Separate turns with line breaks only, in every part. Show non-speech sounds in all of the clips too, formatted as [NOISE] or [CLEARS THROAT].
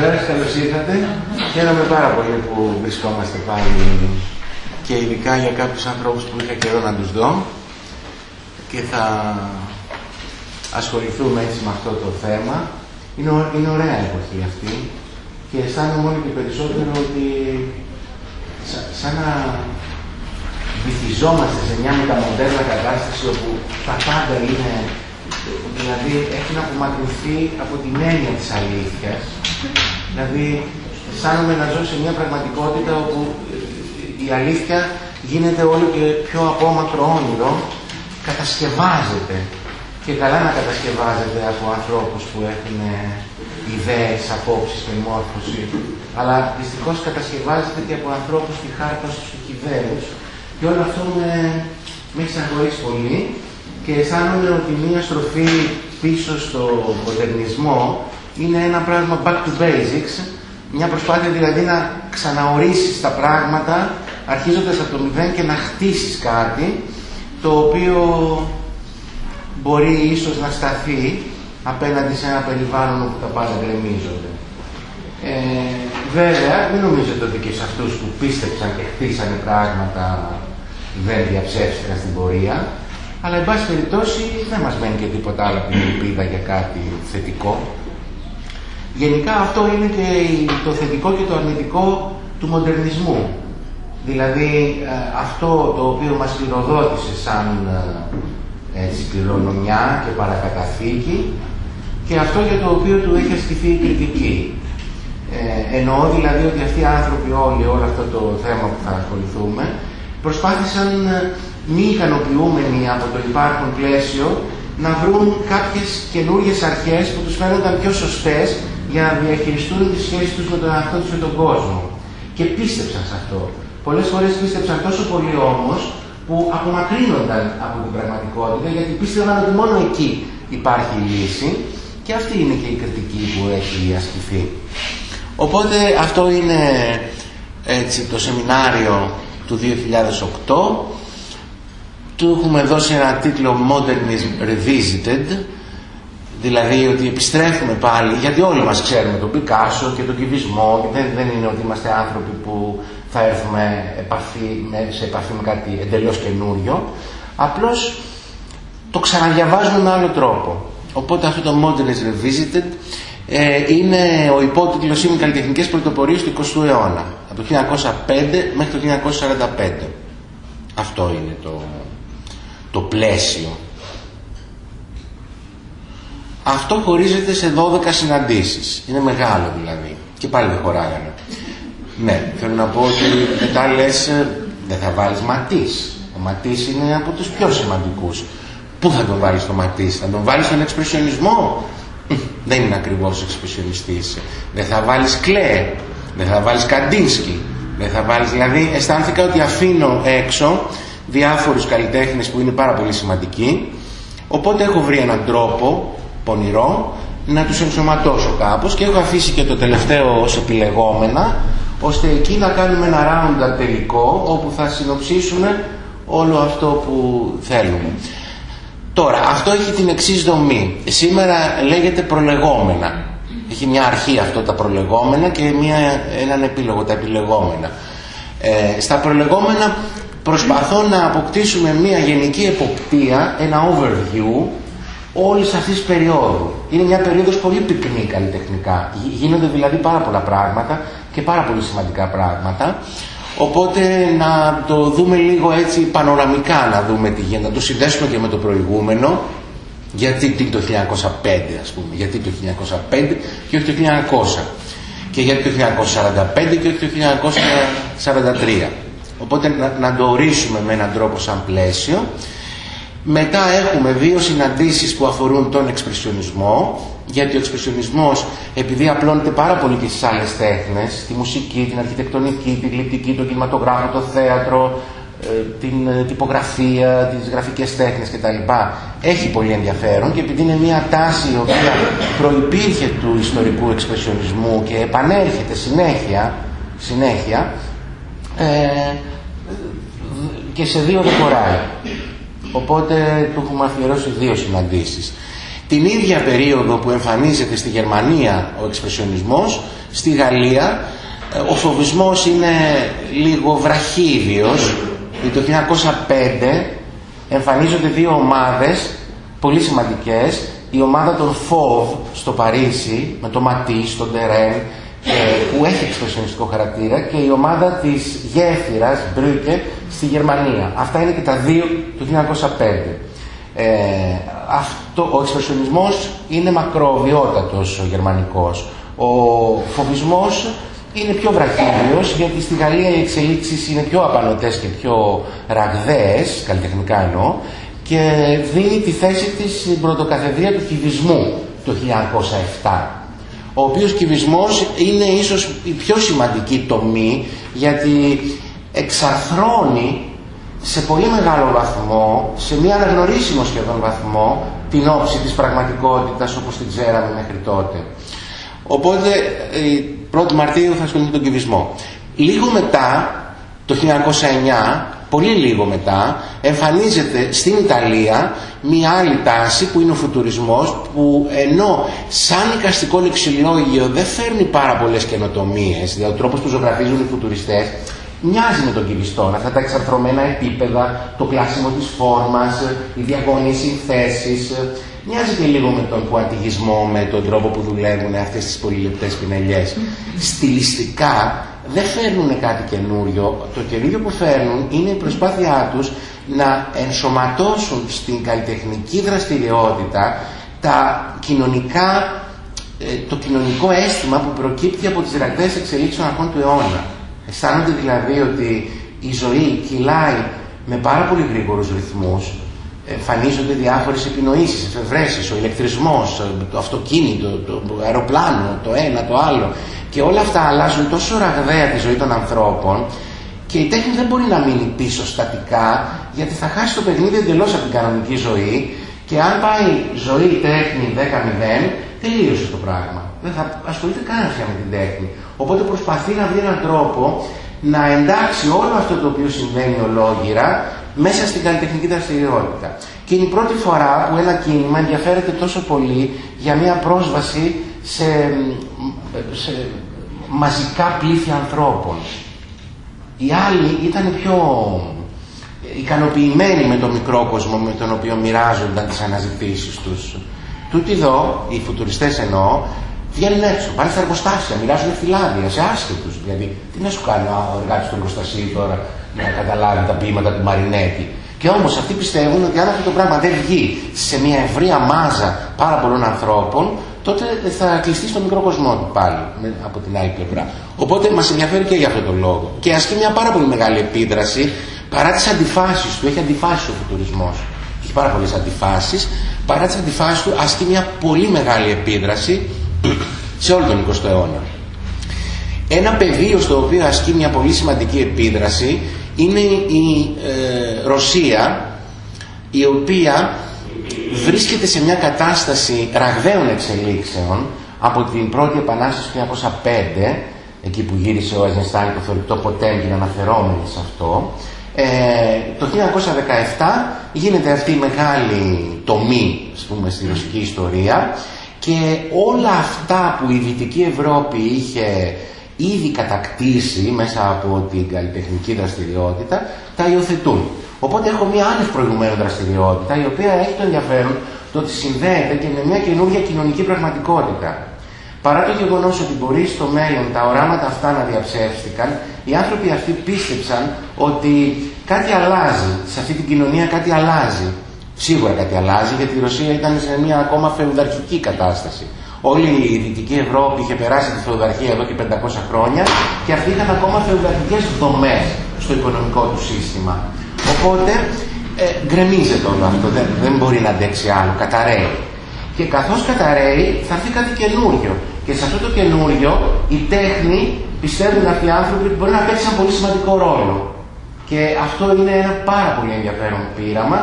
Καλησπέρα, καλώς ήρθατε. Χαίρομαι πάρα πολύ που βρισκόμαστε πάλι και ειδικά για κάποιους ανθρώπους που είχα καιρό να τους δω και θα ασχοληθούμε έτσι με αυτό το θέμα. Είναι, είναι ωραία εποχή αυτή και αισθάνομαι όλο και περισσότερο ότι σαν να βυθιζόμαστε σε μια μεταμοντέρνα κατάσταση όπου τα πάντα είναι δηλαδή έχει να απομακρυνθεί από την έννοια της αλήθειας. Δηλαδή, αισθάνομαι να ζω σε μια πραγματικότητα όπου η αλήθεια γίνεται όλο και πιο απόμακρο όνειρο, κατασκευάζεται. Και καλά να κατασκευάζεται από ανθρώπους που έχουν ιδέες, απόψεις και μόρφωση, αλλά δυστυχώς κατασκευάζεται και από ανθρώπους τη χάρτα στους κυβέρνους. Και όλο αυτό με, με έχει συγχωρήσει πολύ. Και αισθάνομαι ότι μία στροφή πίσω στο μοντερνισμό είναι ένα πράγμα back to basics, μια προσπάθεια δηλαδή να ξαναορίσεις τα πράγματα αρχίζοντας από το μηδέν και να χτίσεις κάτι το οποίο μπορεί ίσως να σταθεί απέναντι σε ένα περιβάλλον όπου τα πάντα γκρεμίζονται. Ε, βέβαια, μην νομίζετε ότι και σε αυτούς που πίστεψαν και χτίσανε πράγματα δεν διαψεύστηκαν στην πορεία. Αλλά, εν πάση περιπτώσει, δεν μας μένει και τίποτα άλλο από την ελπίδα για κάτι θετικό. Γενικά αυτό είναι και το θετικό και το αρνητικό του μοντερνισμού. Δηλαδή ε, αυτό το οποίο μας πυροδότησε σαν ε, έτσι, κληρονομιά και παρακαταθήκη και αυτό για το οποίο του έχει ασκηθεί η κριτική. Ε, εννοώ δηλαδή ότι αυτοί οι άνθρωποι όλοι, όλο αυτό το θέμα που θα ασχοληθούμε, προσπάθησαν ε, μη ικανοποιούμενοι από το υπάρχον πλαίσιο να βρουν κάποιες καινούριες αρχές που τους φαίνονταν πιο σωστές για να διαχειριστούν τις σχέσεις τους με τον εαυτό τους και τον κόσμο. Και πίστεψαν σε αυτό. Πολλές φορές πίστεψαν τόσο πολύ όμως που απομακρύνονταν από την πραγματικότητα γιατί πίστευαν ότι μόνο εκεί υπάρχει η λύση και αυτή είναι και η κριτική που έχει ασκηθεί. Οπότε αυτό είναι έτσι, το σεμινάριο του 2008 του έχουμε δώσει ένα τίτλο Modernism Revisited δηλαδή ότι επιστρέφουμε πάλι γιατί όλοι μας ξέρουμε τον Πικάσο και τον Κυβισμό δεν, δεν είναι ότι είμαστε άνθρωποι που θα έρθουμε επαφή, σε επαφή με κάτι εντελώς καινούριο. Απλώς το ξαναδιαβάζουμε με άλλο τρόπο. Οπότε αυτό το Modernist Revisited ε, είναι ο υπότιτλος είναι καλλιτεχνικές πρωτοπορίες του 20ου αιώνα από το 1905 μέχρι το 1945 αυτό είναι το, το πλαίσιο. Αυτό χωρίζεται σε 12 συναντήσεις. Είναι μεγάλο δηλαδή. Και πάλι δεν χωράγανε. Ναι, θέλω να πω ότι μετά λες ε, δεν θα βάλεις Ματής. Ο Ματής είναι από τους πιο σημαντικούς. Πού θα τον βάλεις το Ματής, θα τον βάλεις στον εξπρεσιονισμό; Δεν είναι ακριβώς εξπρεσιονιστής. Δεν θα βάλεις Κλέ, δεν θα βάλεις Καντίνσκι. Δεν θα βάλεις, δηλαδή αισθάνθηκα ότι αφήνω έξω διάφορους καλλιτέχνες που είναι πάρα πολύ σημαντικοί οπότε έχω βρει έναν τρόπο πονηρό να τους ενσωματώσω κάπως και έχω αφήσει και το τελευταίο ως επιλεγόμενα ώστε εκεί να κάνουμε ένα round τελικό όπου θα συνοψίσουμε όλο αυτό που θέλουμε. Τώρα, αυτό έχει την εξής δομή. Σήμερα λέγεται προλεγόμενα. Έχει μια αρχή αυτό τα προλεγόμενα και μια, έναν επίλογο τα επιλεγόμενα. Ε, στα προλεγόμενα προσπαθώ να αποκτήσουμε μια γενική εποπτεία, ένα overview όλης αυτής της περίοδου. Είναι μια περίοδος πολύ πυκνή καλλιτεχνικά. Γίνονται δηλαδή πάρα πολλά πράγματα και πάρα πολύ σημαντικά πράγματα. Οπότε να το δούμε λίγο έτσι πανοραμικά να δούμε τι γίνεται, να το συνδέσουμε και με το προηγούμενο. Γιατί το 1905 ας πούμε, γιατί το 1905 και όχι το 1900 και γιατί το 1945 και όχι το 1943. Οπότε να, να το ορίσουμε με έναν τρόπο σαν πλαίσιο. Μετά έχουμε δύο συναντήσεις που αφορούν τον εξπρεσιονισμό, γιατί ο εξπρεσιονισμός επειδή απλώνεται πάρα πολύ και στις άλλες τέχνες, τη μουσική, την αρχιτεκτονική, τη γλυπτική, τον κινηματογράφο, το θέατρο, ε, την ε, τυπογραφία, τις γραφικές τέχνες κτλ. Έχει πολύ ενδιαφέρον και επειδή είναι μια τάση η οποία προϋπήρχε του ιστορικού εξπρεσιονισμού και επανέρχεται συνέχεια, συνέχεια ε, και σε δύο δεν χωράει. Οπότε του έχουμε αφιερώσει δύο συναντήσεις. Την ίδια περίοδο που εμφανίζεται στη Γερμανία ο εξπρεσιονισμός, στη Γαλλία ε, ο φοβισμός είναι λίγο βραχίδιος, γιατί το 1905 εμφανίζονται δύο ομάδες πολύ σημαντικές, η ομάδα των Φόβ στο Παρίσι, με το Ματί, τον Τερέν, που έχει εξπρεσιονιστικό χαρακτήρα και η ομάδα της γέφυρας, Μπρούκε, στη Γερμανία. Αυτά είναι και τα δύο του 1905. Ε, αυτό, ο εξπρεσιονισμός είναι μακροβιότατος ο γερμανικός. Ο φοβισμός είναι πιο βραχύλιος γιατί στη Γαλλία οι εξελίξεις είναι πιο απανοτές και πιο ραγδαίες, καλλιτεχνικά εννοώ, και δίνει τη θέση της στην πρωτοκαθεδρία του κυβισμού το 1907 ο οποίος κυβισμός είναι ίσως η πιο σημαντική τομή γιατί εξαρθρώνει σε πολύ μεγάλο βαθμό, σε μια αναγνωρίσιμο σχεδόν βαθμό, την όψη της πραγματικότητας όπως την ξέραμε μέχρι τότε. Οπότε, 1η Μαρτίου θα ασχοληθεί με τον κυβισμό. Λίγο μετά, το 1909, πολύ λίγο μετά, εμφανίζεται στην Ιταλία μία άλλη τάση που είναι ο φουτουρισμός που ενώ σαν οικαστικό λεξιλόγιο δεν φέρνει πάρα πολλές καινοτομίες, δηλαδή ο τρόπος που ζωγραφίζουν οι φουτουριστές μοιάζει με τον κυβιστόν, αυτά τα εξαρθρωμένα επίπεδα, το κλάσιμο της φόρμας, οι διαγώνιες συνθέσεις, μοιάζει και λίγο με τον κουαντιγισμό, με τον τρόπο που δουλεύουν αυτές τις πολύ λεπτές πινελιές. Στιλιστικά δεν φέρνουν κάτι καινούριο. Το καινούριο που φέρνουν είναι η προσπάθειά τους να ενσωματώσουν στην καλλιτεχνική δραστηριότητα τα κοινωνικά, ε, το κοινωνικό αίσθημα που προκύπτει από τις ραγδαίες εξελίξεις των αρχών του αιώνα. Αισθάνονται δηλαδή ότι η ζωή κυλάει με πάρα πολύ γρήγορους ρυθμούς, εμφανίζονται διάφορες επινοήσεις, εφευρέσεις, ο ηλεκτρισμός, το αυτοκίνητο, το αεροπλάνο, το ένα, το άλλο. Και όλα αυτά αλλάζουν τόσο ραγδαία τη ζωή των ανθρώπων και η τέχνη δεν μπορεί να μείνει πίσω στατικά γιατί θα χάσει το παιχνίδι εντελώς από την κανονική ζωή και αν πάει ζωή τέχνη 10-0 τελείωσε το πράγμα. Δεν θα ασχολείται κανένα πια με την τέχνη. Οπότε προσπαθεί να βρει έναν τρόπο να εντάξει όλο αυτό το οποίο συμβαίνει ολόγυρα μέσα στην καλλιτεχνική δραστηριότητα. Και είναι η πρώτη φορά που ένα κίνημα ενδιαφέρεται τόσο πολύ για μια πρόσβαση σε, σε μαζικά πλήθη ανθρώπων. Οι άλλοι ήταν πιο ικανοποιημένοι με το μικρό κόσμο με τον οποίο μοιράζονταν τις αναζητήσεις τους. Τούτοι εδώ, οι φουτουριστές εννοώ, βγαίνουν έξω, πάνε στα εργοστάσια, μοιράζουν φυλάδια σε άσχετους. Δηλαδή, τι να σου κάνει ο εργάτης του εργοστασίου τώρα να καταλάβει τα ποίηματα του Μαρινέτη. Και όμως αυτοί πιστεύουν ότι αν αυτό το πράγμα δεν βγει σε μια ευρεία μάζα πάρα πολλών ανθρώπων, τότε θα κλειστεί στο μικρό κοσμό του πάλι από την άλλη πλευρά. Οπότε μας ενδιαφέρει και για αυτό το λόγο. Και ασκεί μια πάρα πολύ μεγάλη επίδραση παρά τις αντιφάσεις του. Έχει αντιφάσεις ο φουτουρισμός. Έχει πάρα πολλές αντιφάσεις. Παρά τις αντιφάσεις του ασκεί μια πολύ μεγάλη επίδραση σε όλο τον 20ο αιώνα. Ένα πεδίο στο οποίο ασκεί μια πολύ σημαντική επίδραση είναι η ε, Ρωσία η οποία βρίσκεται σε μια κατάσταση ραγδαίων εξελίξεων από την πρώτη επανάσταση του 1905 εκεί που γύρισε ο Αζενστάιν το θεωρητό Ποτέγκιν αναφερόμενοι σε αυτό ε, το 1917 γίνεται αυτή η μεγάλη τομή πούμε, στη ρωσική ιστορία και όλα αυτά που η Δυτική Ευρώπη είχε ήδη κατακτήσει μέσα από την καλλιτεχνική δραστηριότητα τα υιοθετούν. Οπότε έχω μια άλλη προηγουμένου δραστηριότητα η οποία έχει το ενδιαφέρον το ότι συνδέεται και με μια καινούργια κοινωνική πραγματικότητα. Παρά το γεγονός ότι μπορεί στο μέλλον τα οράματα αυτά να διαψεύστηκαν, οι άνθρωποι αυτοί πίστεψαν ότι κάτι αλλάζει. Σε αυτή την κοινωνία κάτι αλλάζει. Σίγουρα κάτι αλλάζει γιατί η Ρωσία ήταν σε μια ακόμα φεουδαρχική κατάσταση. Όλη η Δυτική Ευρώπη είχε περάσει τη φεουδαρχία εδώ και 500 χρόνια και αυτοί είχαν ακόμα φεουδαρχικές δομές στο οικονομικό του σύστημα. Οπότε ε, γκρεμίζεται όλο αυτό, δεν, δεν μπορεί να αντέξει άλλο, καταραίει. Και καθώς καταραίει θα έρθει κάτι καινούριο. Και σε αυτό το καινούριο η τέχνη πιστεύουν αυτοί οι άνθρωποι ότι μπορεί να παίξει ένα πολύ σημαντικό ρόλο. Και αυτό είναι ένα πάρα πολύ ενδιαφέρον πείραμα,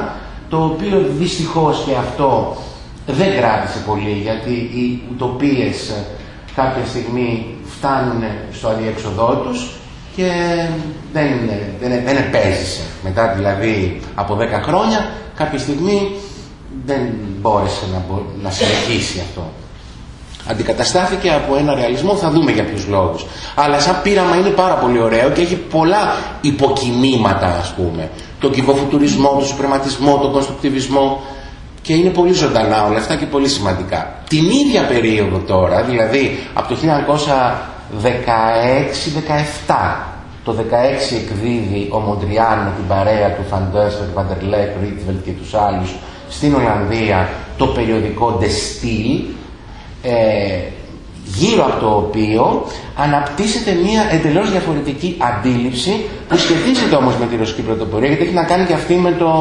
το οποίο δυστυχώς και αυτό δεν κράτησε πολύ, γιατί οι ουτοπίες ε, κάποια στιγμή φτάνουν στο αδιέξοδό τους και δεν, δεν, δεν επέζησε. Μετά δηλαδή από 10 χρόνια κάποια στιγμή δεν μπόρεσε να, να συνεχίσει αυτό. Αντικαταστάθηκε από ένα ρεαλισμό, θα δούμε για ποιους λόγους. Αλλά σαν πείραμα είναι πάρα πολύ ωραίο και έχει πολλά υποκινήματα ας πούμε. Το κυβοφουτουρισμό, το σουπρεματισμό, τον κονστρουκτιβισμό και είναι πολύ ζωντανά όλα αυτά και πολύ σημαντικά. Την ίδια περίοδο τώρα, δηλαδή από το 1916-17, το 16 εκδίδει ο Μοντριάν με την παρέα του Φαντέστερ, Βαντερλέκ, Ρίτσβελτ και τους άλλους στην Ολλανδία το περιοδικό De ε, γύρω από το οποίο αναπτύσσεται μια εντελώς διαφορετική αντίληψη που σχετίζεται όμως με τη ρωσική πρωτοπορία γιατί έχει να κάνει και αυτή με, το,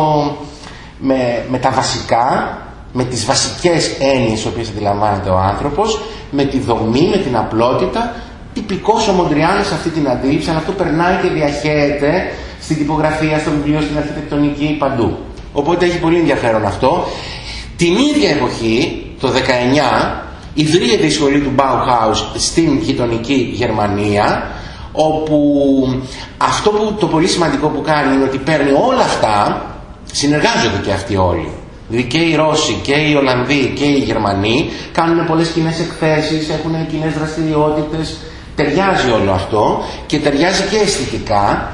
με, με τα βασικά με τις βασικές έννοιες τις οποίες αντιλαμβάνεται ο άνθρωπος με τη δομή, με την απλότητα τυπικός ο Μοντριάνος αυτή την αντίληψη αλλά αυτό περνάει και διαχέεται στην τυπογραφία, στο βιβλίο, στην αρχιτεκτονική, παντού. Οπότε έχει πολύ ενδιαφέρον αυτό. Την ίδια εποχή, το 19, ιδρύεται η σχολή του Bauhaus στην γειτονική Γερμανία, όπου αυτό που το πολύ σημαντικό που κάνει είναι ότι παίρνει όλα αυτά, συνεργάζονται και αυτοί όλοι. Δηλαδή και οι Ρώσοι και οι Ολλανδοί και οι Γερμανοί κάνουν πολλές κοινές εκθέσεις, έχουν κοινές δραστηριότητες, ταιριάζει όλο αυτό και ταιριάζει και αισθητικά.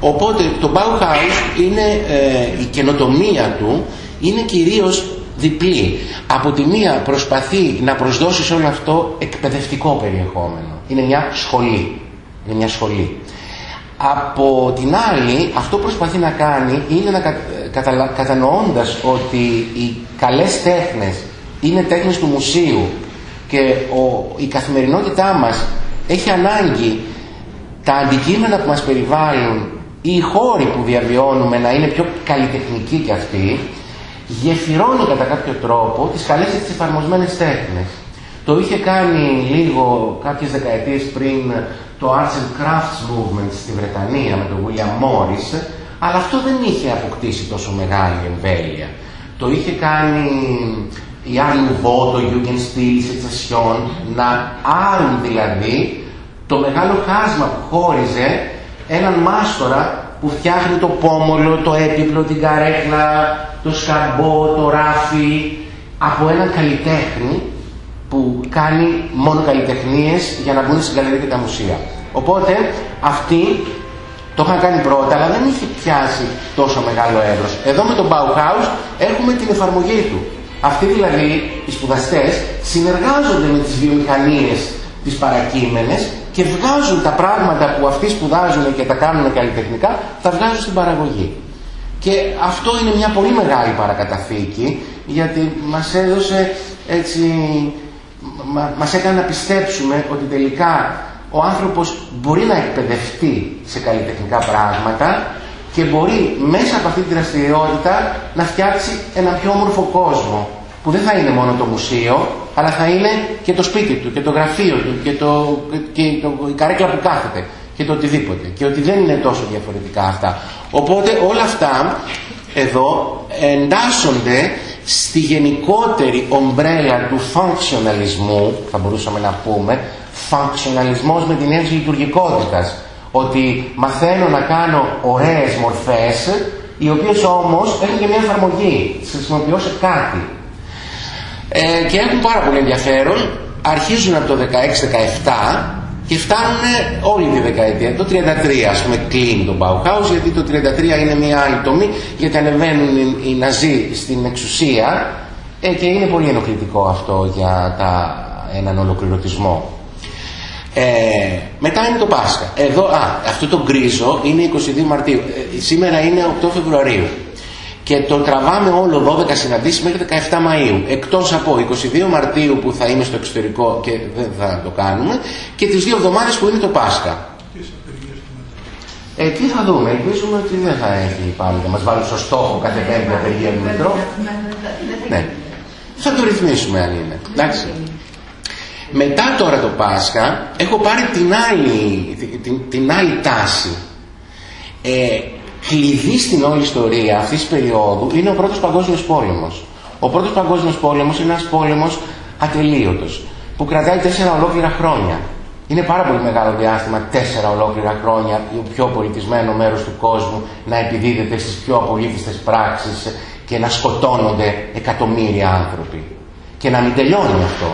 Οπότε το Bauhaus είναι ε, η καινοτομία του είναι κυρίως διπλή. Από τη μία προσπαθεί να προσδώσει σε όλο αυτό εκπαιδευτικό περιεχόμενο. Είναι μια σχολή. Είναι μια σχολή. Από την άλλη, αυτό που προσπαθεί να κάνει είναι να κατα... κατανοώντας ότι οι καλές τέχνες είναι τέχνες του μουσείου και ο... η καθημερινότητά μας έχει ανάγκη τα αντικείμενα που μας περιβάλλουν ή οι χώροι που διαβιώνουμε να είναι πιο καλλιτεχνικοί κι αυτοί γεφυρώνει κατά κάποιο τρόπο τις καλές και τις εφαρμοσμένες τέχνες. Το είχε κάνει λίγο κάποιες δεκαετίες πριν το Arts and Crafts Movement στη Βρετανία με τον William Morris, αλλά αυτό δεν είχε αποκτήσει τόσο μεγάλη εμβέλεια. Το είχε κάνει η Art Nouveau, το Jugendstil, η Secession, να άρουν δηλαδή το μεγάλο χάσμα που χώριζε έναν μάστορα που φτιάχνει το πόμολο, το έπιπλο, την καρέκλα, το σκαρμπό, το ράφι από έναν καλλιτέχνη που κάνει μόνο καλλιτεχνίες για να μπουν στην καλερία και τα μουσεία. Οπότε αυτοί το είχαν κάνει πρώτα, αλλά δεν είχε πιάσει τόσο μεγάλο εύρος. Εδώ με τον Bauhaus έχουμε την εφαρμογή του. Αυτοί δηλαδή οι σπουδαστές συνεργάζονται με τις βιομηχανίες τις παρακείμενες και βγάζουν τα πράγματα που αυτοί σπουδάζουν και τα κάνουν καλλιτεχνικά, τα βγάζουν στην παραγωγή. Και αυτό είναι μια πολύ μεγάλη παρακαταθήκη γιατί μας έδωσε έτσι, μα, μας έκανε να πιστέψουμε ότι τελικά ο άνθρωπος μπορεί να εκπαιδευτεί σε καλλιτεχνικά πράγματα και μπορεί μέσα από αυτή τη δραστηριότητα να φτιάξει ένα πιο όμορφο κόσμο που δεν θα είναι μόνο το μουσείο αλλά θα είναι και το σπίτι του και το γραφείο του και, το, και το, η καρέκλα που κάθεται και το οτιδήποτε και ότι δεν είναι τόσο διαφορετικά αυτά. Οπότε όλα αυτά εδώ εντάσσονται στη γενικότερη ομπρέλα του functionalisμού, θα μπορούσαμε να πούμε, functionalisμός με την έννοια λειτουργικότητας, ότι μαθαίνω να κάνω ωραίες μορφές, οι οποίες όμως έχουν και μια εφαρμογή, τις χρησιμοποιώ σε κάτι. Ε, και έχουν πάρα πολύ ενδιαφέρον, αρχίζουν από το 16-17 και φτάνουν όλη τη δεκαετία. Το 33 ας πούμε κλείνει τον Bauhaus γιατί το 33 είναι μια άλλη τομή γιατί ανεβαίνουν οι Ναζί στην εξουσία ε, και είναι πολύ ενοχλητικό αυτό για τα, έναν ολοκληρωτισμό. Ε, μετά είναι το Πάσχα. Εδώ, α, αυτό το γκρίζο είναι 22 Μαρτίου. Ε, σήμερα είναι 8 Φεβρουαρίου και το τραβάμε όλο 12 συναντήσεις μέχρι 17 Μαΐου εκτός από 22 Μαρτίου που θα είμαι στο εξωτερικό και δεν θα το κάνουμε και τις δύο εβδομάδες που είναι το Πάσχα ε, τι θα δούμε, ελπίζουμε ότι δεν θα έχει πάλι, να μας βάλουν στο στόχο κάθε πέμπτη απεργία του μετρό. Ναι, θα το ρυθμίσουμε αν είναι. Εντάξει. Μετά τώρα το Πάσχα έχω πάρει την άλλη, την, την άλλη τάση. Ε, κλειδί στην όλη ιστορία αυτής της περίοδου είναι ο πρώτος παγκόσμιος πόλεμος. Ο πρώτος παγκόσμιος πόλεμος είναι ένας πόλεμος ατελείωτος που κρατάει τέσσερα ολόκληρα χρόνια. Είναι πάρα πολύ μεγάλο διάστημα, τέσσερα ολόκληρα χρόνια, το πιο πολιτισμένο μέρος του κόσμου να επιδίδεται στις πιο απολύτιστες πράξεις και να σκοτώνονται εκατομμύρια άνθρωποι. Και να μην τελειώνει αυτό.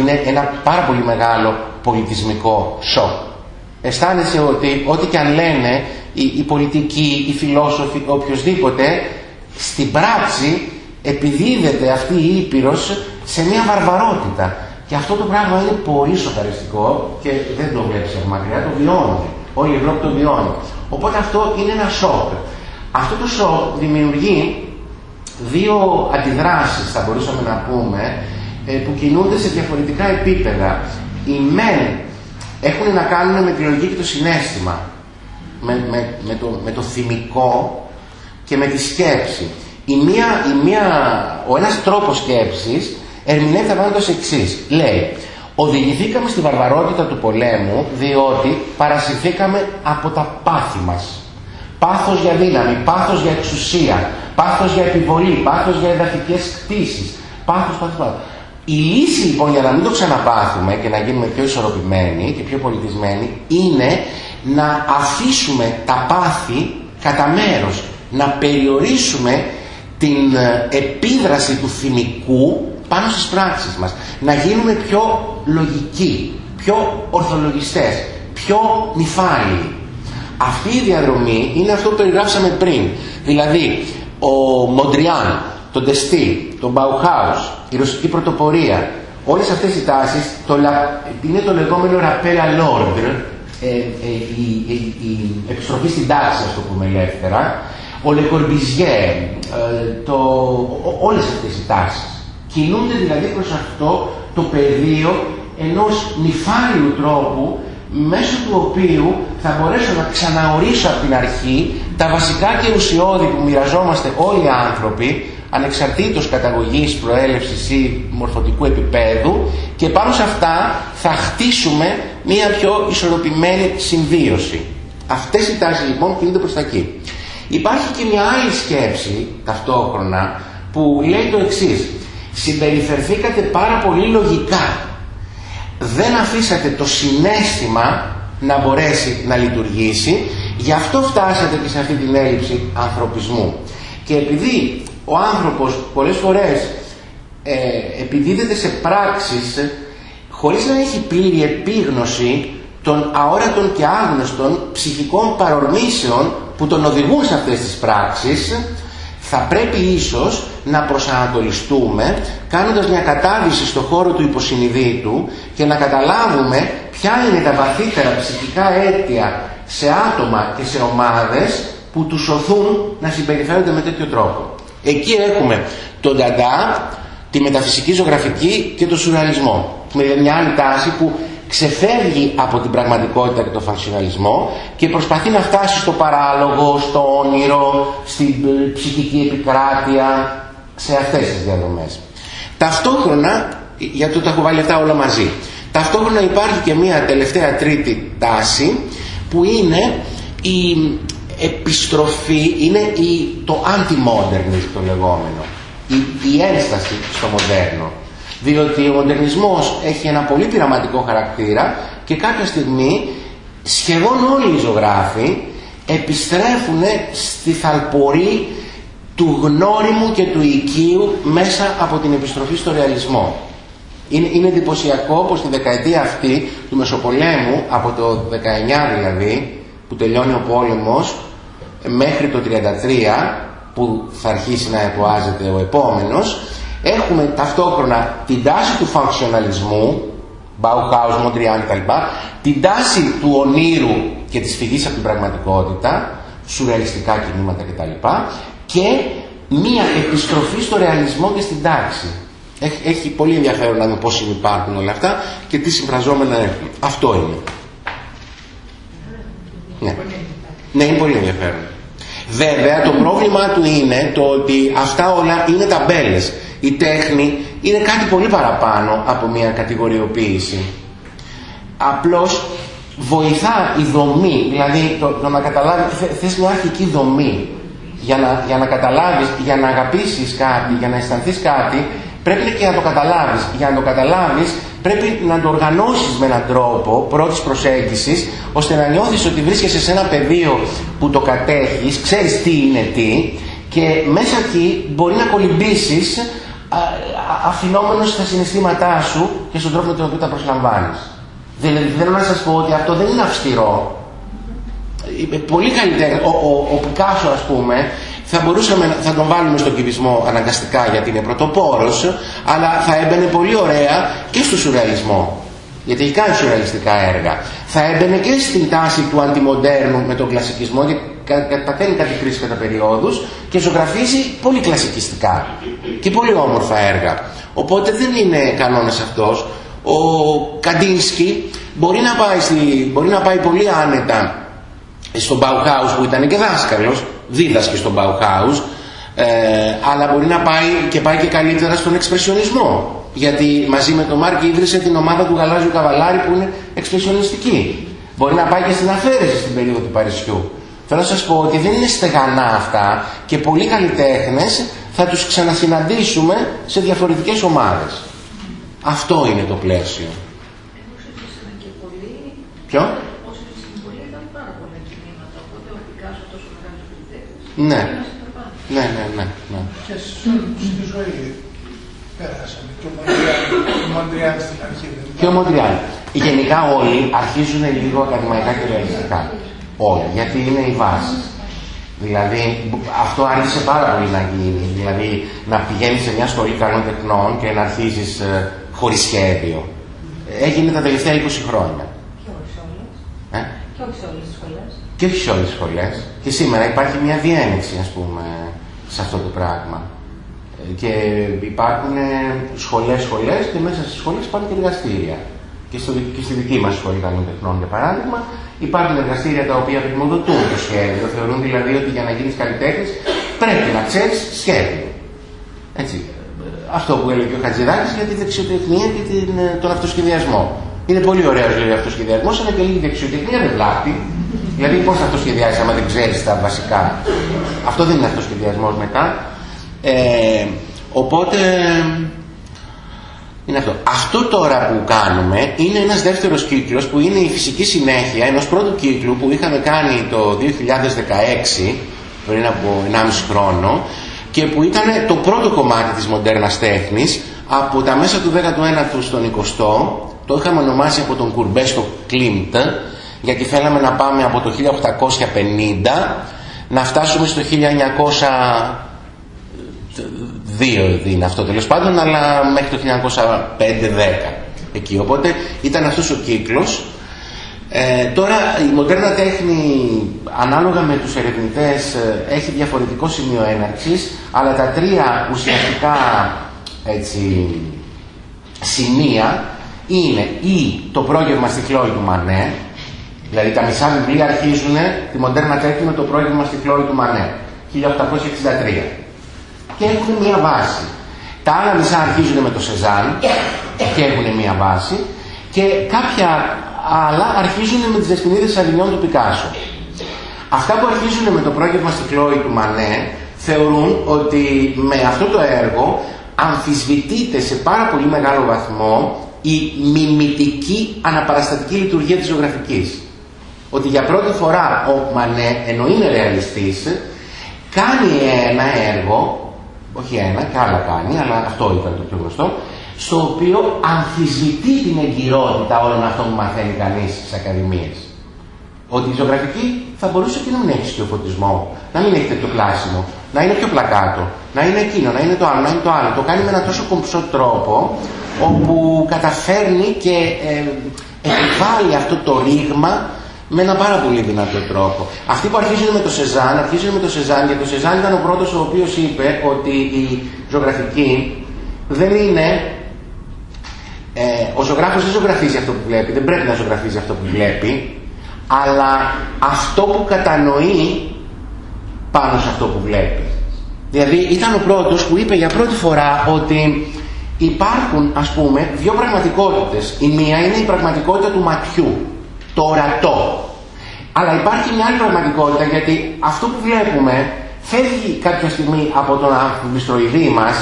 Είναι ένα πάρα πολύ μεγάλο πολιτισμικό σοκ. Αισθάνεσαι ότι ό,τι και αν λένε οι, οι πολιτικοί, οι φιλόσοφοι, οποιοδήποτε, στην πράξη επιδίδεται αυτή η Ήπειρος σε μια βαρβαρότητα. Και αυτό το πράγμα είναι πολύ σοκαριστικό και δεν το βλέπεις από μακριά, το βιώνει. Όλη η Ευρώπη το βιώνει. Οπότε αυτό είναι ένα σοκ. Αυτό το σοκ δημιουργεί δύο αντιδράσεις, θα μπορούσαμε να πούμε, ε, που κινούνται σε διαφορετικά επίπεδα. Οι μεν έχουν να κάνουν με τη λογική και το συνέστημα, με, με, με, το, με το θυμικό και με τη σκέψη. Η μία, η μία, ο ένας τρόπος σκέψης ερμηνεύεται απάνω ως εξής. Λέει, οδηγηθήκαμε στη βαρβαρότητα του πολέμου διότι παρασυρθήκαμε από τα πάθη μας. Πάθος για δύναμη, πάθος για εξουσία, πάθος για επιβολή, πάθος για εδαφικές κτήσεις, πάθος, πάθος, πάθος. Η λύση λοιπόν για να μην το ξαναπάθουμε και να γίνουμε πιο ισορροπημένοι και πιο πολιτισμένοι είναι να αφήσουμε τα πάθη κατά μέρος, να περιορίσουμε την ε, επίδραση του θυμικού πάνω στις πράξεις μας. Να γίνουμε πιο λογικοί, πιο ορθολογιστές, πιο νυφάλιοι. Αυτή η διαδρομή είναι αυτό που περιγράψαμε πριν. Δηλαδή, ο Μοντριάν, το Ντεστί, το Bauhaus, η ρωσική πρωτοπορία, όλες αυτές οι τάσεις το, είναι το λεγόμενο rappel à l'ordre, ε, ε, η, η, η, επιστροφή στην τάξη, ας το πούμε ελεύθερα, ο Λεκορμπιζιέ, ε, όλες αυτές οι τάσεις. Κινούνται δηλαδή προς αυτό το πεδίο ενός νυφάλιου τρόπου μέσω του οποίου θα μπορέσω να ξαναορίσω από την αρχή τα βασικά και ουσιώδη που μοιραζόμαστε όλοι οι άνθρωποι ανεξαρτήτως καταγωγής, προέλευσης ή μορφωτικού επίπεδου και πάνω σε αυτά θα χτίσουμε μια πιο ισορροπημένη συμβίωση. Αυτές οι τάσεις λοιπόν κινούνται προς τα εκεί. Υπάρχει και μια άλλη σκέψη ταυτόχρονα που λέει το εξής. Συμπεριφερθήκατε πάρα πολύ λογικά. Δεν αφήσατε το συνέστημα να μπορέσει να λειτουργήσει, γι' αυτό φτάσατε και σε αυτή την έλλειψη ανθρωπισμού. Και επειδή ο άνθρωπος πολλές φορές ε, επιδίδεται σε πράξεις χωρίς να έχει πλήρη επίγνωση των αόρατων και άγνωστων ψυχικών παρορμήσεων που τον οδηγούν σε αυτές τις πράξεις θα πρέπει ίσως να προσανατολιστούμε κάνοντας μια κατάδυση στο χώρο του υποσυνειδήτου και να καταλάβουμε ποια είναι τα βαθύτερα ψυχικά αίτια σε άτομα και σε ομάδες που τους σωθούν να συμπεριφέρονται με τέτοιο τρόπο. Εκεί έχουμε τον Νταντά, τη μεταφυσική ζωγραφική και τον σουρεαλισμό. Με μια άλλη τάση που ξεφεύγει από την πραγματικότητα και τον φανσιοναλισμό και προσπαθεί να φτάσει στο παράλογο, στο όνειρο, στην ψυχική επικράτεια, σε αυτές τις διαδρομές. Ταυτόχρονα, γιατί το έχω βάλει αυτά όλα μαζί, ταυτόχρονα υπάρχει και μια τελευταία τρίτη τάση που είναι η επιστροφή, είναι η, το anti-modernism το λεγόμενο, η, η ένσταση στο μοντέρνο. Διότι ο μοντερνισμός έχει ένα πολύ πειραματικό χαρακτήρα και κάποια στιγμή σχεδόν όλοι οι ζωγράφοι επιστρέφουν στη θαλπορή του γνώριμου και του οικείου μέσα από την επιστροφή στο ρεαλισμό. Είναι, είναι εντυπωσιακό πως τη δεκαετία αυτή του Μεσοπολέμου, από το 19 δηλαδή, που τελειώνει ο πόλεμος, μέχρι το 33, που θα αρχίσει να εποάζεται ο επόμενος, έχουμε ταυτόχρονα την τάση του φανκσιοναλισμού, Bauhaus, Mondrian κτλ, την τάση του ονείρου και της φυγής από την πραγματικότητα, σουρεαλιστικά κινήματα κτλ. Και μία επιστροφή στο ρεαλισμό και στην τάξη. Έχει, έχει πολύ ενδιαφέρον να δούμε πώς υπάρχουν όλα αυτά και τι συμφραζόμενα έχουν. Αυτό είναι. Ναι. ναι, είναι πολύ ενδιαφέρον. Βέβαια το πρόβλημα του είναι το ότι αυτά όλα είναι ταμπέλες. Η τέχνη είναι κάτι πολύ παραπάνω από μια κατηγοριοποίηση. Απλώς βοηθά η δομή, δηλαδή το, να καταλάβεις, θες μια αρχική δομή για να, για να καταλάβεις, για να αγαπήσεις κάτι, για να αισθανθείς κάτι, πρέπει και να το καταλάβεις. Για να το καταλάβεις πρέπει να το οργανώσεις με έναν τρόπο πρώτης προσέγγισης, ώστε να νιώθεις ότι βρίσκεσαι σε ένα πεδίο που το κατέχεις, ξέρεις τι είναι τι Και μέσα εκεί μπορεί να κολυμπήσεις αφινόμενος στα συναισθήματά σου και στον τρόπο με τον οποίο τα προσλαμβάνεις. Δηλαδή θέλω να σας πω ότι αυτό δεν είναι αυστηρό. Πολύ καλύτερα. Ο, ο, ο Πικάσο ας πούμε θα μπορούσαμε, θα τον βάλουμε στον κυβισμό αναγκαστικά γιατί είναι πρωτοπόρος αλλά θα έμπαινε πολύ ωραία και στο σουρεαλισμό. Γιατί έχει κάνει σουρεαλιστικά έργα. Θα έμπαινε και στην τάση του αντιμοντέρνου με τον κλασικισμό γιατί παταίνει κάτι κρίση κατά περιόδους και ζωγραφίζει πολύ κλασικιστικά και πολύ όμορφα έργα. Οπότε δεν είναι κανόνας αυτός. Ο Καντίνσκι μπορεί να πάει, στη, μπορεί να πάει πολύ άνετα στον Bauhaus που ήταν και δάσκαλος, δίδασκε στον Bauhaus, ε, αλλά μπορεί να πάει και πάει και καλύτερα στον εξπρεσιονισμό. Γιατί μαζί με τον Μάρκ ίδρυσε την ομάδα του Γαλάζιου Καβαλάρη που είναι εξπρεσιονιστική. Μπορεί να πάει και στην αφαίρεση στην περίοδο του Παρισιού. Θέλω να σας πω ότι δεν είναι στεγανά αυτά και πολλοί καλλιτέχνες θα τους ξανασυναντήσουμε σε διαφορετικές ομάδες. Αυτό είναι το πλαίσιο. Ποιο; Ναι. Ναι, ναι, ναι. ναι.
Και στη ζωή πέρασαν. Και ο Μοντριάν στην αρχή.
Και ο Μοντριάν. Γενικά όλοι αρχίζουν λίγο ακαδημαϊκά και ρεαλιστικά. Όλοι. Γιατί είναι η βάση. Δηλαδή αυτό άρχισε πάρα πολύ να γίνει. Δηλαδή να πηγαίνεις σε μια σχολή καλών τεχνών και να αρχίζεις ε, χωρίς σχέδιο. Έγινε τα τελευταία 20 χρόνια.
Και όχι σε όλες.
Ε;
Και όχι σε όλες τις σχολές.
Και όχι σε όλες τις σχολές. Και σήμερα υπάρχει μια διένεξη, ας πούμε, σε αυτό το πράγμα. Ε, και υπάρχουν σχολές σχολές και μέσα στις σχολές υπάρχουν και εργαστήρια. Και, στο, και στη δική μας σχολή καλών τεχνών, για παράδειγμα, υπάρχουν εργαστήρια τα οποία πρημοδοτούν το σχέδιο. Θεωρούν δηλαδή ότι για να γίνεις καλλιτέχνης πρέπει να ξέρεις σχέδιο. Έτσι. Αυτό που έλεγε ο Χατζηδάκης για τη δεξιοτεχνία και την, τον αυτοσχεδιασμό. Είναι πολύ ωραίος λέει ο αυτοσχεδιασμός, αλλά και λίγη δεξιοτεχνία δεν βλάπτει. Δηλαδή, πώς θα αυτοσχεδιάσει άμα δεν ξέρεις τα βασικά; Αυτό δεν είναι αυτοσχεδιασμό μετά. Ε, οπότε είναι αυτό. Αυτό τώρα που κάνουμε είναι ένας δεύτερος κύκλος που είναι η φυσική συνέχεια ενός πρώτου κύκλου που είχαμε κάνει το 2016 πριν από 1,5 χρόνο και που ήταν το πρώτο κομμάτι της μοντέρνας τέχνης από τα μέσα του 19ου στον 20ο το είχαμε ονομάσει από τον Κουρμπέ στο Κλίντ γιατί θέλαμε να πάμε από το 1850 να φτάσουμε στο 1900 δύο είναι αυτό τέλος πάντων, αλλά μέχρι το 1905-10 εκεί. Οπότε ήταν αυτός ο κύκλος. Ε, τώρα η μοντέρνα τέχνη ανάλογα με τους ερευνητές ε, έχει διαφορετικό σημείο έναρξης αλλά τα τρία ουσιαστικά έτσι, σημεία είναι ή το πρόγευμα στη Χλόη του Μανέ δηλαδή τα μισά βιβλία αρχίζουν τη μοντέρνα τέχνη με το πρόγευμα στη Χλόη του Μανέ 1863 και έχουν μία βάση. Τα άλλα μισά αρχίζουν με το Σεζάν και έχουν μία βάση και κάποια άλλα αρχίζουν με τις δεσποινίδες Αβινιών του Πικάσο. Αυτά που αρχίζουν με το πρόγευμα στη Κλώη του Μανέ θεωρούν ότι με αυτό το έργο αμφισβητείται σε πάρα πολύ μεγάλο βαθμό η μιμητική αναπαραστατική λειτουργία της ζωγραφικής. Ότι για πρώτη φορά ο Μανέ, ενώ είναι ρεαλιστής, κάνει ένα έργο όχι ένα, και άλλα κάνει, αλλά αυτό ήταν το πιο γνωστό, στο οποίο αμφισβητεί την εγκυρότητα όλων αυτών που μαθαίνει κανείς στις ακαδημίες. Ότι η ζωγραφική θα μπορούσε και να μην έχει σκιοφωτισμό, να μην έχει τέτοιο πλάσιμο, να είναι πιο πλακάτο, να είναι εκείνο, να είναι το άλλο, να είναι το άλλο. Το κάνει με έναν τόσο κομψό τρόπο, όπου καταφέρνει και ε, επιβάλλει αυτό το ρήγμα με ένα πάρα πολύ δυνατό τρόπο. Αυτοί που αρχίζουν με το Σεζάν, αρχίζουν με το Σεζάν, γιατί το Σεζάν ήταν ο πρώτος ο οποίος είπε ότι η ζωγραφική δεν είναι... Ε, ο ζωγράφος δεν ζωγραφίζει αυτό που βλέπει, δεν πρέπει να ζωγραφίζει αυτό που βλέπει, αλλά αυτό που κατανοεί πάνω σε αυτό που βλέπει. Δηλαδή ήταν ο πρώτος που είπε για πρώτη φορά ότι υπάρχουν ας πούμε δύο πραγματικότητες. Η μία είναι η πραγματικότητα του ματιού το ορατό. Αλλά υπάρχει μια άλλη πραγματικότητα γιατί αυτό που βλέπουμε φεύγει κάποια στιγμή από τον αμφιστροειδή μας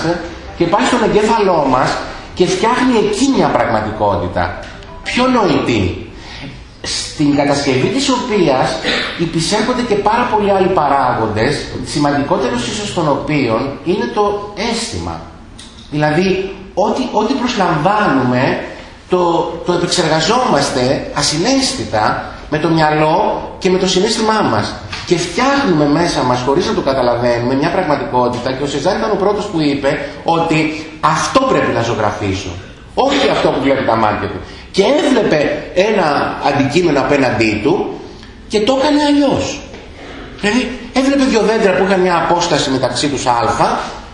και πάει στον εγκέφαλό μας και φτιάχνει εκεί μια πραγματικότητα. Πιο νοητή. στην κατασκευή της οποίας υπησέρχονται και πάρα πολλοί άλλοι παράγοντες, σημαντικότερος ίσως των οποίων είναι το αίσθημα. Δηλαδή, ό,τι, ό,τι προσλαμβάνουμε το, το επεξεργαζόμαστε ασυναίσθητα με το μυαλό και με το συνέστημά μας. Και φτιάχνουμε μέσα μας, χωρίς να το καταλαβαίνουμε, μια πραγματικότητα και ο Σεζάν ήταν ο πρώτος που είπε ότι αυτό πρέπει να ζωγραφίσω. Όχι αυτό που βλέπει τα μάτια του. Και έβλεπε ένα αντικείμενο απέναντί του και το έκανε αλλιώς. Δηλαδή έβλεπε δύο δέντρα που είχαν μια απόσταση μεταξύ τους α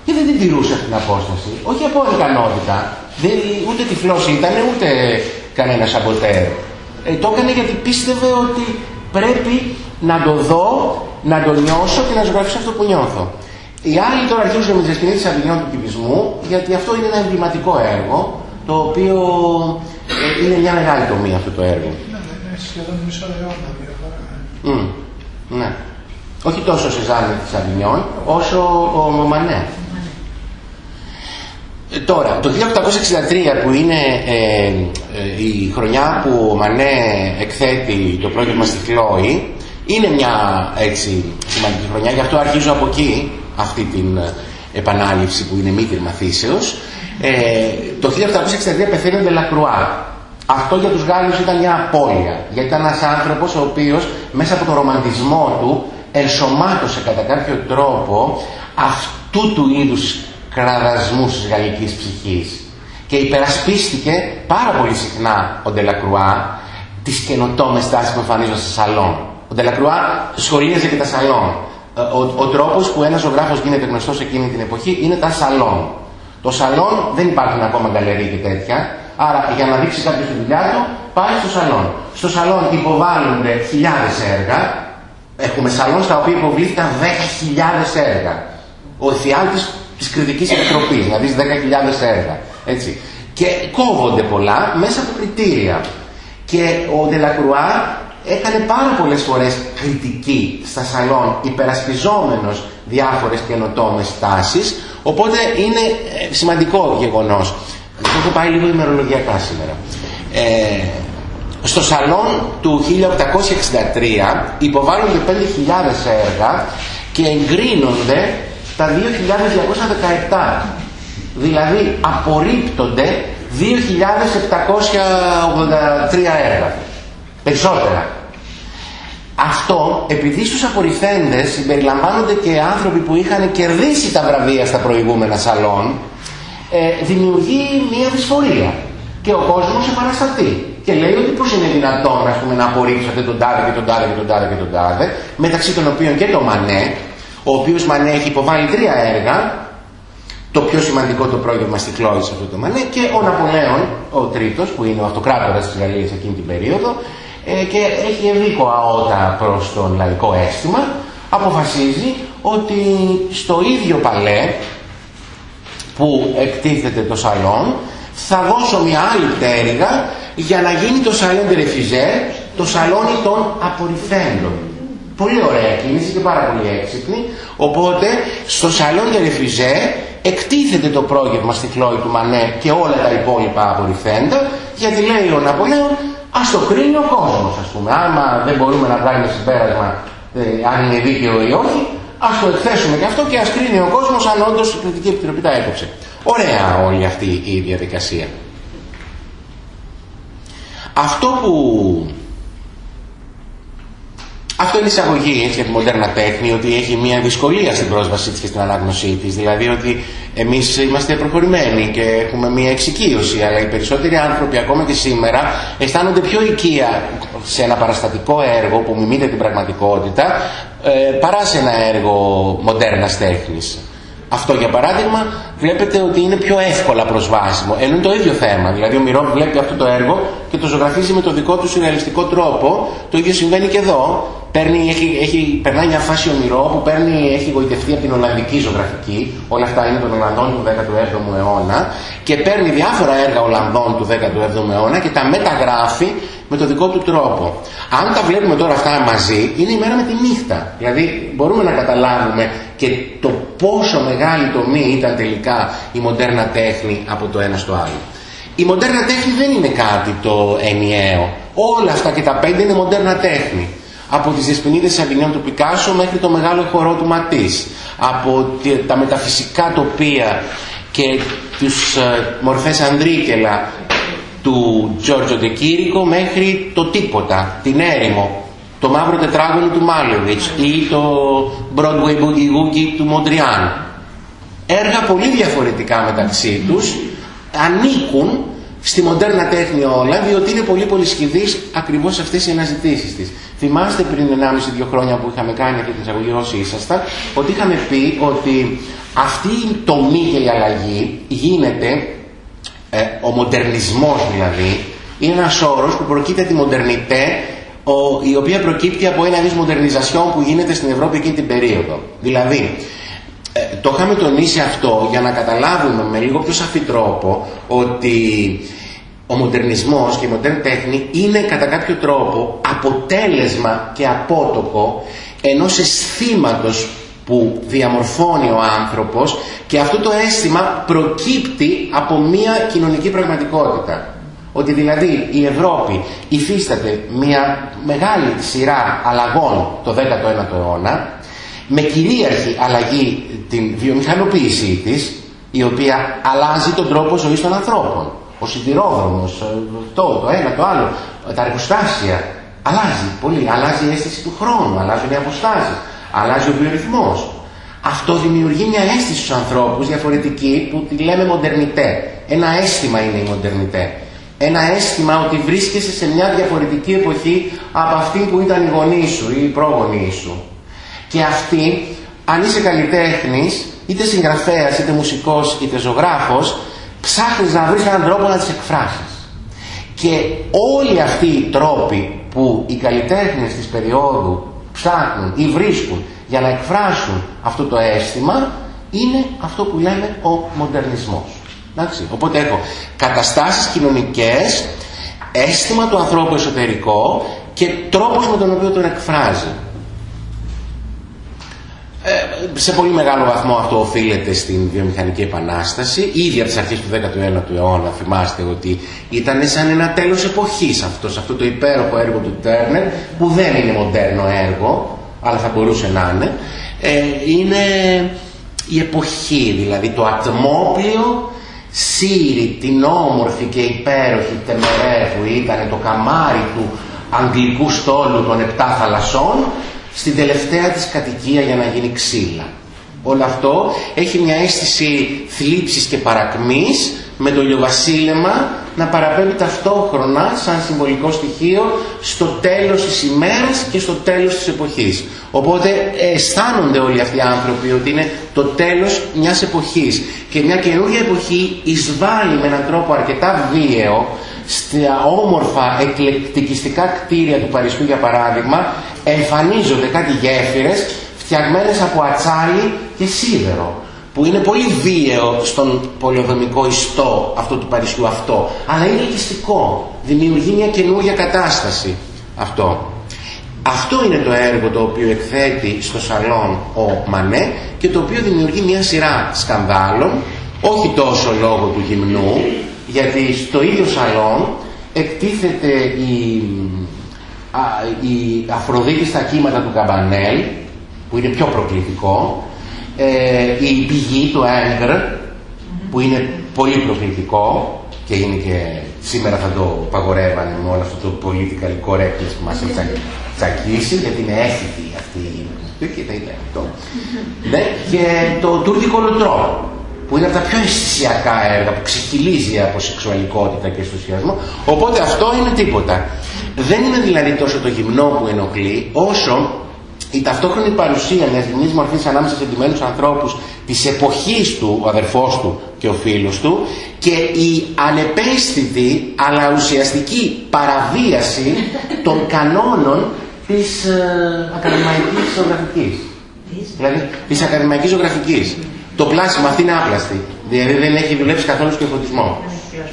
και δεν την τηρούσε αυτή την απόσταση. Όχι από ικανότητα. Δεν, ούτε τυφλός ήταν, ούτε κανένας σαμποτέρ. Ε, το έκανε γιατί πίστευε ότι πρέπει να το δω, να το νιώσω και να ζωγραφίσω αυτό που νιώθω. Οι άλλοι τώρα αρχίζουν με τη σκηνή της Αβυγιών του κυβισμού, γιατί αυτό είναι ένα εμβληματικό έργο, το οποίο ε, είναι μια μεγάλη τομή αυτό το έργο.
Ναι, ναι, είναι σχεδόν μισό αιώνα διαφορά.
Mm, ναι. Όχι τόσο ο Σεζάνη της Αβυγιών, όσο ο Μομανέ. Ε, τώρα, το 1863 που είναι ε, ε, η χρονιά που ο Μανέ εκθέτει το πρόγευμα στη Χλόη, είναι μια έτσι σημαντική χρονιά, γι' αυτό αρχίζω από εκεί αυτή την ε, επανάληψη που είναι μήτρη μαθήσεως. Ε, το 1863 πεθαίνει ο Ντελακρουά. Αυτό για τους Γάλλους ήταν μια απώλεια, γιατί ήταν ένας άνθρωπος ο οποίος μέσα από τον ρομαντισμό του ενσωμάτωσε κατά κάποιο τρόπο αυτού του είδους κραδασμούς της γαλλικής ψυχής και υπερασπίστηκε πάρα πολύ συχνά ο Ντελακρουά τις καινοτόμες τάσεις που εμφανίζονται στα σαλόν. Ο Ντελακρουά σχολίαζε και τα σαλόν. Ε, ο, ο τρόπος που ένας ζωγράφος γίνεται γνωστός εκείνη την εποχή είναι τα σαλόν. Το σαλόν δεν υπάρχουν ακόμα γκαλερί και τέτοια, άρα για να δείξει κάποιος τη δουλειά του πάει στο σαλόν. Στο σαλόν υποβάλλονται χιλιάδες έργα, έχουμε σαλόν στα οποία υποβλήθηκαν 10.000 έργα. Ο εφιάλτης της κριτικής επιτροπής, να δεις 10.000 έργα. Έτσι. Και κόβονται πολλά μέσα από κριτήρια. Και ο Ντελακρουά έκανε πάρα πολλές φορές κριτική στα σαλόν υπερασπιζόμενος διάφορες καινοτόμες τάσεις οπότε είναι ε, σημαντικό γεγονός το έχω πάει λίγο ημερολογιακά σήμερα ε, στο σαλόν του 1863 υποβάλλονται 5.000 έργα και εγκρίνονται τα 2.217 δηλαδή απορρίπτονται 2.783 έργα περισσότερα αυτό, επειδή στους απορριφθέντες συμπεριλαμβάνονται και άνθρωποι που είχαν κερδίσει τα βραβεία στα προηγούμενα σαλόν, ε, δημιουργεί μια δυσφορία. Και ο κόσμος επαναστατεί. Και λέει ότι πώς είναι δυνατόν ας πούμε, να απορρίψετε τον τάδε και τον τάδε και τον τάδε και τον τάδε, μεταξύ των οποίων και το Μανέ, ο οποίος Μανέ έχει υποβάλει τρία έργα, το πιο σημαντικό το πρόγευμα στη Χλόη σε αυτό το Μανέ, και ο Ναπολέον, ο τρίτος, που είναι ο αυτοκράτορας της Γαλλίας εκείνη την περίοδο, ε, και έχει ευήκο αότα προς τον λαϊκό αίσθημα, αποφασίζει ότι στο ίδιο παλέ που εκτίθεται το σαλόν θα δώσω μια άλλη πτέρυγα για να γίνει το σαλόν τερεφιζέ, το σαλόνι των απορριφθέντων. Πολύ ωραία κίνηση και πάρα πολύ έξυπνη. Οπότε στο σαλόν τερεφιζέ εκτίθεται το πρόγευμα στη χλόη του Μανέ και όλα τα υπόλοιπα απορριφθέντα γιατί λέει ο Ναπολέον Ας το κρίνει ο κόσμος, ας πούμε. Άμα δεν μπορούμε να βγάλουμε συμπέρασμα ε, αν είναι δίκαιο ή όχι, ας το εκθέσουμε και αυτό και ας κρίνει ο κόσμος αν όντως η Κριτική Επιτροπή τα έκοψε. Ωραία όλη αυτή η διαδικασία. Αυτό που αυτό είναι εισαγωγή έτσι, για τη μοντέρνα τέχνη, ότι έχει μια δυσκολία στην πρόσβασή της και στην ανάγνωσή της. Δηλαδή ότι εμείς είμαστε προχωρημένοι και έχουμε μια εξοικείωση, αλλά οι περισσότεροι άνθρωποι ακόμα και σήμερα αισθάνονται πιο οικία σε ένα παραστατικό έργο που μιμείται την πραγματικότητα ε, παρά σε ένα έργο μοντέρνας τέχνης. Αυτό για παράδειγμα βλέπετε ότι είναι πιο εύκολα προσβάσιμο. Ενώ είναι το ίδιο θέμα. Δηλαδή ο Μυρό βλέπει αυτό το έργο και το ζωγραφίζει με το δικό του σουρεαλιστικό τρόπο. Το ίδιο συμβαίνει και εδώ. Παίρνει, έχει, έχει, περνάει μια φάση ο Μυρό που παίρνει, έχει γοητευτεί από την Ολλανδική ζωγραφική. Όλα αυτά είναι των Ολλανδών του 17ου αιώνα. Και παίρνει διάφορα έργα Ολλανδών του 17ου αιώνα και τα μεταγράφει με το δικό του τρόπο. Αν τα βλέπουμε τώρα αυτά μαζί, είναι η μέρα με τη νύχτα. Δηλαδή μπορούμε να καταλάβουμε και το πόσο μεγάλη τομή ήταν τελικά η μοντέρνα τέχνη από το ένα στο άλλο. η μοντέρνα τέχνη δεν είναι κάτι το ενιαίο. Όλα αυτά και τα πέντε είναι μοντέρνα τέχνη. Από τις δεσποινίδες της του Πικάσο μέχρι το μεγάλο χορό του Ματής. Από τα μεταφυσικά τοπία και τους ε, μορφές Ανδρίκελα του Τζόρτζο Ντεκύρικο μέχρι το τίποτα, την έρημο, το μαύρο τετράγωνο του Μάλεβιτς ή το Broadway Boogie Woogie του Μοντριάν. Έργα πολύ διαφορετικά μεταξύ τους ανήκουν στη μοντέρνα τέχνη όλα, διότι είναι πολύ πολύ σχηδής ακριβώς αυτές οι αναζητήσεις της. Θυμάστε πριν 1,5-2 χρόνια που είχαμε κάνει αυτή την εισαγωγή όσοι ήσασταν, ότι είχαμε πει ότι αυτή η τομή και η αλλαγή γίνεται, ε, ο μοντερνισμός δηλαδή, είναι ένας όρος που προκύπτει από τη μοντερνιτέ, η οποία προκύπτει από ένα είδος μοντερνιζασιόν που γίνεται στην Ευρώπη εκείνη την περίοδο. Δηλαδή, ε, το είχαμε τονίσει αυτό για να καταλάβουμε με λίγο πιο σαφή τρόπο ότι ο μοντερνισμός και η μοντέρνη τέχνη είναι κατά κάποιο τρόπο αποτέλεσμα και απότοκο ενός αισθήματος που διαμορφώνει ο άνθρωπος και αυτό το αίσθημα προκύπτει από μια κοινωνική πραγματικότητα. Ότι δηλαδή η Ευρώπη υφίσταται μια μεγάλη σειρά αλλαγών το 19ο αιώνα με κυρίαρχη αλλαγή την βιομηχανοποίησή της η οποία αλλάζει τον τρόπο ζωής των ανθρώπων. Ο σιδηρόδρομος, ε, το, το ένα, το άλλο, τα εργοστάσια. Αλλάζει πολύ, αλλάζει η αίσθηση του χρόνου, αλλάζουν οι αποστάσεις, αλλάζει ο βιορυθμός. Αυτό δημιουργεί μια αίσθηση στους ανθρώπους διαφορετική που τη λέμε μοντερνιτέ. Ένα αίσθημα είναι η μοντερνιτέ. Ένα αίσθημα ότι βρίσκεσαι σε μια διαφορετική εποχή από αυτή που ήταν η γονή σου ή η πρόγονή σου. Και αυτή, αν είσαι καλλιτέχνης, είτε συγγραφέας, είτε μουσικός, είτε ζωγράφος, ψάχνεις να βρεις έναν τρόπο να τις εκφράσεις. Και όλοι αυτοί οι τρόποι που οι καλλιτέχνες της περίοδου ψάχνουν ή βρίσκουν για να εκφράσουν αυτό το αίσθημα είναι αυτό που λέμε ο μοντερνισμός. Εντάξει. Οπότε έχω καταστάσεις κοινωνικές, αίσθημα του ανθρώπου εσωτερικό και τρόπος με τον οποίο τον εκφράζει. Ε, σε πολύ μεγάλο βαθμό αυτό οφείλεται στην βιομηχανική επανάσταση. Ήδη από τις αρχές του 19ου αιώνα θυμάστε ότι ήταν σαν ένα τέλος εποχής αυτός, αυτό το υπέροχο έργο του Τέρνερ που δεν είναι μοντέρνο έργο, αλλά θα μπορούσε να είναι. Ε, είναι η εποχή, δηλαδή το ατμόπλιο σύρι, την όμορφη και υπέροχη τεμερέ που ήταν το καμάρι του αγγλικού στόλου των επτά θαλασσών στην τελευταία της κατοικία για να γίνει ξύλα. Όλο αυτό έχει μια αίσθηση θλίψης και παρακμής με το ηλιοβασίλεμα να παραπέμπει ταυτόχρονα σαν συμβολικό στοιχείο στο τέλος της ημέρας και στο τέλος της εποχής. Οπότε αισθάνονται όλοι αυτοί οι άνθρωποι ότι είναι το τέλος μιας εποχής και μια καινούργια εποχή εισβάλλει με έναν τρόπο αρκετά βίαιο στα όμορφα εκλεκτικιστικά κτίρια του Παρισιού για παράδειγμα εμφανίζονται κάτι γέφυρες φτιαγμένες από ατσάλι και σίδερο που είναι πολύ βίαιο στον πολιοδομικό ιστό αυτό του Παρισιού αυτό. Αλλά είναι ελκυστικό. Δημιουργεί μια καινούργια κατάσταση αυτό. Αυτό είναι το έργο το οποίο εκθέτει στο σαλόν ο Μανέ και το οποίο δημιουργεί μια σειρά σκανδάλων όχι τόσο λόγω του γυμνού γιατί στο ίδιο σαλόν εκτίθεται η, α, η Αφροδίτη στα κύματα του Καμπανέλ που είναι πιο προκλητικό ε, η πηγή του Έγκρ που είναι πολύ προκλητικό και είναι και σήμερα θα το παγορεύανε με όλο αυτό το political correctness που μας έχει τσακίσει γιατί είναι έφητη αυτή η και τα αυτό. Ναι, και το τουρκικό λουτρό που είναι από τα πιο αισθησιακά έργα που ξεχυλίζει από σεξουαλικότητα και ενθουσιασμό. Οπότε αυτό είναι τίποτα. Δεν είναι δηλαδή τόσο το γυμνό που ενοχλεί, όσο η ταυτόχρονη παρουσία μιας γυμνή μορφής ανάμεσα σε εντυμένους ανθρώπους της εποχής του, ο αδερφός του και ο φίλος του, και η ανεπαίσθητη αλλά ουσιαστική παραβίαση των κανόνων της ε, ακαδημαϊκής ζωγραφικής. Δηλαδή της ακαδημαϊκής ζωγραφικής. Το πλάσιμο αυτή είναι άπλαστη. Δηλαδή δεν έχει δουλέψει καθόλου στο φωτισμό.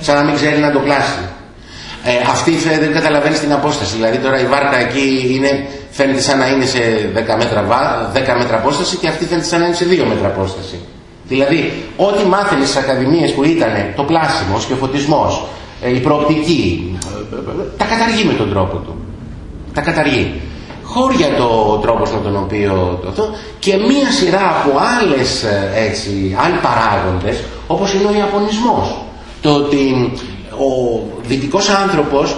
Σαν να μην ξέρει να το πλάσει. Ε, αυτή δεν καταλαβαίνει την απόσταση. Δηλαδή τώρα η βάρκα εκεί είναι, φαίνεται σαν να είναι σε 10 μέτρα, 10 μέτρα απόσταση και αυτή φαίνεται σαν να είναι σε 2 μέτρα απόσταση. Δηλαδή, ό,τι μάθαινε στις ακαδημίες που ήταν το πλάσιμος και ο φωτισμός, ε, η προοπτική, ε, τα καταργεί με τον τρόπο του. Τα καταργεί. Χώρια το τρόπος με τον οποίο το αυτό και μία σειρά από άλλες έτσι, άλλοι παράγοντες όπως είναι ο Ιαπωνισμός. Το ότι ο δυτικός άνθρωπος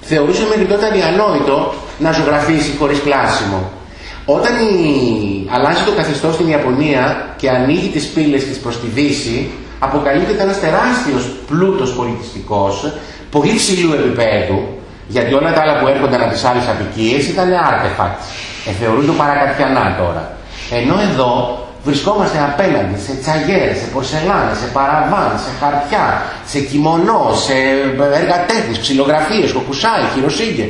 θεωρούσε μέχρι τότε αδιανόητο να ζωγραφίσει χωρίς πλάσιμο. Όταν η... αλλάζει το καθεστώς στην Ιαπωνία και ανοίγει τις πύλες της προς τη Δύση, αποκαλύπτεται ένας τεράστιος πλούτος πολιτιστικός, πολύ ψηλού επίπεδου, γιατί όλα τα άλλα που έρχονταν από τις άλλες απικίες ήταν artifacts, ε, θεωρούνται παρακατιανά τώρα. Ενώ εδώ βρισκόμαστε απέναντι σε τσαγέρες, σε πορσελάνες, σε παραβάν, σε χαρτιά, σε κιμονό, σε έργα τέχνης, ψιλογραφίες, κοκουσάι, χειροσύγκε.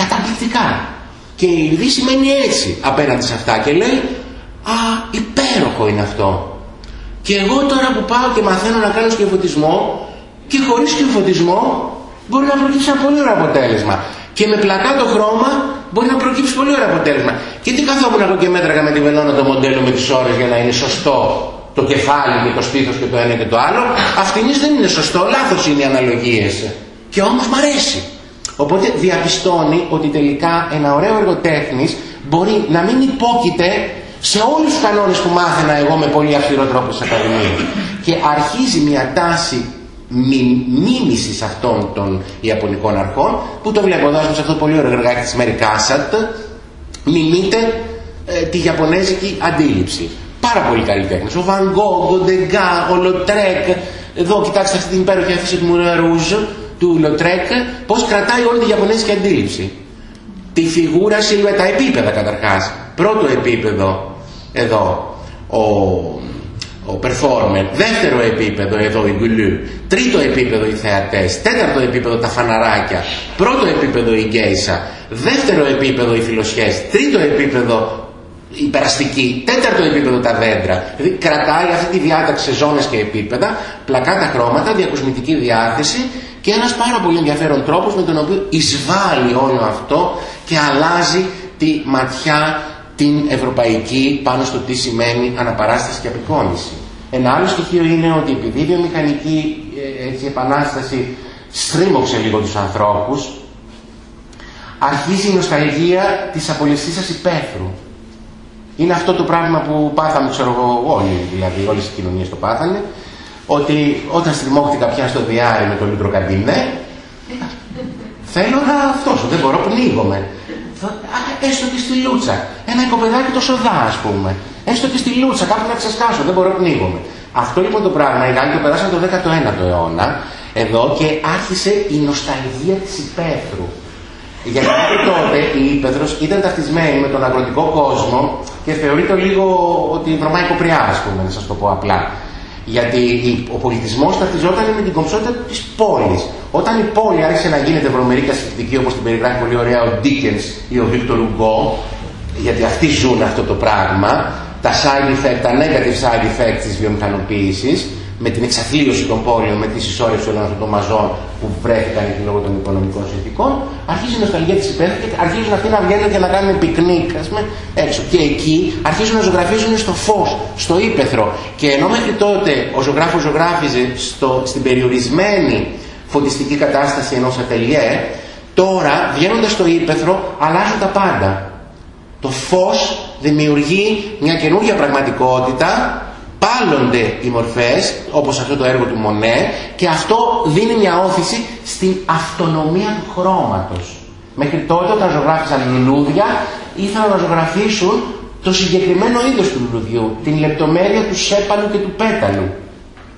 Καταπληκτικά. Και η Δύση μένει έτσι απέναντι σε αυτά και λέει «Α, υπέροχο είναι αυτό». Και εγώ τώρα που πάω και μαθαίνω να κάνω σκεφωτισμό και χωρίς σκεφωτισμό μπορεί να προκύψει ένα πολύ ωραίο αποτέλεσμα. Και με πλακάτο χρώμα μπορεί να προκύψει πολύ ωραίο αποτέλεσμα. Και τι καθόμουν εγώ και μέτραγα με τη βελόνα το μοντέλο με τις ώρες για να είναι σωστό το κεφάλι και το στήθος και το ένα και το άλλο. Αυτήν δεν είναι σωστό, λάθος είναι οι αναλογίες. Και όμως μ' αρέσει. Οπότε διαπιστώνει ότι τελικά ένα ωραίο έργο τέχνης μπορεί να μην υπόκειται σε όλους τους κανόνες που μάθαινα εγώ με πολύ αυστηρό τρόπο στις ακαδημίες. Και αρχίζει μια τάση μίμησης αυτών των Ιαπωνικών αρχών που το βλέπω εδώ σε αυτό το πολύ ωραίο εργάκι της Μέρη Κάσατ μιμείται ε, τη Ιαπωνέζικη αντίληψη. Πάρα πολλοί καλλιτέχνες. Ο Βαν Γκόγκ, ο Ντεγκά, ο Λοτρέκ. Εδώ κοιτάξτε αυτή την υπέροχη αφίσα του Μουλέν Ρουζ, του Λοτρέκ, πώς κρατάει όλη τη Ιαπωνέζικη αντίληψη. Τη φιγούραση με τα επίπεδα καταρχάς. Πρώτο επίπεδο εδώ ο ο performer, δεύτερο επίπεδο εδώ η γκουλού, τρίτο επίπεδο οι θεατές, τέταρτο επίπεδο τα φαναράκια, πρώτο επίπεδο η γκέισα, δεύτερο επίπεδο οι φιλοσιές, τρίτο επίπεδο η περαστική, τέταρτο επίπεδο τα δέντρα. Δηλαδή κρατάει αυτή τη διάταξη σε ζώνες και επίπεδα, πλακάτα χρώματα, διακοσμητική διάθεση και ένας πάρα πολύ ενδιαφέρον τρόπος με τον οποίο εισβάλλει όλο αυτό και αλλάζει τη ματιά την ευρωπαϊκή πάνω στο τι σημαίνει αναπαράσταση και απεικόνηση. Ένα άλλο στοιχείο είναι ότι επειδή η βιομηχανική ε, έτσι, επανάσταση στρίμωξε λίγο τους ανθρώπους, αρχίζει η νοσταλγία της απολυσής σας υπαίθρου. Είναι αυτό το πράγμα που πάθαμε, ξέρω εγώ, όλοι, δηλαδή όλες οι κοινωνίες το πάθανε, ότι όταν στριμώχτηκα πια στο διάρρη με το λίτρο καμπινέ, θέλω να αυτός, δεν μπορώ, πνίγομαι έστω και στη λούτσα. Ένα οικοπεδάκι το σοδά, ας πούμε. Έστω και στη λούτσα, κάπου να ξεσκάσω, δεν μπορώ να πνίγομαι. Αυτό λοιπόν το πράγμα οι Γάλλοι το περάσαν το 19ο αιώνα εδώ και άρχισε η νοσταλγία της υπαίθρου. Γιατί μέχρι τότε η Ήπεθρος ήταν ταυτισμένη με τον αγροτικό κόσμο και θεωρείται λίγο ότι βρωμάει κοπριά, ας πούμε, να σας το πω απλά. Γιατί ο πολιτισμός ταυτιζόταν με την κομψότητα της πόλης. Όταν η πόλη άρχισε να γίνεται βρωμερή και ασφυκτική όπως την περιγράφει πολύ ωραία ο Dickens ή ο Victor Hugo, γιατί αυτοί ζουν αυτό το πράγμα, τα side effects, τα negative side effects της βιομηχανοποίησης, με την εξαθλίωση των πόλεων, με τη συσσόρευση όλων αυτών των μαζών που βρέθηκαν εκεί λόγω των οικονομικών συνθήκων, αρχίζει η νοσταλγία της υπαίθρου και αρχίζουν αυτοί να βγαίνουν και να κάνουν πικνίκ, ας πούμε, έξω. Και εκεί αρχίζουν να ζωγραφίζουν στο φως, στο ύπεθρο. Και ενώ μέχρι τότε ο ζωγράφος ζωγράφιζε στο, στην περιορισμένη φωτιστική κατάσταση ενός ατελιέ, τώρα βγαίνοντας στο ύπεθρο αλλάζουν τα πάντα. Το φως δημιουργεί μια καινούργια πραγματικότητα πάλλονται οι μορφές, όπως αυτό το έργο του Μονέ, και αυτό δίνει μια όθηση στην αυτονομία του χρώματος. Μέχρι τότε όταν ζωγράφισαν λουλούδια, ήθελαν να ζωγραφίσουν το συγκεκριμένο είδος του λουλουδιού, την λεπτομέρεια του σέπαλου και του πέταλου.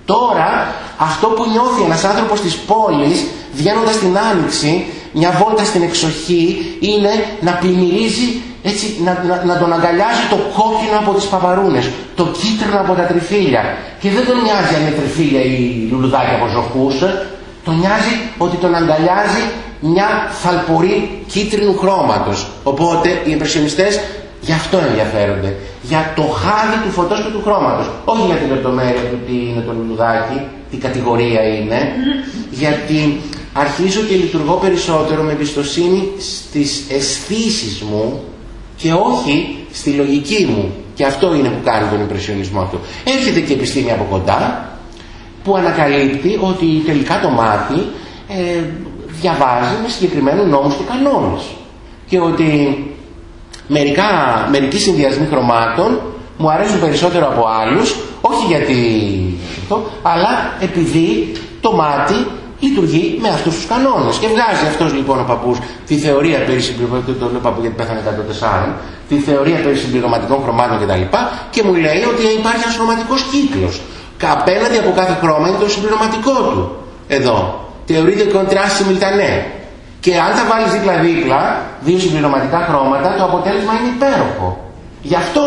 Τώρα αυτό που νιώθει ένας άνθρωπος της πόλης, βγαίνοντας την άνοιξη, μια βόλτα στην εξοχή, είναι να πλημμυρίζει έτσι να, να, να, τον αγκαλιάζει το κόκκινο από τις παπαρούνες, το κίτρινο από τα τριφύλια. Και δεν τον νοιάζει αν είναι τριφύλια ή λουλουδάκια από ζωχούς, τον νοιάζει ότι τον αγκαλιάζει μια θαλπορή κίτρινου χρώματος. Οπότε οι εμπρεσιονιστές γι' αυτό ενδιαφέρονται. Για το χάδι του φωτός και του χρώματος. Όχι για την λεπτομέρεια του τι είναι το λουλουδάκι, τι κατηγορία είναι, γιατί αρχίζω και λειτουργώ περισσότερο με εμπιστοσύνη στις αισθήσεις μου και όχι στη λογική μου και αυτό είναι που κάνει τον υπρεσιονισμό αυτό. Έρχεται και η επιστήμη από κοντά που ανακαλύπτει ότι τελικά το μάτι ε, διαβάζει με συγκεκριμένους νόμους και κανόνες και ότι μερικά, μερικοί συνδυασμοί χρωμάτων μου αρέσουν περισσότερο από άλλους όχι γιατί αυτό, αλλά επειδή το μάτι λειτουργεί με αυτούς τους κανόνες. Και βγάζει αυτός λοιπόν ο παππούς τη θεωρία περί συμπληρωματικών το λέω παππού γιατί πέθανε 104 τη θεωρία περί συμπληρωματικών χρωμάτων κτλ και, και μου λέει ότι υπάρχει ένας χρωματικός κύκλος. Απέναντι από κάθε χρώμα είναι το συμπληρωματικό του. Εδώ. Θεωρείται κοντράσι simultané και αν τα βάλεις δίπλα-δίπλα δύο συμπληρωματικά χρώματα το αποτέλεσμα είναι υπέροχο. Γι' αυτό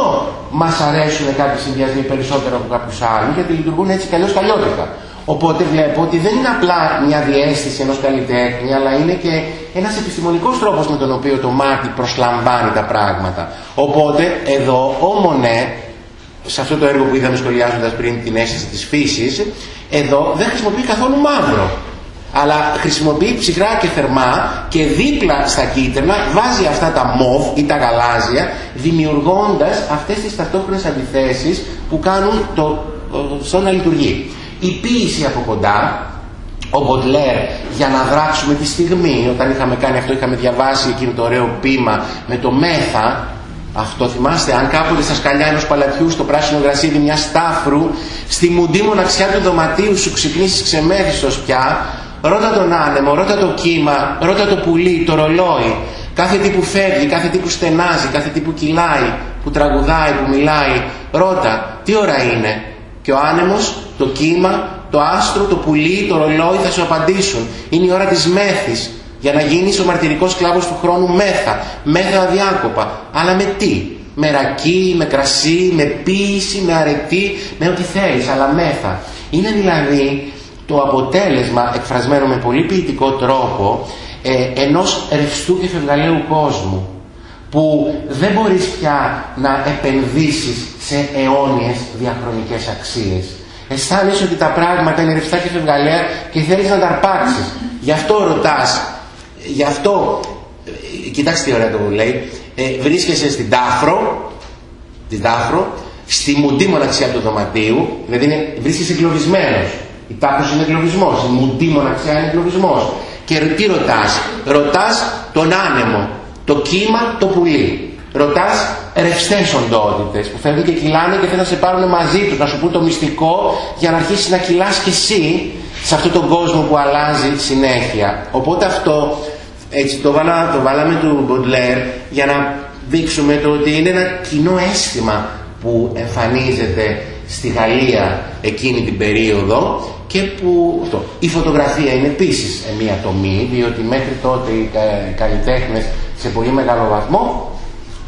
μας αρέσουν κάποιοι συνδυασμοί περισσότερο από κάποιους άλλους, γιατί λειτουργούν έτσι καλώς καλλιώτικα. Οπότε βλέπω ότι δεν είναι απλά μια διέστηση ενός καλλιτέχνη, αλλά είναι και ένας επιστημονικός τρόπος με τον οποίο το μάτι προσλαμβάνει τα πράγματα. Οπότε εδώ ο Μονέ, σε αυτό το έργο που είδαμε σχολιάζοντας πριν την αίσθηση της φύσης, εδώ δεν χρησιμοποιεί καθόλου μαύρο αλλά χρησιμοποιεί ψυχρά και θερμά και δίπλα στα κίτρινα βάζει αυτά τα μοβ ή τα γαλάζια δημιουργώντας αυτές τις ταυτόχρονες αντιθέσεις που κάνουν το, στο να λειτουργεί. Η ποίηση από κοντά, ο Μποντλέρ για να δράξουμε τη στιγμή, όταν είχαμε κάνει αυτό είχαμε διαβάσει εκείνο το ωραίο ποίημα με το μέθα, αυτό θυμάστε, αν κάποτε στα σκαλιά ενός παλατιού στο πράσινο γρασίδι μια στάφρου, στη μουντή μοναξιά του δωματίου σου ξυπνήσεις ξεμέθιστος πια, Ρώτα τον άνεμο, ρώτα το κύμα, ρώτα το πουλί, το ρολόι. Κάθε τι που φεύγει, κάθε τι που στενάζει, κάθε τι που κυλάει, που τραγουδάει, που μιλάει. Ρώτα, τι ώρα είναι. Και ο άνεμος, το κύμα, το άστρο, το πουλί, το ρολόι θα σου απαντήσουν. Είναι η ώρα της μέθης. Για να γίνεις ο μαρτυρικός σκλάβος του χρόνου μέθα. Μέθα αδιάκοπα. Αλλά με τι; Με ρακί, με κρασί, με ποίηση, με αρετή, με ό,τι θέλεις, αλλά μέθα. Είναι δηλαδή το αποτέλεσμα εκφρασμένο με πολύ ποιητικό τρόπο ε, ενός ρευστού και φευγαλαίου κόσμου που δεν μπορείς πια να επενδύσεις σε αιώνιες διαχρονικές αξίες. Αισθάνεσαι ότι τα πράγματα είναι ρευστά και φευγαλαία και θέλεις να τα αρπάξεις. Γι' αυτό ρωτάς, γι' αυτό, ε, κοιτάξτε τι ωραία το μου λέει, ε, βρίσκεσαι στην τάφρο, την τάφρο, στη μουντή μοναξιά του δωματίου, δηλαδή είναι, βρίσκεσαι εγκλωβισμένος. Η τάφος είναι εγκλωβισμός, η μουντή μοναξιά είναι εγκλωβισμός. Και τι ρωτάς, ρωτάς τον άνεμο, το κύμα, το πουλί. Ρωτάς ρευστές οντότητες που φεύγουν και κυλάνε και θέλουν να σε πάρουν μαζί τους, να σου πούν το μυστικό για να αρχίσεις να κυλάς κι εσύ σε αυτόν τον κόσμο που αλλάζει συνέχεια. Οπότε αυτό, έτσι το, βάλα, το βάλαμε του Μποντλέρ για να δείξουμε το ότι είναι ένα κοινό αίσθημα που εμφανίζεται στη Γαλλία εκείνη την περίοδο και που αυτό. η φωτογραφία είναι επίσης μια τομή διότι μέχρι τότε οι καλλιτέχνες σε πολύ μεγάλο βαθμό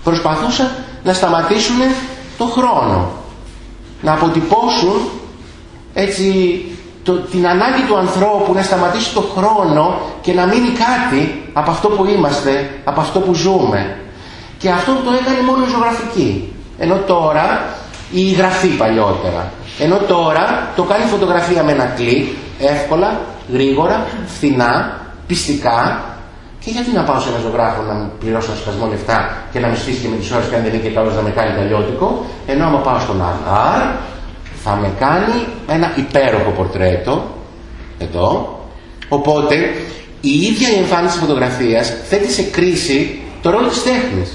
προσπαθούσαν να σταματήσουν το χρόνο να αποτυπώσουν έτσι το, την ανάγκη του ανθρώπου να σταματήσει το χρόνο και να μείνει κάτι από αυτό που είμαστε, από αυτό που ζούμε. Και αυτό το έκανε μόνο η ζωγραφική. Ενώ τώρα η γραφή παλιότερα. Ενώ τώρα το κάνει φωτογραφία με ένα κλικ, εύκολα, γρήγορα, φθηνά, πιστικά και γιατί να πάω σε ένα ζωγράφο να μου πληρώσω ένα σπασμό λεφτά και να με στήσει και με τις ώρες και αν δεν είναι και καλός να με κάνει ταλιώτικο, ενώ άμα πάω στον Αγάρ θα με κάνει ένα υπέροχο πορτρέτο, εδώ, οπότε η ίδια η εμφάνιση της φωτογραφίας θέτει σε κρίση το ρόλο της τέχνης.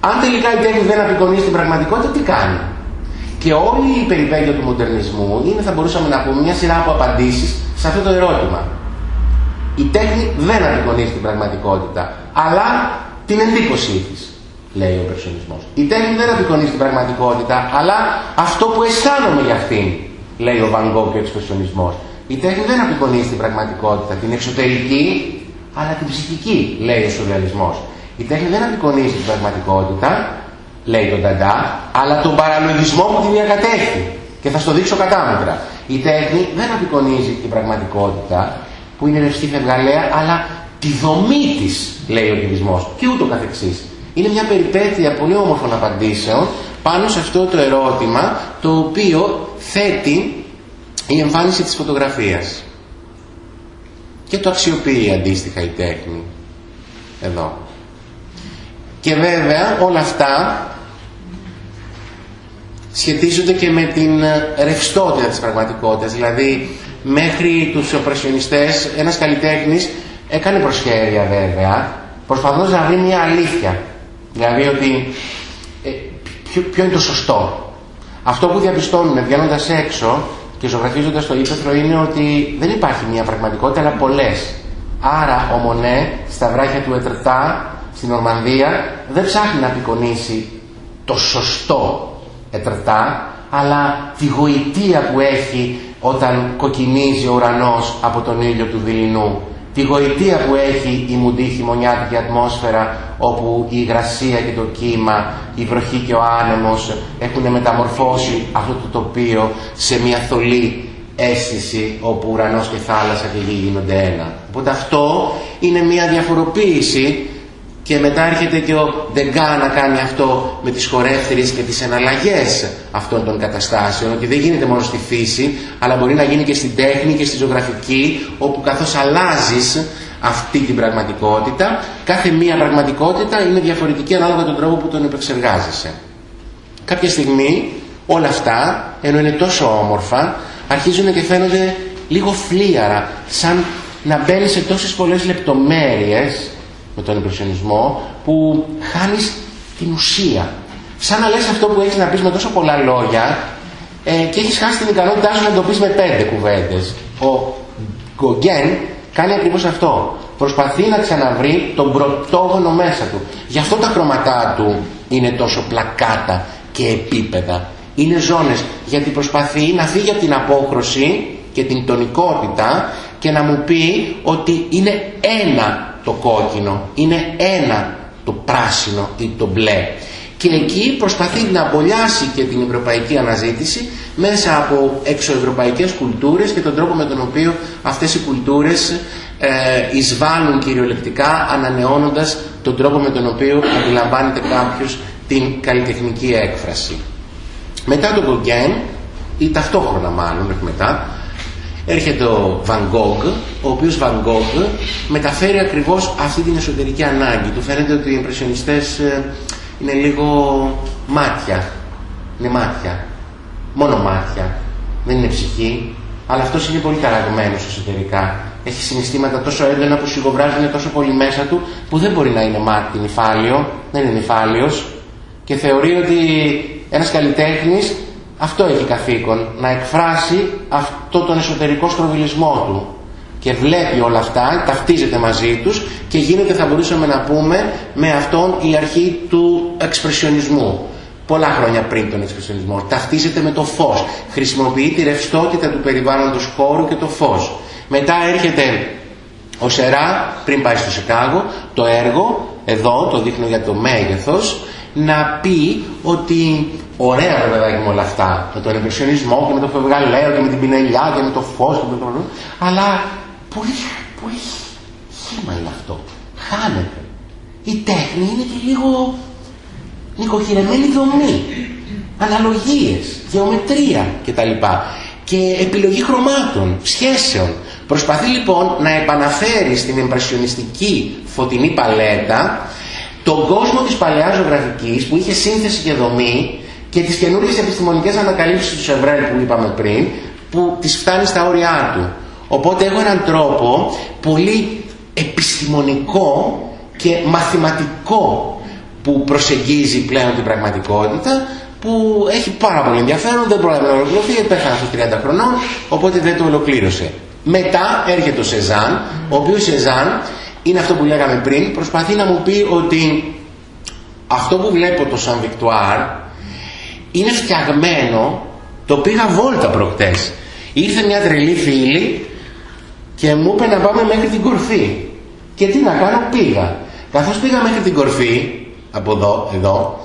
Αν τελικά η τέχνη δεν απεικονίζει την πραγματικότητα, τι κάνει; Και όλη η περιπέτεια του μοντερνισμού είναι, θα μπορούσαμε να πούμε, μια σειρά από απαντήσεις σε αυτό το ερώτημα. Η τέχνη δεν απεικονίζει την πραγματικότητα, αλλά την εντύπωσή της, λέει ο περσονισμός. Η τέχνη δεν απεικονίζει την πραγματικότητα, αλλά αυτό που αισθάνομαι για αυτήν, λέει ο Βαγκό και ο εξπρεσιονισμός. Η τέχνη δεν απεικονίζει την πραγματικότητα, την εξωτερική, αλλά την ψυχική, λέει ο σουρεαλισμός. Η τέχνη δεν απεικονίζει την πραγματικότητα, λέει τον Ταντά, αλλά τον παραλογισμό που τη διακατέχει. Και θα στο δείξω κατάμετρα. Η τέχνη δεν απεικονίζει την πραγματικότητα, που είναι ρευστή φευγαλέα, αλλά τη δομή της, λέει ο κινησμός, και ούτω καθεξής. Είναι μια περιπέτεια πολύ όμορφων απαντήσεων πάνω σε αυτό το ερώτημα, το οποίο θέτει η εμφάνιση της φωτογραφίας. Και το αξιοποιεί αντίστοιχα η τέχνη. Εδώ. Και βέβαια όλα αυτά σχετίζονται και με την ρευστότητα της πραγματικότητας. Δηλαδή, μέχρι τους οπρεσιονιστές, ένας καλλιτέχνης έκανε προσχέρεια βέβαια, προσπαθώντας να βρει μια αλήθεια. Δηλαδή ότι ε, ποιο, ποιο είναι το σωστό. Αυτό που διαπιστώνουν βγαίνοντας έξω και ζωγραφίζοντας το ύπεθρο είναι ότι δεν υπάρχει μια πραγματικότητα αλλά πολλές. Άρα ο Μονέ στα βράχια του Ετρετά στην Ορμανδία δεν ψάχνει να απεικονίσει το σωστό Ετρετά αλλά τη γοητεία που έχει όταν κοκκινίζει ο ουρανός από τον ήλιο του δειλινού τη γοητεία που έχει η μουντή χειμωνιάτικη ατμόσφαιρα όπου η υγρασία και το κύμα, η βροχή και ο άνεμος έχουν μεταμορφώσει αυτό το τοπίο σε μια θολή αίσθηση όπου ουρανός και θάλασσα και γη γίνονται ένα. Οπότε αυτό είναι μια διαφοροποίηση και μετά έρχεται και ο Δεγκά να κάνει αυτό με τις χορεύθερες και τις εναλλαγές αυτών των καταστάσεων, ότι δεν γίνεται μόνο στη φύση, αλλά μπορεί να γίνει και στην τέχνη και στη ζωγραφική, όπου καθώς αλλάζεις αυτή την πραγματικότητα, κάθε μία πραγματικότητα είναι διαφορετική ανάλογα τον τρόπο που τον επεξεργάζεσαι. Κάποια στιγμή όλα αυτά, ενώ είναι τόσο όμορφα, αρχίζουν και φαίνονται λίγο φλίαρα, σαν να μπαίνεις σε τόσες πολλές λεπτομέρειες με τον υπερσιονισμό που χάνεις την ουσία. Σαν να λες αυτό που έχεις να πεις με τόσο πολλά λόγια ε, και έχεις χάσει την ικανότητά σου να το πεις με πέντε κουβέντες. Ο Γκογκέν κάνει ακριβώς αυτό. Προσπαθεί να ξαναβρει τον πρωτόγονο μέσα του. Γι' αυτό τα χρωματά του είναι τόσο πλακάτα και επίπεδα. Είναι ζώνες γιατί προσπαθεί να φύγει από την απόχρωση και την τονικότητα και να μου πει ότι είναι ένα το κόκκινο, είναι ένα το πράσινο ή το μπλε. Και εκεί προσπαθεί να απολιάσει και την ευρωπαϊκή αναζήτηση μέσα από εξωευρωπαϊκές κουλτούρες και τον τρόπο με τον οποίο αυτές οι κουλτούρες ε, εισβάλλουν κυριολεκτικά ανανεώνοντας τον τρόπο με τον οποίο αντιλαμβάνεται κάποιος την καλλιτεχνική έκφραση. Μετά τον Gauguin, ή ταυτόχρονα μάλλον, όχι μετά, έρχεται ο Van Gogh, ο οποίος Van Gogh μεταφέρει ακριβώς αυτή την εσωτερική ανάγκη. Του φαίνεται ότι οι εμπρεσιονιστές ε, είναι λίγο μάτια. Είναι μάτια. Μόνο μάτια. Δεν είναι ψυχή. Αλλά αυτός είναι πολύ ταραγμένος εσωτερικά. Έχει συναισθήματα τόσο έντονα που σιγοβράζουν τόσο πολύ μέσα του που δεν μπορεί να είναι μάτι νυφάλιο. Δεν είναι νυφάλιος. Και θεωρεί ότι ένας καλλιτέχνης αυτό έχει καθήκον, να εκφράσει αυτό τον εσωτερικό στροβιλισμό του. Και βλέπει όλα αυτά, ταυτίζεται μαζί τους και γίνεται θα μπορούσαμε να πούμε με αυτόν η αρχή του εξπρεσιονισμού. Πολλά χρόνια πριν τον εξπρεσιονισμό. Ταυτίζεται με το φως. Χρησιμοποιεί τη ρευστότητα του περιβάλλοντος χώρου και το φως. Μετά έρχεται ο Σερά, πριν πάει στο Σικάγο, το έργο, εδώ το δείχνω για το μέγεθος, να πει ότι ωραία ρε παιδάκι με όλα αυτά, με τον εμπεσιονισμό και με το φευγαλαίο και με την πινελιά και με το φως και με το... αλλά πολύ, πολύ χήμα είναι αυτό. Χάνεται. Η τέχνη είναι και λίγο νοικοκυρεμένη δομή. Αναλογίες, γεωμετρία κτλ. Και επιλογή χρωμάτων, σχέσεων. Προσπαθεί λοιπόν να επαναφέρει στην εμπρεσιονιστική φωτεινή παλέτα τον κόσμο της παλαιάς ζωγραφικής που είχε σύνθεση και δομή και τις καινούργιες επιστημονικές ανακαλύψεις του Σεβρέλ που είπαμε πριν που τις φτάνει στα όρια του. Οπότε έχω έναν τρόπο πολύ επιστημονικό και μαθηματικό που προσεγγίζει πλέον την πραγματικότητα που έχει πάρα πολύ ενδιαφέρον, δεν πρόλαβε να ολοκληρωθεί, πέθανε στους 30 χρονών, οπότε δεν το ολοκλήρωσε. Μετά έρχεται ο Σεζάν, ο οποίος Σεζάν είναι αυτό που λέγαμε πριν, προσπαθεί να μου πει ότι αυτό που βλέπω το Σαν Βικτουάρ είναι φτιαγμένο, το πήγα βόλτα προχτές. Ήρθε μια τρελή φίλη και μου είπε να πάμε μέχρι την κορφή. Και τι να κάνω, πήγα. Καθώς πήγα μέχρι την κορφή, από εδώ, εδώ,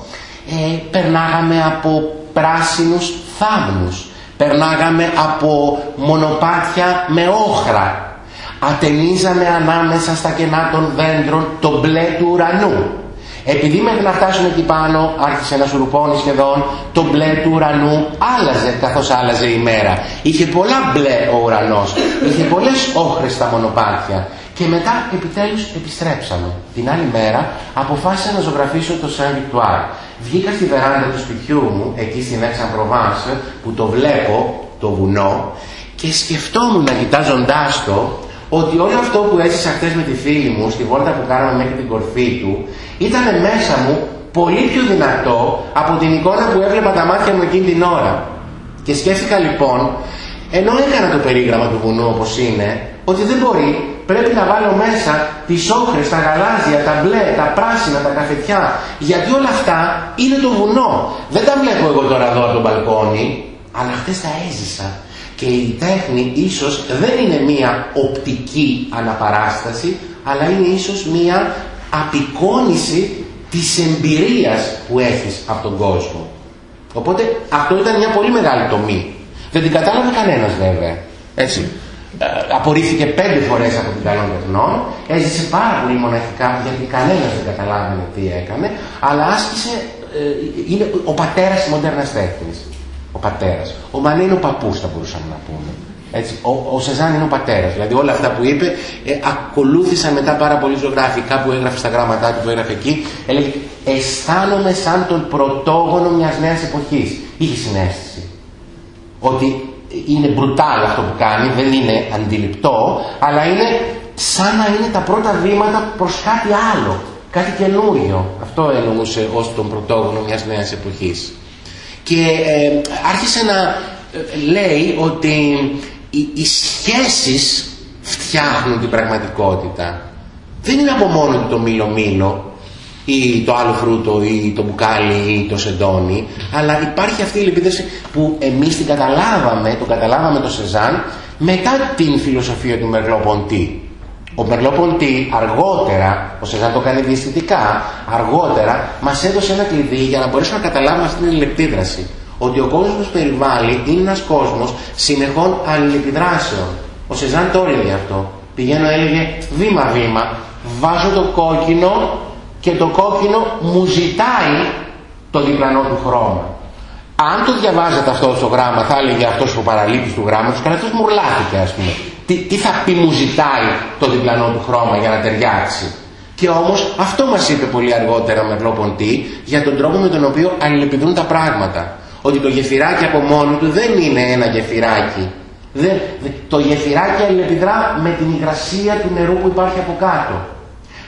ε, περνάγαμε από πράσινους θάμνους. Περνάγαμε από μονοπάτια με όχρα ατενίζαμε ανάμεσα στα κενά των δέντρων το μπλε του ουρανού. Επειδή μέχρι να φτάσουμε εκεί πάνω άρχισε να σουρουπώνει σχεδόν το μπλε του ουρανού άλλαζε καθώς άλλαζε η μέρα. Είχε πολλά μπλε ο ουρανός, είχε πολλές όχρες στα μονοπάτια Και μετά επιτέλους επιστρέψαμε. Την άλλη μέρα αποφάσισα να ζωγραφίσω το Saint Victoire. Βγήκα στη βεράντα του σπιτιού μου, εκεί στην Έξαν Προβάνse, που το βλέπω, το βουνό, και σκεφτόμουν κοιτάζοντάς το ότι όλο αυτό που έζησα χτες με τη φίλη μου στη βόλτα που κάναμε μέχρι την κορφή του ήταν μέσα μου πολύ πιο δυνατό από την εικόνα που έβλεπα τα μάτια μου εκείνη την ώρα. Και σκέφτηκα λοιπόν, ενώ έκανα το περίγραμμα του βουνού όπως είναι, ότι δεν μπορεί, πρέπει να βάλω μέσα τις όχρες, τα γαλάζια, τα μπλε, τα πράσινα, τα καφετιά, γιατί όλα αυτά είναι το βουνό. Δεν τα βλέπω εγώ τώρα εδώ από τον μπαλκόνι, αλλά χτες τα έζησα. Και η τέχνη ίσως δεν είναι μία οπτική αναπαράσταση, αλλά είναι ίσως μία απεικόνηση της εμπειρίας που έχεις από τον κόσμο. Οπότε αυτό ήταν μια πολύ μεγάλη τομή. Δεν την κατάλαβε κανένας βέβαια. Έτσι. Ε, απορρίφθηκε πέντε φορές από την καλών τεχνών, έζησε πάρα πολύ μοναχικά γιατί κανένας δεν καταλάβαινε τι έκανε, αλλά άσκησε, ε, είναι ο πατέρας της μοντέρνας τέχνης. Ο πατέρας. Ο Μανέ είναι ο παππούς θα μπορούσαμε να πούμε. Έτσι, ο, ο Σεζάν είναι ο πατέρας. Δηλαδή όλα αυτά που είπε ε, ακολούθησαν μετά πάρα πολύ ζωγράφοι. Κάπου έγραφε στα γράμματά του που έγραφε εκεί. Έλεγε αισθάνομαι σαν τον πρωτόγονο μιας νέας εποχής. Είχε συνέστηση. Ότι είναι μπρουτάλ αυτό που κάνει, δεν είναι αντιληπτό, αλλά είναι σαν να είναι τα πρώτα βήματα προς κάτι άλλο, κάτι καινούριο. Αυτό εννοούσε ως τον πρωτόγονο μιας νέας εποχής. Και ε, άρχισε να ε, λέει ότι οι, οι σχέσεις φτιάχνουν την πραγματικότητα. Δεν είναι από μόνο το μήλο-μήλο ή το άλλο φρούτο ή το μπουκάλι ή το σεντόνι, αλλά υπάρχει αυτή η λεπίδραση που εμείς την καταλάβαμε, το καταλάβαμε το Σεζάν, μετά την φιλοσοφία του Μερλό-Ποντή. Ο Μερλό-Ποντή αργότερα, ο Σεζάν το κάνει διαισθητικά, αργότερα μας έδωσε ένα κλειδί για να μπορέσουμε να καταλάβουμε αυτή την αλληλεπίδραση. Ότι ο κόσμος που περιβάλλει είναι ένας κόσμος συνεχών αλληλεπιδράσεων. Ο Σεζάν το έλεγε αυτό. Πηγαίνω έλεγε βήμα-βήμα, βάζω το κόκκινο και το κόκκινο μου ζητάει το διπλανό του χρώμα. Αν το διαβάζατε αυτό στο γράμμα, θα έλεγε αυτός ο παραλήπτη τους γράμματο, καλά αυτό μουρλάθηκε, ας πούμε. Τι, τι θα πει μου ζητάει το διπλανό του χρώμα για να ταιριάξει; Και όμως αυτό μας είπε πολύ αργότερα με Ποντή για τον τρόπο με τον οποίο αλληλεπιδρούν τα πράγματα. Ότι το γεφυράκι από μόνο του δεν είναι ένα γεφυράκι. Δεν, το γεφυράκι αλληλεπιδρά με την υγρασία του νερού που υπάρχει από κάτω.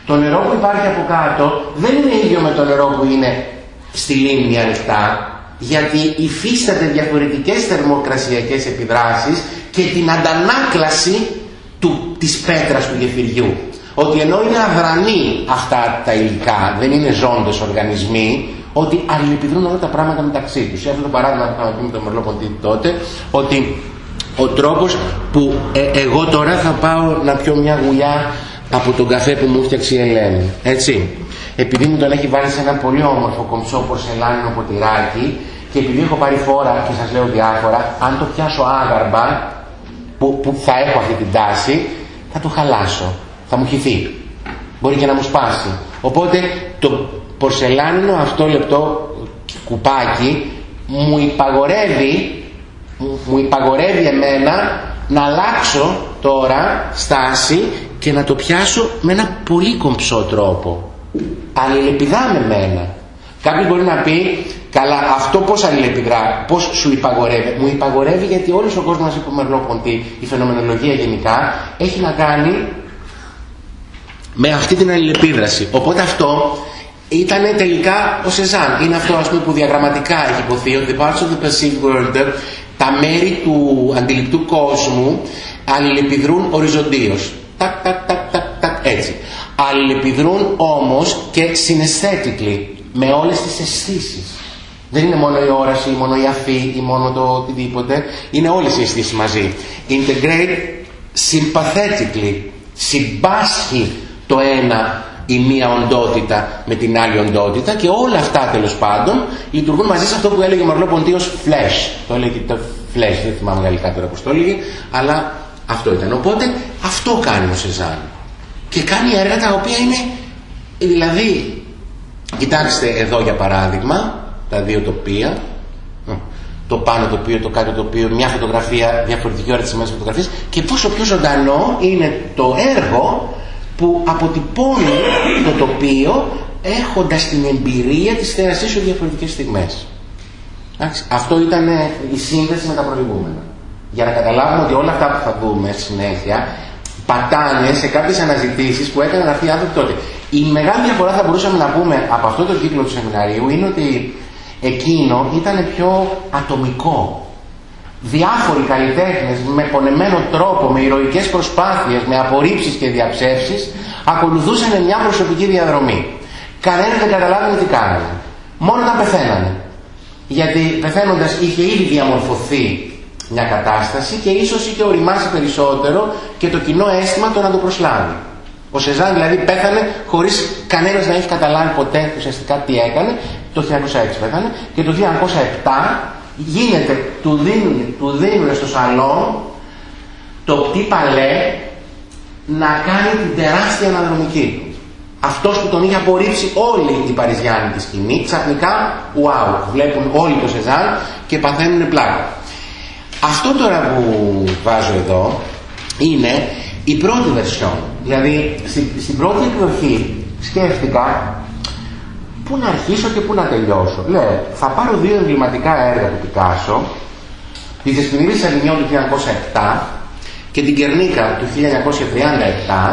Το νερό που υπάρχει από κάτω δεν είναι ίδιο με το νερό που είναι στη λίμνη ανοιχτά, γιατί υφίσταται διαφορετικές θερμοκρασιακές επιδράσεις και την αντανάκλαση του, της πέτρας του γεφυριού. Ότι ενώ είναι αδρανή αυτά τα υλικά, δεν είναι ζώντες οργανισμοί, ότι αλληλεπιδρούν όλα τα πράγματα μεταξύ τους. Αυτό το παράδειγμα που είχαμε πει με τον Μερλό τότε, ότι ο τρόπος που ε, εγώ τώρα θα πάω να πιω μια γουλιά από τον καφέ που μου φτιάξει η Ελένη. Έτσι. Επειδή μου τον έχει βάλει σε ένα πολύ όμορφο κομψό πορσελάνινο ποτηράκι και επειδή έχω πάρει φόρα και σας λέω διάφορα, αν το πιάσω άγαρμπα, που, που θα έχω αυτή την τάση, θα το χαλάσω. Θα μου χυθεί. Μπορεί και να μου σπάσει. Οπότε το πορσελάνινο αυτό λεπτό κουπάκι μου υπαγορεύει, μου υπαγορεύει εμένα να αλλάξω τώρα στάση και να το πιάσω με ένα πολύ κομψό τρόπο. Αλληλεπιδά με μένα. Κάποιος μπορεί να πει, καλά αυτό πώς αλληλεπιδρά, πώς σου υπαγορεύει. Μου υπαγορεύει γιατί όλος ο κόσμος είπε Μερλόποντι, η φαινομενολογία γενικά, έχει να κάνει με αυτή την αλληλεπίδραση. Οπότε αυτό ήταν τελικά ο Σεζάν. Είναι αυτό ας πούμε, που διαγραμματικά έχει υποθεί ότι the parts of the perceived world, τα μέρη του αντιληπτού κόσμου αλληλεπιδρούν οριζοντίως τάκ, τάκ, τάκ, τάκ, τάκ, έτσι. Αλληλεπιδρούν όμως και synesthetically, με όλες τις αισθήσεις. Δεν είναι μόνο η όραση, μόνο η αφή ή μόνο το οτιδήποτε. Είναι όλες οι αισθήσεις μαζί. Integrate sympathetically. Συμπάσχει το ένα η μία οντότητα με την άλλη οντότητα και όλα αυτά τέλος πάντων λειτουργούν μαζί σε αυτό που έλεγε ο Μαρλό Ποντίος flash. Το έλεγε το flash, δεν θυμάμαι γαλλικά τώρα πώς το έλεγε, αλλά αυτό ήταν. Οπότε αυτό κάνει ο Σεζάν. Και κάνει έργα τα οποία είναι, δηλαδή, κοιτάξτε εδώ για παράδειγμα, τα δύο τοπία, το πάνω τοπίο, το κάτω τοπίο, μια φωτογραφία, διαφορετική ώρα της ημέρας φωτογραφίας και πόσο πιο ζωντανό είναι το έργο που αποτυπώνουν το τοπίο έχοντας την εμπειρία της θέρασής σου διαφορετικές στιγμές. Αυτό ήταν ε, η σύνδεση με τα προηγούμενα. Για να καταλάβουμε ότι όλα αυτά που θα δούμε συνέχεια πατάνε σε κάποιες αναζητήσεις που έκαναν αυτοί οι άνθρωποι τότε. Η μεγάλη διαφορά θα μπορούσαμε να πούμε από αυτό το κύκλο του σεμιναρίου είναι ότι εκείνο ήταν πιο ατομικό. Διάφοροι καλλιτέχνες με πονεμένο τρόπο, με ηρωικές προσπάθειες, με απορρίψεις και διαψεύσεις ακολουθούσαν μια προσωπική διαδρομή. Κανένας δεν καταλάβαινε τι κάνανε. Μόνο να πεθαίνανε. Γιατί πεθαίνοντας είχε ήδη διαμορφωθεί μια κατάσταση και ίσως είχε οριμάσει περισσότερο και το κοινό αίσθημα το να το προσλάβει. Ο Σεζάν δηλαδή πέθανε χωρίς κανένας να έχει καταλάβει ποτέ ουσιαστικά τι έκανε. Το 1906 πέθανε και το 1907 γίνεται, του δίνουν, του δίνουν στο σαλόν το πτή παλέ να κάνει την τεράστια αναδρομική του. Αυτός που τον είχε απορρίψει όλη η Παριζιάννη σκηνή, ξαφνικά, wow, βλέπουν όλοι το Σεζάν και παθαίνουν πλάκα. Αυτό τώρα που βάζω εδώ είναι η πρώτη βερσιόν. Δηλαδή, στην, πρώτη εκδοχή σκέφτηκα πού να αρχίσω και πού να τελειώσω. Λέω, θα πάρω δύο εμβληματικά έργα του Πικάσο, τη Δεσποινίδη Σαβινιόν του 1907 και την Κερνίκα του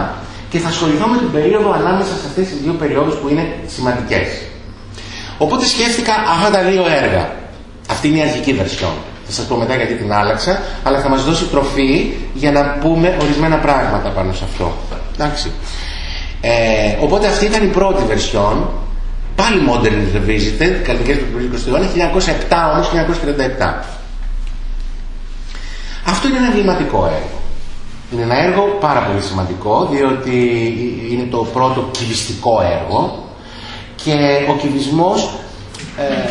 1937 και θα ασχοληθώ με την περίοδο ανάμεσα σε αυτές τις δύο περιόδους που είναι σημαντικές. Οπότε σκέφτηκα αυτά τα δύο έργα. Αυτή είναι η αρχική βερσιόν. Θα σας πω μετά γιατί την άλλαξα, αλλά θα μας δώσει τροφή για να πούμε ορισμένα πράγματα πάνω σε αυτό. Εντάξει. Ε, οπότε αυτή ήταν η πρώτη βερσιόν, πάλι Modern Revisited, καλλιτικές του 20ου αιώνα, 1907 όμως, 1937. Αυτό είναι ένα εμβληματικό έργο. Είναι ένα έργο πάρα πολύ σημαντικό, διότι είναι το πρώτο κυβιστικό έργο και ο κυβισμός ε,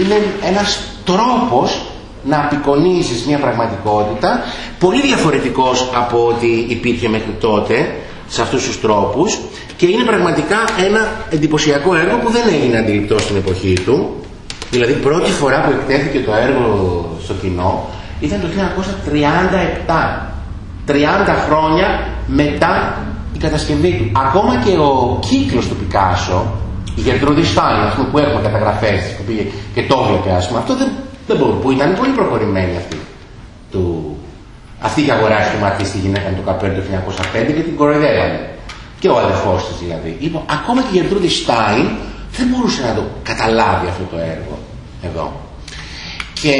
είναι ένας τρόπος να απεικονίζεις μια πραγματικότητα πολύ διαφορετικός από ό,τι υπήρχε μέχρι τότε σε αυτούς τους τρόπους και είναι πραγματικά ένα εντυπωσιακό έργο που δεν έγινε αντιληπτό στην εποχή του δηλαδή πρώτη φορά που εκτέθηκε το έργο στο κοινό ήταν το 1937 30 χρόνια μετά η κατασκευή του. Ακόμα και ο κύκλος του Πικάσο, η Γερτρούδη Στάλιν, που έχουμε καταγραφές που πήγε και το έβλεπε, ας πούμε, αυτό δεν, δεν μπορεί, που ήταν πολύ προχωρημένη αυτή. Του, αυτή η αγοράσει του μάτι στη γυναίκα του καπέλου το 1905 και την κοροϊδεύανε. Και ο αδερφός της δηλαδή. Λοιπόν, ακόμα και η Γερτρούδη Στάιν δεν μπορούσε να το καταλάβει αυτό το έργο εδώ. Και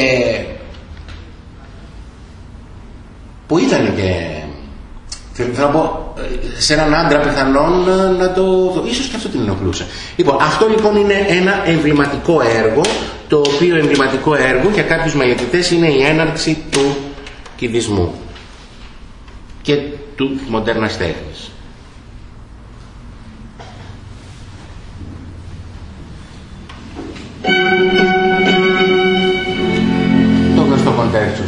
που ήταν και θέλω να πω σε έναν άντρα πιθανόν να το δω. Ίσως και αυτό την ενοχλούσε. Λοιπόν, αυτό λοιπόν είναι ένα εμβληματικό έργο, το οποίο εμβληματικό έργο για κάποιους μελετητές είναι η έναρξη του κυβισμού και του μοντέρνας τέχνης. Το γνωστό κοντέρτσο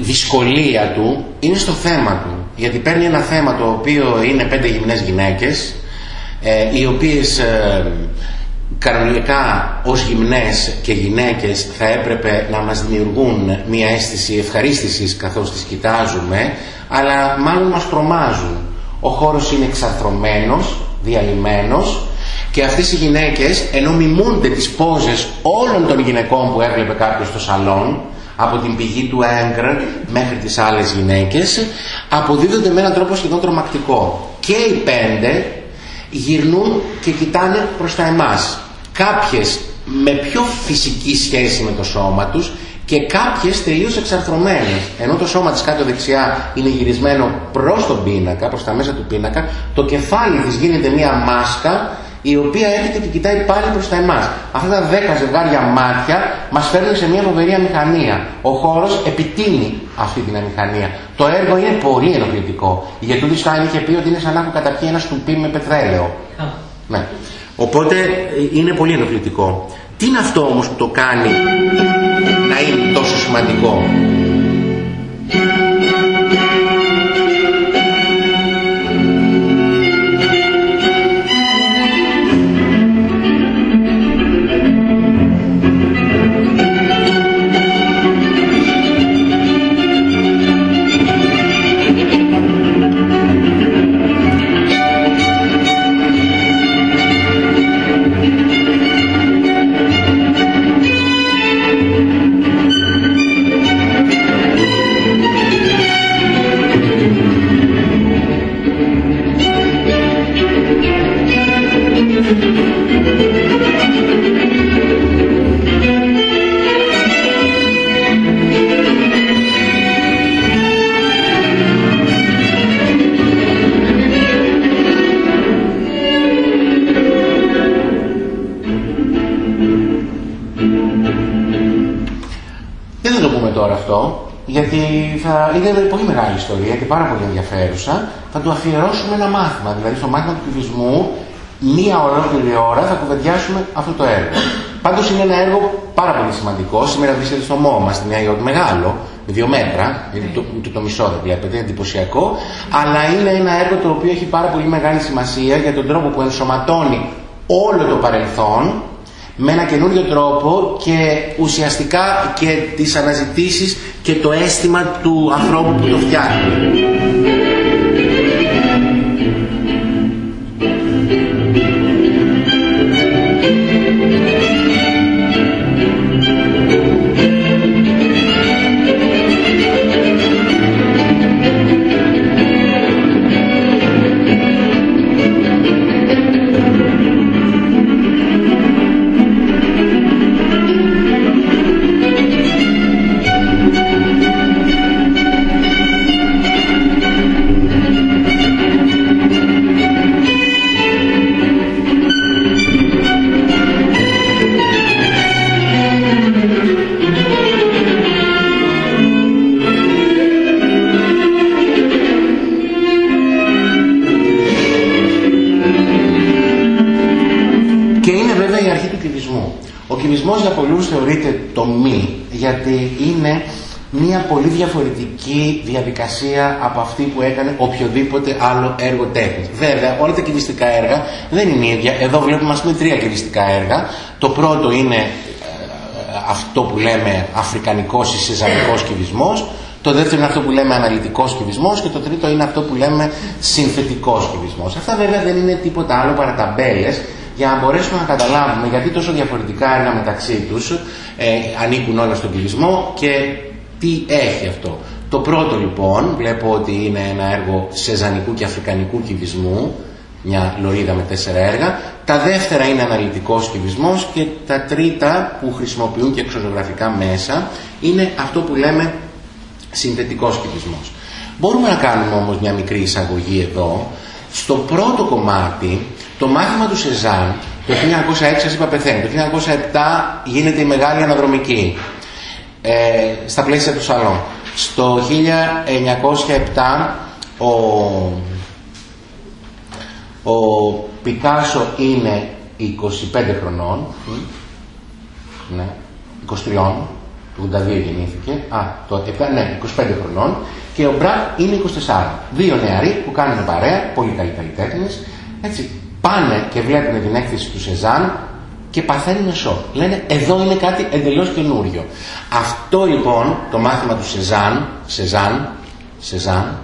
δυσκολία του είναι στο θέμα του. Γιατί παίρνει ένα θέμα το οποίο είναι πέντε γυμνές γυναίκες, ε, οι οποίες ε, κανονικά ως γυμνές και γυναίκες θα έπρεπε να μας δημιουργούν μια αίσθηση ευχαρίστησης καθώς τις κοιτάζουμε, αλλά μάλλον μας τρομάζουν. Ο χώρος είναι εξαρθρωμένος, διαλυμένος και αυτές οι γυναίκες ενώ μιμούνται τις πόζες όλων των γυναικών που έβλεπε κάποιος στο σαλόν από την πηγή του Έγκρ μέχρι τις άλλες γυναίκες αποδίδονται με έναν τρόπο σχεδόν τρομακτικό. Και οι πέντε γυρνούν και κοιτάνε προς τα εμάς. Κάποιες με πιο φυσική σχέση με το σώμα τους και κάποιες τελείως εξαρθρωμένες. Ενώ το σώμα της κάτω δεξιά είναι γυρισμένο προς τον πίνακα, προς τα μέσα του πίνακα, το κεφάλι της γίνεται μία μάσκα η οποία έρχεται και κοιτάει πάλι προς τα εμάς. Αυτά τα δέκα ζευγάρια μάτια μας φέρνουν σε μια φοβερή αμηχανία. Ο χώρος επιτείνει αυτή την αμηχανία. Το έργο είναι πολύ ενοχλητικό. Η Γετούδη Στάιν είχε πει ότι είναι σαν να έχω καταπιεί ένα στουπί με πετρέλαιο. Ναι. Οπότε είναι πολύ ενοχλητικό. Τι είναι αυτό όμως που το κάνει να είναι τόσο σημαντικό; Πάρα πολύ ενδιαφέρουσα. Θα του αφιερώσουμε ένα μάθημα. Δηλαδή στο μάθημα του κυβισμού, μία ολόκληρη ώρα θα κουβεντιάσουμε αυτό το έργο. Πάντως είναι ένα έργο πάρα πολύ σημαντικό. Σήμερα βρίσκεται στο ΜΟΜΑ στη Νέα Υόρκη, μεγάλο, με δύο μέτρα, είναι το, το, το μισό δεν βλέπετε, εντυπωσιακό. Αλλά είναι ένα έργο το οποίο έχει πάρα πολύ μεγάλη σημασία για τον τρόπο που ενσωματώνει όλο το παρελθόν με ένα καινούριο τρόπο και ουσιαστικά και τις αναζητήσεις και το αίσθημα του ανθρώπου που το φτιάχνει. Διαδικασία από αυτή που έκανε οποιοδήποτε άλλο έργο τέχνης. Βέβαια, όλα τα κυβιστικά έργα δεν είναι ίδια. Εδώ βλέπουμε, ας πούμε, τρία κυβιστικά έργα. Το πρώτο είναι ε, αυτό που λέμε αφρικανικός ή σεζαμικός κυβισμός. Το δεύτερο είναι αυτό που λέμε αναλυτικός κυβισμός και το τρίτο είναι αυτό που λέμε συνθετικός κυβισμός. Αυτά βέβαια δεν είναι τίποτα άλλο παρά ταμπέλες για να μπορέσουμε να καταλάβουμε γιατί τόσο διαφορετικά έργα μεταξύ τους ε, ανήκουν όλα στον κυβισμό και τι έχει αυτό. Το πρώτο λοιπόν, βλέπω ότι είναι ένα έργο σεζανικού και αφρικανικού κυβισμού, μια λωρίδα με τέσσερα έργα. Τα δεύτερα είναι αναλυτικός κυβισμός και τα τρίτα που χρησιμοποιούν και εξωγραφικά μέσα είναι αυτό που λέμε συνθετικός κυβισμός. Μπορούμε να κάνουμε όμως μια μικρή εισαγωγή εδώ. Στο πρώτο κομμάτι το μάθημα του Σεζάν το 1906 σας είπα πεθαίνει. Το 1907 γίνεται η μεγάλη αναδρομική ε, στα πλαίσια του Σαλόν. Στο 1907 ο, ο Πικάσο είναι 25 χρονών. Ναι, 23. Το 82 γεννήθηκε. Α, το 7, ναι, 25 χρονών. Και ο Μπρακ είναι 24. Δύο νεαροί που κάνουν παρέα, πολύ καλοί καλλιτέχνες. Έτσι, πάνε και βλέπουν την έκθεση του Σεζάν και παθαίνουν σοκ. Λένε εδώ είναι κάτι εντελώς καινούριο. Αυτό λοιπόν το μάθημα του Σεζάν, Σεζάν, Σεζάν,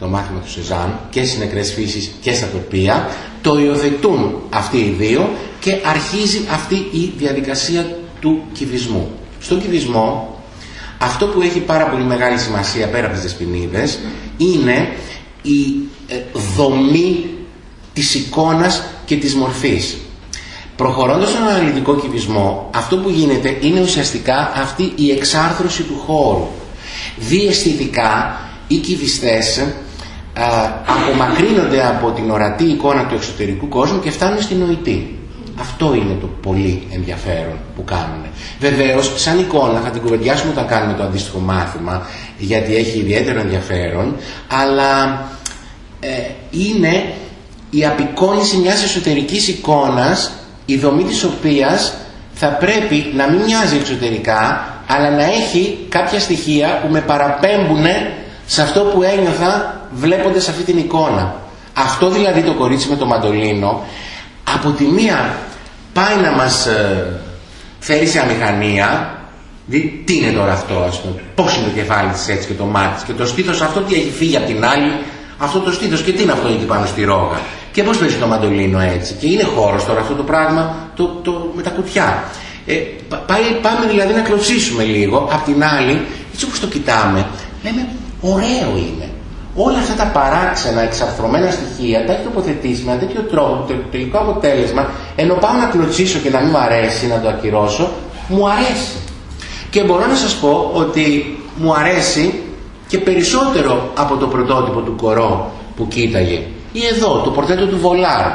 το μάθημα του Σεζάν και στις νεκρές φύσεις και στα τοπία, το υιοθετούν αυτοί οι δύο και αρχίζει αυτή η διαδικασία του κυβισμού. Στον κυβισμό αυτό που έχει πάρα πολύ μεγάλη σημασία πέρα από τις δεσποινίδες είναι η ε, δομή της εικόνας και της μορφής. Προχωρώντας στον αναλυτικό κυβισμό, αυτό που γίνεται είναι ουσιαστικά αυτή η εξάρθρωση του χώρου. Διαισθητικά οι κυβιστές α, απομακρύνονται από την ορατή εικόνα του εξωτερικού κόσμου και φτάνουν στην νοητή. Αυτό είναι το πολύ ενδιαφέρον που κάνουν. Βεβαίως, σαν εικόνα θα την κουβεντιάσουμε όταν κάνουμε το αντίστοιχο μάθημα, γιατί έχει ιδιαίτερο ενδιαφέρον, αλλά ε, είναι η απεικόνηση μιας εσωτερικής εικόνας η δομή της οποίας θα πρέπει να μην μοιάζει εξωτερικά αλλά να έχει κάποια στοιχεία που με παραπέμπουν σε αυτό που ένιωθα βλέποντας αυτή την εικόνα. Αυτό δηλαδή το κορίτσι με το μαντολίνο από τη μία πάει να μας ε, φέρει σε αμηχανία δει τι είναι τώρα αυτό ας πούμε, πώς είναι το κεφάλι της έτσι και το μάτι της και το στήθος αυτό τι έχει φύγει από την άλλη αυτό το στήθος και τι είναι αυτό εκεί πάνω στη ρόγα και πώς παίζει το μαντολίνο έτσι. Και είναι χώρος τώρα αυτό το πράγμα το, το, με τα κουτιά. Ε, πάει, πάμε δηλαδή να κλωτσίσουμε λίγο. Απ' την άλλη, έτσι όπως το κοιτάμε, λέμε ωραίο είναι. Όλα αυτά τα παράξενα, εξαρθρωμένα στοιχεία τα έχει τοποθετήσει με ένα τέτοιο τρόπο που το τελικό αποτέλεσμα, ενώ πάω να κλωτσίσω και να μην μου αρέσει, να το ακυρώσω, μου αρέσει. Και μπορώ να σας πω ότι μου αρέσει και περισσότερο από το πρωτότυπο του κορό που κοίταγε ή εδώ το πορτρέτο του Βολάρ.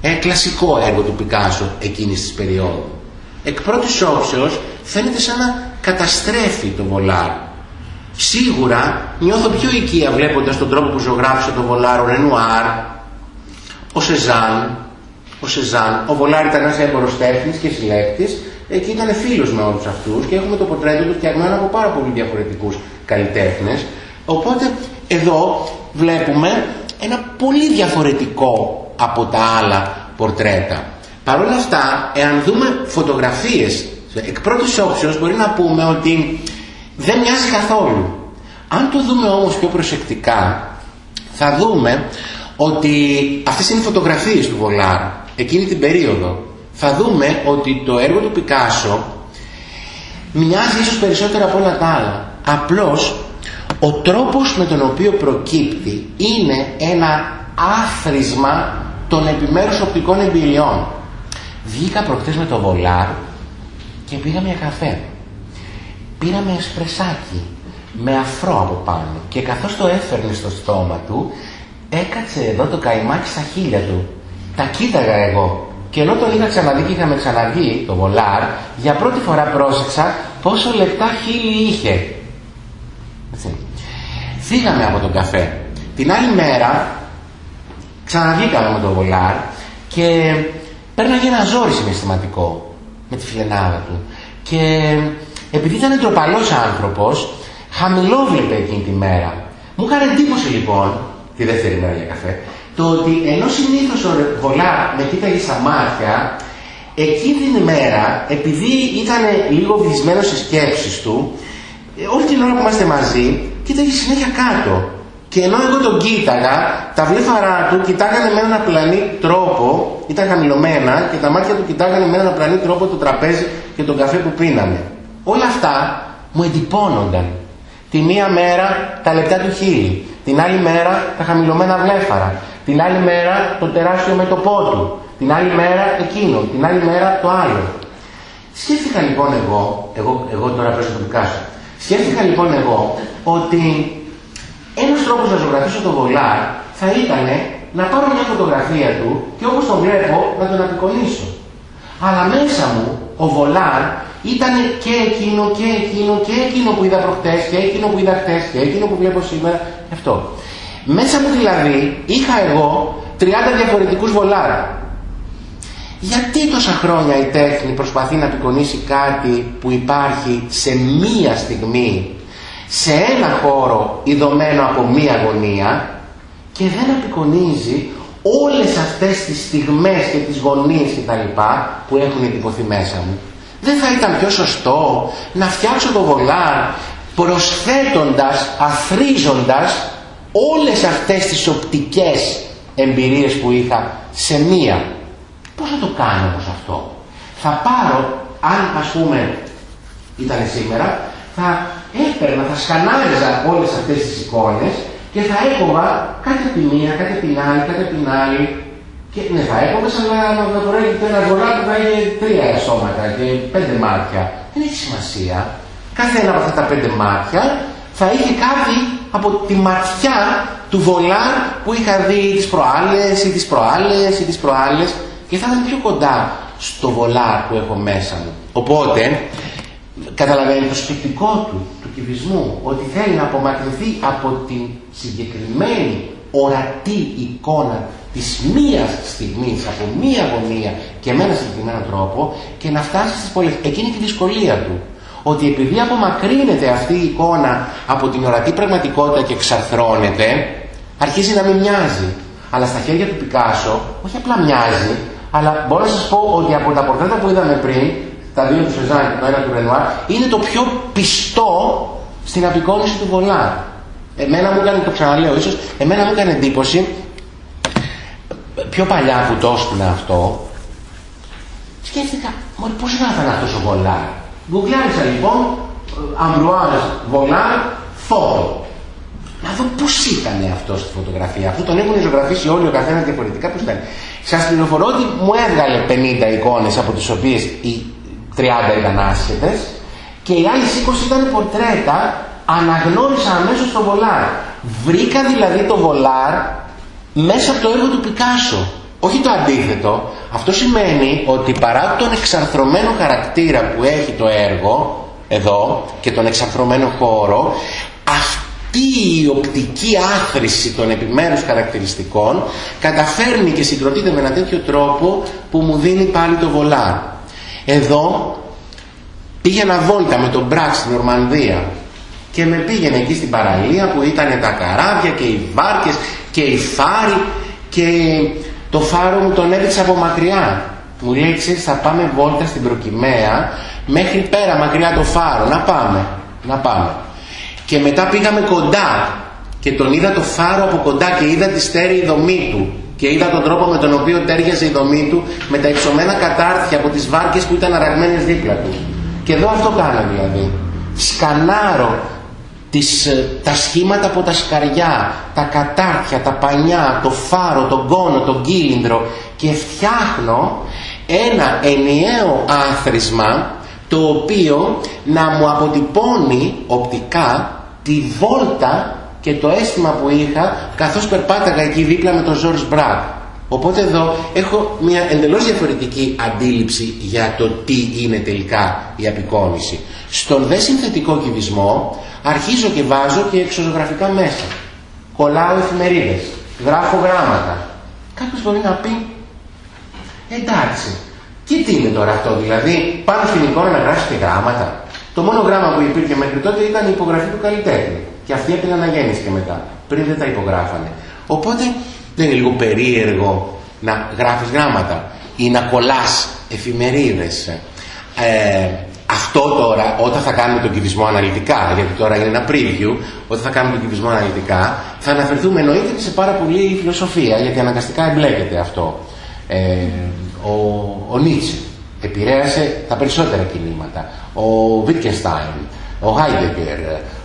Ένα κλασικό έργο του Πικάσο εκείνης της περίοδου. Εκ πρώτης όψεως φαίνεται σαν να καταστρέφει το Βολάρ. Σίγουρα νιώθω πιο οικία βλέποντας τον τρόπο που ζωγράφησε το Βολάρ ο Ρενουάρ, ο Σεζάν, ο Σεζάν. Ο Βολάρ ήταν ένας έμπορος τέχνης και συλλέκτης και ήταν φίλος με όλους αυτούς και έχουμε το πορτρέτο του φτιαγμένο από πάρα πολύ διαφορετικούς καλλιτέχνες. Οπότε εδώ βλέπουμε ένα πολύ διαφορετικό από τα άλλα πορτρέτα. Παρ' όλα αυτά, εάν δούμε φωτογραφίες εκ πρώτης όψεως μπορεί να πούμε ότι δεν μοιάζει καθόλου. Αν το δούμε όμως πιο προσεκτικά, θα δούμε ότι αυτές είναι οι φωτογραφίες του Βολάρ εκείνη την περίοδο. Θα δούμε ότι το έργο του Πικάσο μοιάζει ίσως περισσότερο από όλα τα άλλα. Απλώς ο τρόπος με τον οποίο προκύπτει είναι ένα άθροισμα των επιμέρους οπτικών εμπειριών. Βγήκα προχτές με το Βολάρ και πήγα μια καφέ. Πήραμε εσπρεσάκι με αφρό από πάνω και καθώς το έφερνε στο στόμα του έκατσε εδώ το καημάκι στα χείλια του. Τα κοίταγα εγώ και ενώ τον είχα ξαναδεί και είχαμε ξαναβγεί το Βολάρ για πρώτη φορά πρόσεξα πόσο λεπτά χείλη είχε. Έτσι. Φύγαμε από τον καφέ. Την άλλη μέρα ξαναβγήκαμε με το Βολάρ και πέρναγε ένα ζόρι συναισθηματικό με τη φιλενάδα του. Και επειδή ήταν ντροπαλός άνθρωπος, χαμηλόβλεπε εκείνη τη μέρα. Μου έκανε εντύπωση λοιπόν, τη δεύτερη μέρα για καφέ, το ότι ενώ συνήθως ο Βολάρ με κοίταγε στα μάτια, εκείνη την ημέρα, επειδή ήταν λίγο βυσμένος στις σκέψεις του, όλη την ώρα που είμαστε μαζί, κοίταγε συνέχεια κάτω. Και ενώ εγώ τον κοίταγα, τα βλέφαρά του κοιτάγανε με έναν απλανή τρόπο, ήταν χαμηλωμένα και τα μάτια του κοιτάγανε με έναν απλανή τρόπο το τραπέζι και τον καφέ που πίναμε. Όλα αυτά μου εντυπώνονταν. Τη μία μέρα τα λεπτά του χείλη, την άλλη μέρα τα χαμηλωμένα βλέφαρα, την άλλη μέρα το τεράστιο μέτωπό του, την άλλη μέρα εκείνο, την άλλη μέρα το άλλο. Σκέφτηκα λοιπόν εγώ, εγώ, εγώ τώρα προσωπικά σου, σκέφτηκα λοιπόν εγώ ότι ένας τρόπος να ζωγραφίσω τον Βολάρ θα ήταν να πάρω μια φωτογραφία του και όπως τον βλέπω να τον απεικονίσω. Αλλά μέσα μου ο Βολάρ ήταν και εκείνο και εκείνο και εκείνο που είδα προχτές και εκείνο που είδα χτες και εκείνο που βλέπω σήμερα και αυτό. Μέσα μου δηλαδή είχα εγώ 30 διαφορετικούς Βολάρ. Γιατί τόσα χρόνια η τέχνη προσπαθεί να απεικονίσει κάτι που υπάρχει σε μία στιγμή σε ένα χώρο ειδωμένο από μία γωνία και δεν απεικονίζει όλες αυτές τις στιγμές και τις γωνίες και τα λοιπά που έχουν εντυπωθεί μέσα μου. Δεν θα ήταν πιο σωστό να φτιάξω το βολάρ προσθέτοντας, αθρίζοντας όλες αυτές τις οπτικές εμπειρίες που είχα σε μία. Πώς θα το κάνω όμως αυτό; Θα πάρω, αν ας πούμε ήταν σήμερα, θα έπαιρνα, θα σκανάριζα όλες αυτές τις εικόνες και θα έκοβα κάτι από τη μία, κάτι από την άλλη, κάτι από την άλλη. Και ναι, θα έκοβες, αλλά να προέρχεται ένα που θα είχε τρία σώματα και πέντε μάτια. Δεν έχει σημασία. Κάθε ένα από αυτά τα πέντε μάτια θα είχε κάτι από τη ματιά του βολάρ που είχα δει τις προάλλες ή τις προάλλες ή τις προάλλες και θα ήταν πιο κοντά στο βολάρ που έχω μέσα μου. Οπότε, καταλαβαίνει το σκεπτικό του, του κυβισμού, ότι θέλει να απομακρυνθεί από την συγκεκριμένη ορατή εικόνα της μίας στιγμής, από μία γωνία και με ένα συγκεκριμένο τρόπο και να φτάσει στις πολλές. Εκείνη τη δυσκολία του. Ότι επειδή απομακρύνεται αυτή η εικόνα από την ορατή πραγματικότητα και εξαρθρώνεται, αρχίζει να μην μοιάζει. Αλλά στα χέρια του Πικάσο, όχι απλά μοιάζει, αλλά μπορώ να σας πω ότι από τα πορτρέτα που είδαμε πριν, τα δύο του Σεζάν και το ένα του Ρενουάρ, είναι το πιο πιστό στην απεικόνιση του Βολάρ. Εμένα μου έκανε, το ξαναλέω ίσως, εμένα μου έκανε εντύπωση, πιο παλιά που το έστειλα αυτό, σκέφτηκα, μόλι πώς να ήταν αυτός ο Βολάρ. Γκουγκλάρισα λοιπόν, Αμπρουάζ Βολάρ, φώτο. Να δω πώς ήταν αυτός στη φωτογραφία. Αφού τον έχουν ζωγραφίσει όλοι ο καθένας διαφορετικά, πώς ήταν. Σας πληροφορώ ότι μου έβγαλε 50 εικόνες από τις οποίες οι 30 ήταν άσχετες και οι άλλε 20 ήταν πορτρέτα. Αναγνώρισα αμέσως το Βολάρ. Βρήκα δηλαδή το Βολάρ μέσα από το έργο του Πικάσο. Όχι το αντίθετο. Αυτό σημαίνει ότι παρά τον εξαρθρωμένο χαρακτήρα που έχει το έργο, εδώ και τον εξαφρωμένο χώρο, αυτή η οπτική άθρηση των επιμέρους χαρακτηριστικών καταφέρνει και συγκροτείται με ένα τέτοιο τρόπο που μου δίνει πάλι το βολάρ. Εδώ πήγαινα βόλτα με τον Μπράξ στην Ορμανδία και με πήγαινε εκεί στην παραλία που ήταν τα καράβια και οι βάρκες και οι φάροι και το φάρο μου τον έδειξε από μακριά. Μου λέει, ξέρεις, θα πάμε βόλτα στην Προκυμαία μέχρι πέρα μακριά το φάρο. Να πάμε, να πάμε. Και μετά πήγαμε κοντά και τον είδα το φάρο από κοντά και είδα τη στέρεη δομή του και είδα τον τρόπο με τον οποίο τέριαζε η δομή του με τα υψωμένα κατάρτια από τις βάρκες που ήταν αραγμένες δίπλα του. Και εδώ αυτό κάνω δηλαδή. Σκανάρω τις, ε, τα σχήματα από τα σκαριά, τα κατάρτια, τα πανιά, το φάρο, τον κόνο, τον κύλινδρο και φτιάχνω ένα ενιαίο άθροισμα το οποίο να μου αποτυπώνει οπτικά τη βόλτα και το αίσθημα που είχα καθώς περπάταγα εκεί δίπλα με τον Ζόρς Μπράκ. Οπότε εδώ έχω μια εντελώς διαφορετική αντίληψη για το τι είναι τελικά η απεικόνηση. Στον δε συνθετικό κυβισμό αρχίζω και βάζω και εξωζωγραφικά μέσα. Κολλάω εφημερίδες, γράφω γράμματα. Κάποιος μπορεί να πει, εντάξει, και τι είναι τώρα αυτό, δηλαδή πάνω στην εικόνα να γράψει και γράμματα. Το μόνο γράμμα που υπήρχε μέχρι τότε ήταν η υπογραφή του καλλιτέχνη. Και αυτή την αναγέννηση και μετά. Πριν δεν τα υπογράφανε. Οπότε δεν είναι λίγο περίεργο να γράφεις γράμματα ή να κολλάς εφημερίδες. Ε, αυτό τώρα, όταν θα κάνουμε τον κυβισμό αναλυτικά, γιατί τώρα είναι ένα preview, όταν θα κάνουμε τον κυβισμό αναλυτικά, θα αναφερθούμε εννοείται σε πάρα πολύ φιλοσοφία, γιατί αναγκαστικά εμπλέκεται αυτό. Ε, ο, ο Νίτσε επηρέασε τα περισσότερα κινήματα. Ο Βίτκενστάιν, ο Χάιντεγκερ,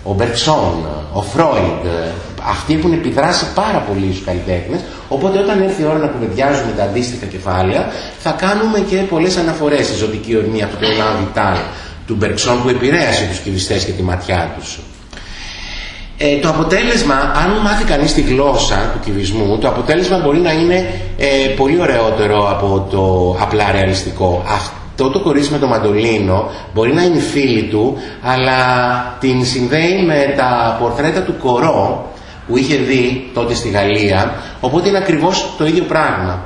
ο Μπερτσόν, ο Φρόιντ, αυτοί έχουν επιδράσει πάρα πολύ στους καλλιτέχνες, οπότε όταν έρθει η ώρα να κουβεντιάζουμε τα αντίστοιχα κεφάλαια, θα κάνουμε και πολλές αναφορές στη ζωτική ορμή από το Elan Vital του Μπερτσόν που επηρέασε τους κυβιστές και τη ματιά τους. Ε, το αποτέλεσμα, αν μάθει κανείς τη γλώσσα του κυβισμού, το αποτέλεσμα μπορεί να είναι ε, πολύ ωραιότερο από το απλά ρεαλιστικό. Αυτό το κορίτσι με το μαντολίνο μπορεί να είναι φίλη του, αλλά την συνδέει με τα πορτρέτα του κορό που είχε δει τότε στη Γαλλία, οπότε είναι ακριβώς το ίδιο πράγμα.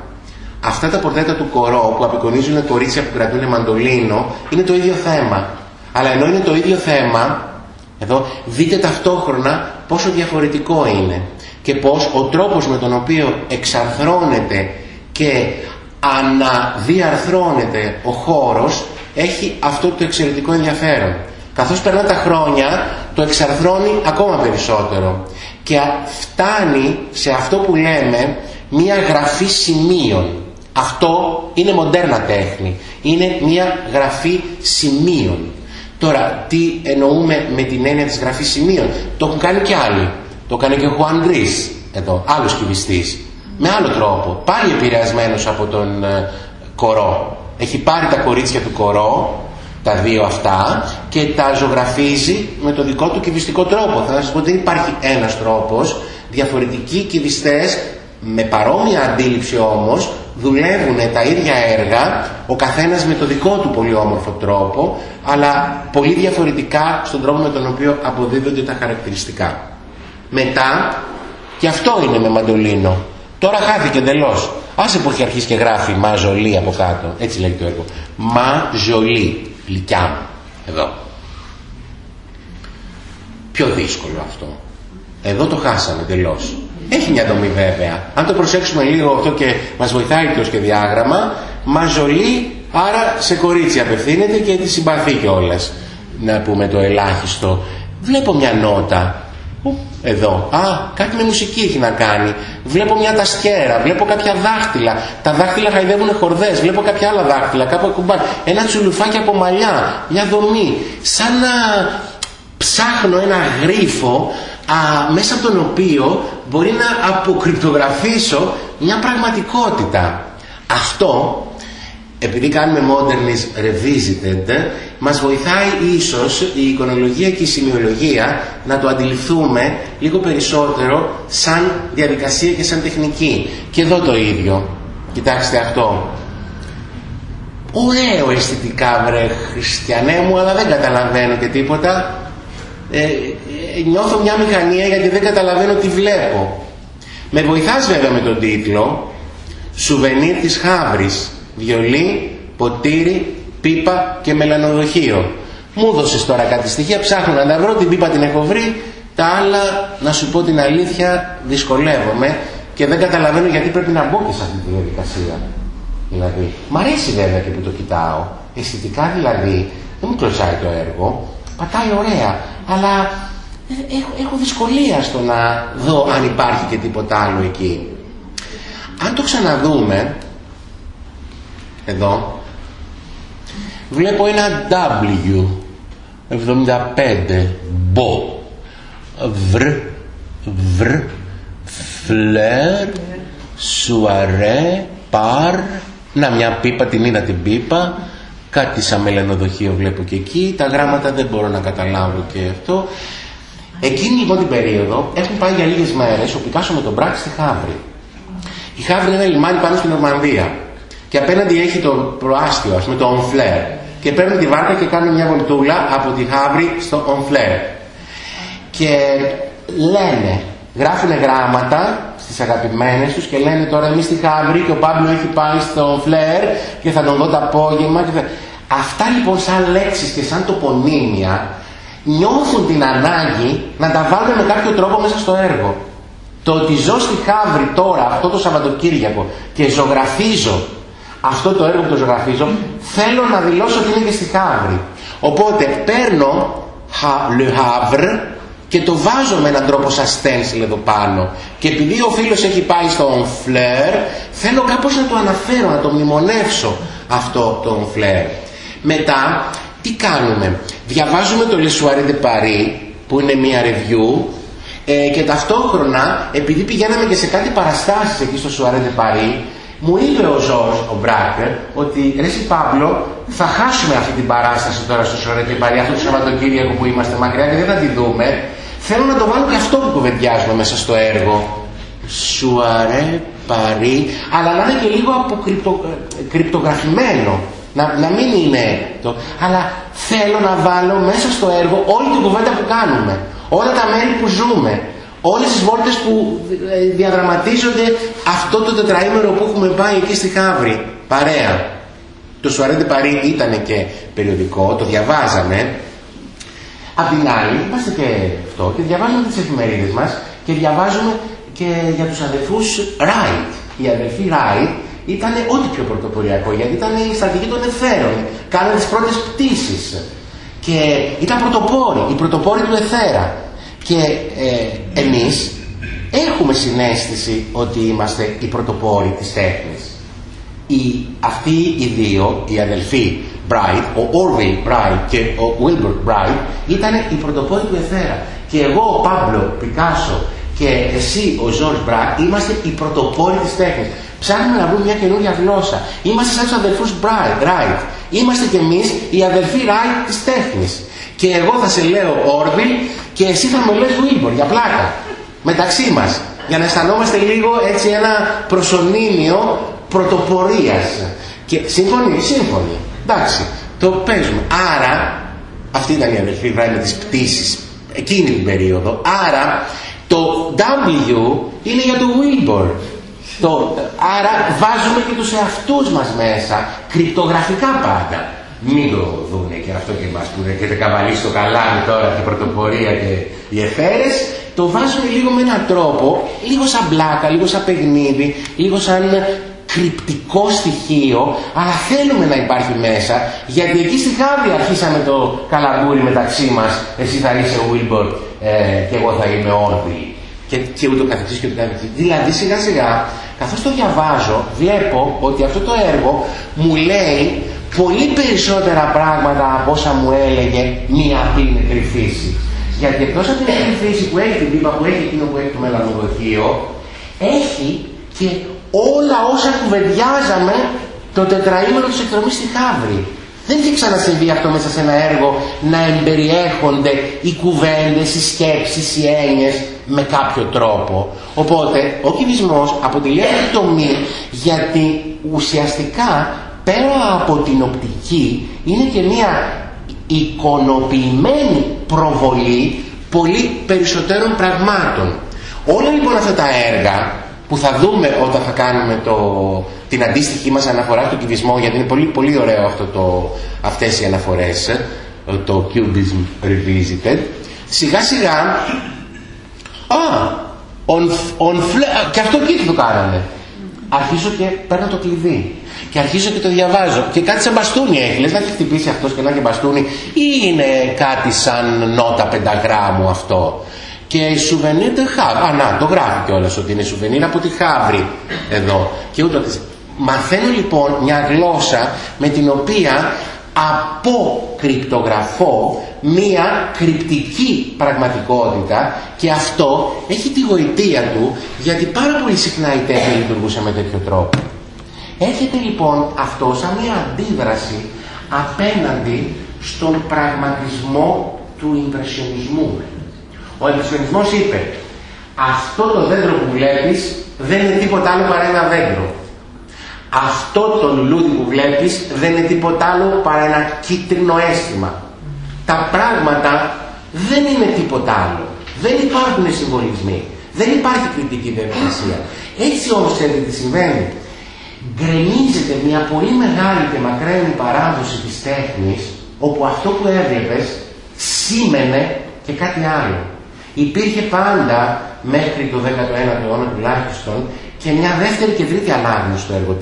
Αυτά τα πορτρέτα του κορό που απεικονίζουν κορίτσια που κρατούν μαντολίνο είναι το ίδιο θέμα. Αλλά ενώ είναι το ίδιο θέμα, εδώ δείτε ταυτόχρονα πόσο διαφορετικό είναι και πως ο τρόπος με τον οποίο εξαρθρώνεται και αναδιαρθρώνεται ο χώρος έχει αυτό το εξαιρετικό ενδιαφέρον. Καθώς περνά τα χρόνια το εξαρθρώνει ακόμα περισσότερο και φτάνει σε αυτό που λέμε μία γραφή σημείων. Αυτό είναι μοντέρνα τέχνη. Είναι μία γραφή σημείων. Τώρα, τι εννοούμε με την έννοια της γραφής σημείων; Το έχουν κάνει και άλλοι. Το έκανε και ο Χουάν Γκρίς, εδώ, άλλος κυβιστής. Με άλλο τρόπο. Πάλι επηρεασμένος από τον ε, κορό. Έχει πάρει τα κορίτσια του κορό, τα δύο αυτά, και τα ζωγραφίζει με το δικό του κυβιστικό τρόπο. Θα σας πω ότι δεν υπάρχει ένας τρόπος. Διαφορετικοί κυβιστές με παρόμοια αντίληψη όμως δουλεύουν τα ίδια έργα, ο καθένας με το δικό του πολύ όμορφο τρόπο, αλλά πολύ διαφορετικά στον τρόπο με τον οποίο αποδίδονται τα χαρακτηριστικά. Μετά, και αυτό είναι με μαντολίνο, τώρα χάθηκε εντελώς. Άσε που έχει αρχίσει και γράφει μα ζολή από κάτω, έτσι λέει το έργο. Μα ζολή, γλυκιά μου, εδώ. Πιο δύσκολο αυτό. Εδώ το χάσαμε εντελώς. Έχει μια δομή βέβαια. Αν το προσέξουμε λίγο αυτό και μας βοηθάει το σχεδιάγραμμα, μαζολεί, άρα σε κορίτσι απευθύνεται και τη συμπαθεί κιόλας. Να πούμε το ελάχιστο. Βλέπω μια νότα. Εδώ. Α, κάτι με μουσική έχει να κάνει. Βλέπω μια ταστιέρα, βλέπω κάποια δάχτυλα. Τα δάχτυλα χαϊδεύουν χορδές. Βλέπω κάποια άλλα δάχτυλα, κάπου ακουμπάνε. Ένα τσουλουφάκι από μαλλιά, μια δομή. Σαν να ψάχνω ένα γρίφο α, μέσα από τον οποίο μπορεί να αποκρυπτογραφήσω μια πραγματικότητα. Αυτό, επειδή κάνουμε modernist revisited, μας βοηθάει ίσως η εικονολογία και η σημειολογία να το αντιληφθούμε λίγο περισσότερο σαν διαδικασία και σαν τεχνική. Και εδώ το ίδιο. Κοιτάξτε αυτό. ωραίο αισθητικά βρε χριστιανέ μου, αλλά δεν καταλαβαίνω και τίποτα. Ε, ε, νιώθω μια μηχανία γιατί δεν καταλαβαίνω τι βλέπω. Με βοηθάς βέβαια με τον τίτλο «Σουβενίρ της Χάβρης, βιολί, ποτήρι, πίπα και μελανοδοχείο». Μου δώσες τώρα κάτι στοιχεία, ψάχνω να τα βρω, την πίπα την έχω βρει, τα άλλα, να σου πω την αλήθεια, δυσκολεύομαι και δεν καταλαβαίνω γιατί πρέπει να μπω και σε αυτή τη διαδικασία. Δηλαδή, μ' αρέσει βέβαια και που το κοιτάω. Αισθητικά δηλαδή, δεν μου κλωτσάει το έργο, πατάει ωραία, αλλά ε, έχω, έχω δυσκολία στο να δω αν υπάρχει και τίποτα άλλο εκεί. Αν το ξαναδούμε, εδώ, βλέπω ένα W, 75, μπο, βρ, βρ, φλερ, σουαρέ, παρ, να μια πίπα, την είδα την πίπα, κάτι σαν μελανοδοχείο βλέπω και εκεί, τα γράμματα δεν μπορώ να καταλάβω και αυτό. Εκείνη λοιπόν την περίοδο έχουν πάει για λίγες μέρες ο Πικάσο με τον Μπράκ στη Χάβρη. Η Χάβρη είναι ένα λιμάνι πάνω στην Νορμανδία και απέναντι έχει το προάστιο, ας πούμε το Ονφλέρ και παίρνουν τη βάρκα και κάνουν μια βολτούλα από τη Χάβρη στο Ονφλέρ και λένε, γράφουν γράμματα στις αγαπημένες τους και λένε τώρα εμείς στη Χάβρη και ο Πάμπλο έχει πάει στο Φλερ και θα τον δω το απόγευμα και θα... Αυτά λοιπόν σαν λέξεις και σαν τοπονύμια νιώθουν την ανάγκη να τα βάλουν με κάποιο τρόπο μέσα στο έργο. Το ότι ζω στη Χάβρη τώρα αυτό το Σαββατοκύριακο και ζωγραφίζω αυτό το έργο που το ζωγραφίζω θέλω να δηλώσω ότι είναι και στη Χάβρη. Οπότε παίρνω Le Havre και το βάζω με έναν τρόπο σαν stencil εδώ πάνω. Και επειδή ο φίλος έχει πάει στο Flair, θέλω κάπως να το αναφέρω, να το μνημονεύσω αυτό το Flair. Μετά, τι κάνουμε; Διαβάζουμε το Le Soirée de Paris, που είναι μία review, ε, και ταυτόχρονα, επειδή πηγαίναμε και σε κάτι παραστάσεις εκεί στο Soirée de Paris, μου είπε ο Ζόρς, ο Μπράκερ, ότι ρε Παύλο, θα χάσουμε αυτή την παράσταση τώρα στο Soirée de Paris, αυτό το Σαββατοκύριακο που είμαστε μακριά και δεν θα τη δούμε. Θέλω να το βάλω και αυτό που κουβεντιάζουμε μέσα στο έργο. Σουαρέ, παρή, αλλά να είναι και λίγο αποκρυπτο, κρυπτογραφημένο. Να, να μην είναι το... Αλλά θέλω να βάλω μέσα στο έργο όλη την κουβέντα που κάνουμε. Όλα τα μέρη που ζούμε. Όλες τις βόλτες που ε, διαδραματίζονται αυτό το τετραήμερο που έχουμε πάει εκεί στη Χάβρη. Παρέα. Το Σουαρέντε Παρή ήταν και περιοδικό, το διαβάζαμε Απ' την άλλη, είμαστε και αυτό και διαβάζουμε τις εφημερίδες μας και διαβάζουμε και για τους αδελφούς Ράιτ. Οι αδελφοί Ράιτ ήταν ό,τι πιο πρωτοποριακό, γιατί ήταν η στρατηγική των εθέρων. Κάνανε τις πρώτες πτήσεις. Και ήταν πρωτοπόροι, οι πρωτοπόροι του εθέρα. Και ε, εμείς έχουμε συνέστηση ότι είμαστε οι πρωτοπόροι της τέχνης. Οι, αυτοί οι δύο, οι αδελφοί Bright, ο Orville Bright και ο Wilbur Bright ήταν οι πρωτοπόροι του εθέρα. Και εγώ, ο Πάμπλο Πικάσο και εσύ, ο George Bright, είμαστε οι πρωτοπόροι της τέχνης. Ψάχνουμε να βρούμε μια καινούργια γλώσσα. Είμαστε σαν τους αδελφούς Bright, Wright. Είμαστε κι εμείς οι αδελφοί Wright της τέχνης. Και εγώ θα σε λέω Orville και εσύ θα με λες Wilbur, για πλάκα. Μεταξύ μας. Για να αισθανόμαστε λίγο έτσι ένα προσωνύμιο πρωτοπορίας. Και σύμφωνοι, σύμφωνοι. Εντάξει, το παίζουμε. Άρα, αυτή ήταν η αδελφή βράδυ με τις πτήσεις εκείνη την περίοδο. Άρα, το W είναι για το Wilbur. Το, άρα βάζουμε και τους εαυτούς μας μέσα, κρυπτογραφικά πάντα. Μην το δούνε και αυτό και μας που έχετε καβαλήσει στο καλάμι τώρα την πρωτοπορία και οι εφαίρες. Το βάζουμε λίγο με έναν τρόπο, λίγο σαν μπλάκα, λίγο σαν παιχνίδι, λίγο σαν κρυπτικό στοιχείο, αλλά θέλουμε να υπάρχει μέσα, γιατί εκεί στη Χάβη αρχίσαμε το καλαμπούρι μεταξύ μας, εσύ θα είσαι ο Βίλμπορ ε, και εγώ θα είμαι Όρμπιλ. Και, και ούτω καθεξής και ούτω καθεξής. Δηλαδή σιγά σιγά, καθώς το διαβάζω, βλέπω ότι αυτό το έργο μου λέει πολύ περισσότερα πράγματα από όσα μου έλεγε μία απλή νεκρή φύση. Γιατί εκτός από την νεκρή φύση που έχει την πίπα, που έχει εκείνο που έχει το μελανοδοχείο, έχει και όλα όσα κουβεντιάζαμε το τετραήμερο της εκδρομής στη Χάβρη. Δεν έχει ξανασυμβεί αυτό μέσα σε ένα έργο να εμπεριέχονται οι κουβέντες, οι σκέψεις, οι έννοιες με κάποιο τρόπο. Οπότε ο κυβισμός αποτελεί ένα τομή γιατί ουσιαστικά πέρα από την οπτική είναι και μια εικονοποιημένη προβολή πολύ περισσότερων πραγμάτων. Όλα λοιπόν αυτά τα έργα που θα δούμε όταν θα κάνουμε το, την αντίστοιχη μας αναφορά στο κυβισμό γιατί είναι πολύ, πολύ ωραίο αυτό το, αυτές οι αναφορές το Cubism Revisited σιγά σιγά α, on, on, και αυτό εκεί το κάνανε αρχίζω και παίρνω το κλειδί και αρχίζω και το διαβάζω και κάτι σαν μπαστούνι έχει λες να έχει χτυπήσει αυτός και να έχει μπαστούνι ή είναι κάτι σαν νότα πενταγράμμου αυτό και η souvenir de Havre. Α, να, το γράφει κιόλας ότι είναι souvenir από τη Χάβρη εδώ. Και ούτω Μαθαίνω λοιπόν μια γλώσσα με την οποία αποκρυπτογραφώ μία κρυπτική πραγματικότητα και αυτό έχει τη γοητεία του γιατί πάρα πολύ συχνά η τέχνη λειτουργούσε με τέτοιο τρόπο. Έρχεται λοιπόν αυτό σαν μία αντίδραση απέναντι στον πραγματισμό του ιμπρεσιονισμού. Ο ιμπρεσιονισμός είπε αυτό το δέντρο που βλέπεις δεν είναι τίποτα άλλο παρά ένα δέντρο. Αυτό το λουλούδι που βλέπεις δεν είναι τίποτα άλλο παρά ένα κίτρινο αίσθημα. Τα πράγματα δεν είναι τίποτα άλλο. Δεν υπάρχουν συμβολισμοί. Δεν υπάρχει κριτική διαδικασία. Έτσι όμως ξέρετε τι συμβαίνει. Γκρεμίζεται μια πολύ μεγάλη και μακραίνη παράδοση της τέχνης όπου αυτό που έβλεπες σήμαινε και κάτι άλλο. Υπήρχε πάντα μέχρι το 19ο αιώνα τουλάχιστον και μια δεύτερη και τρίτη ανάγνωση του έργο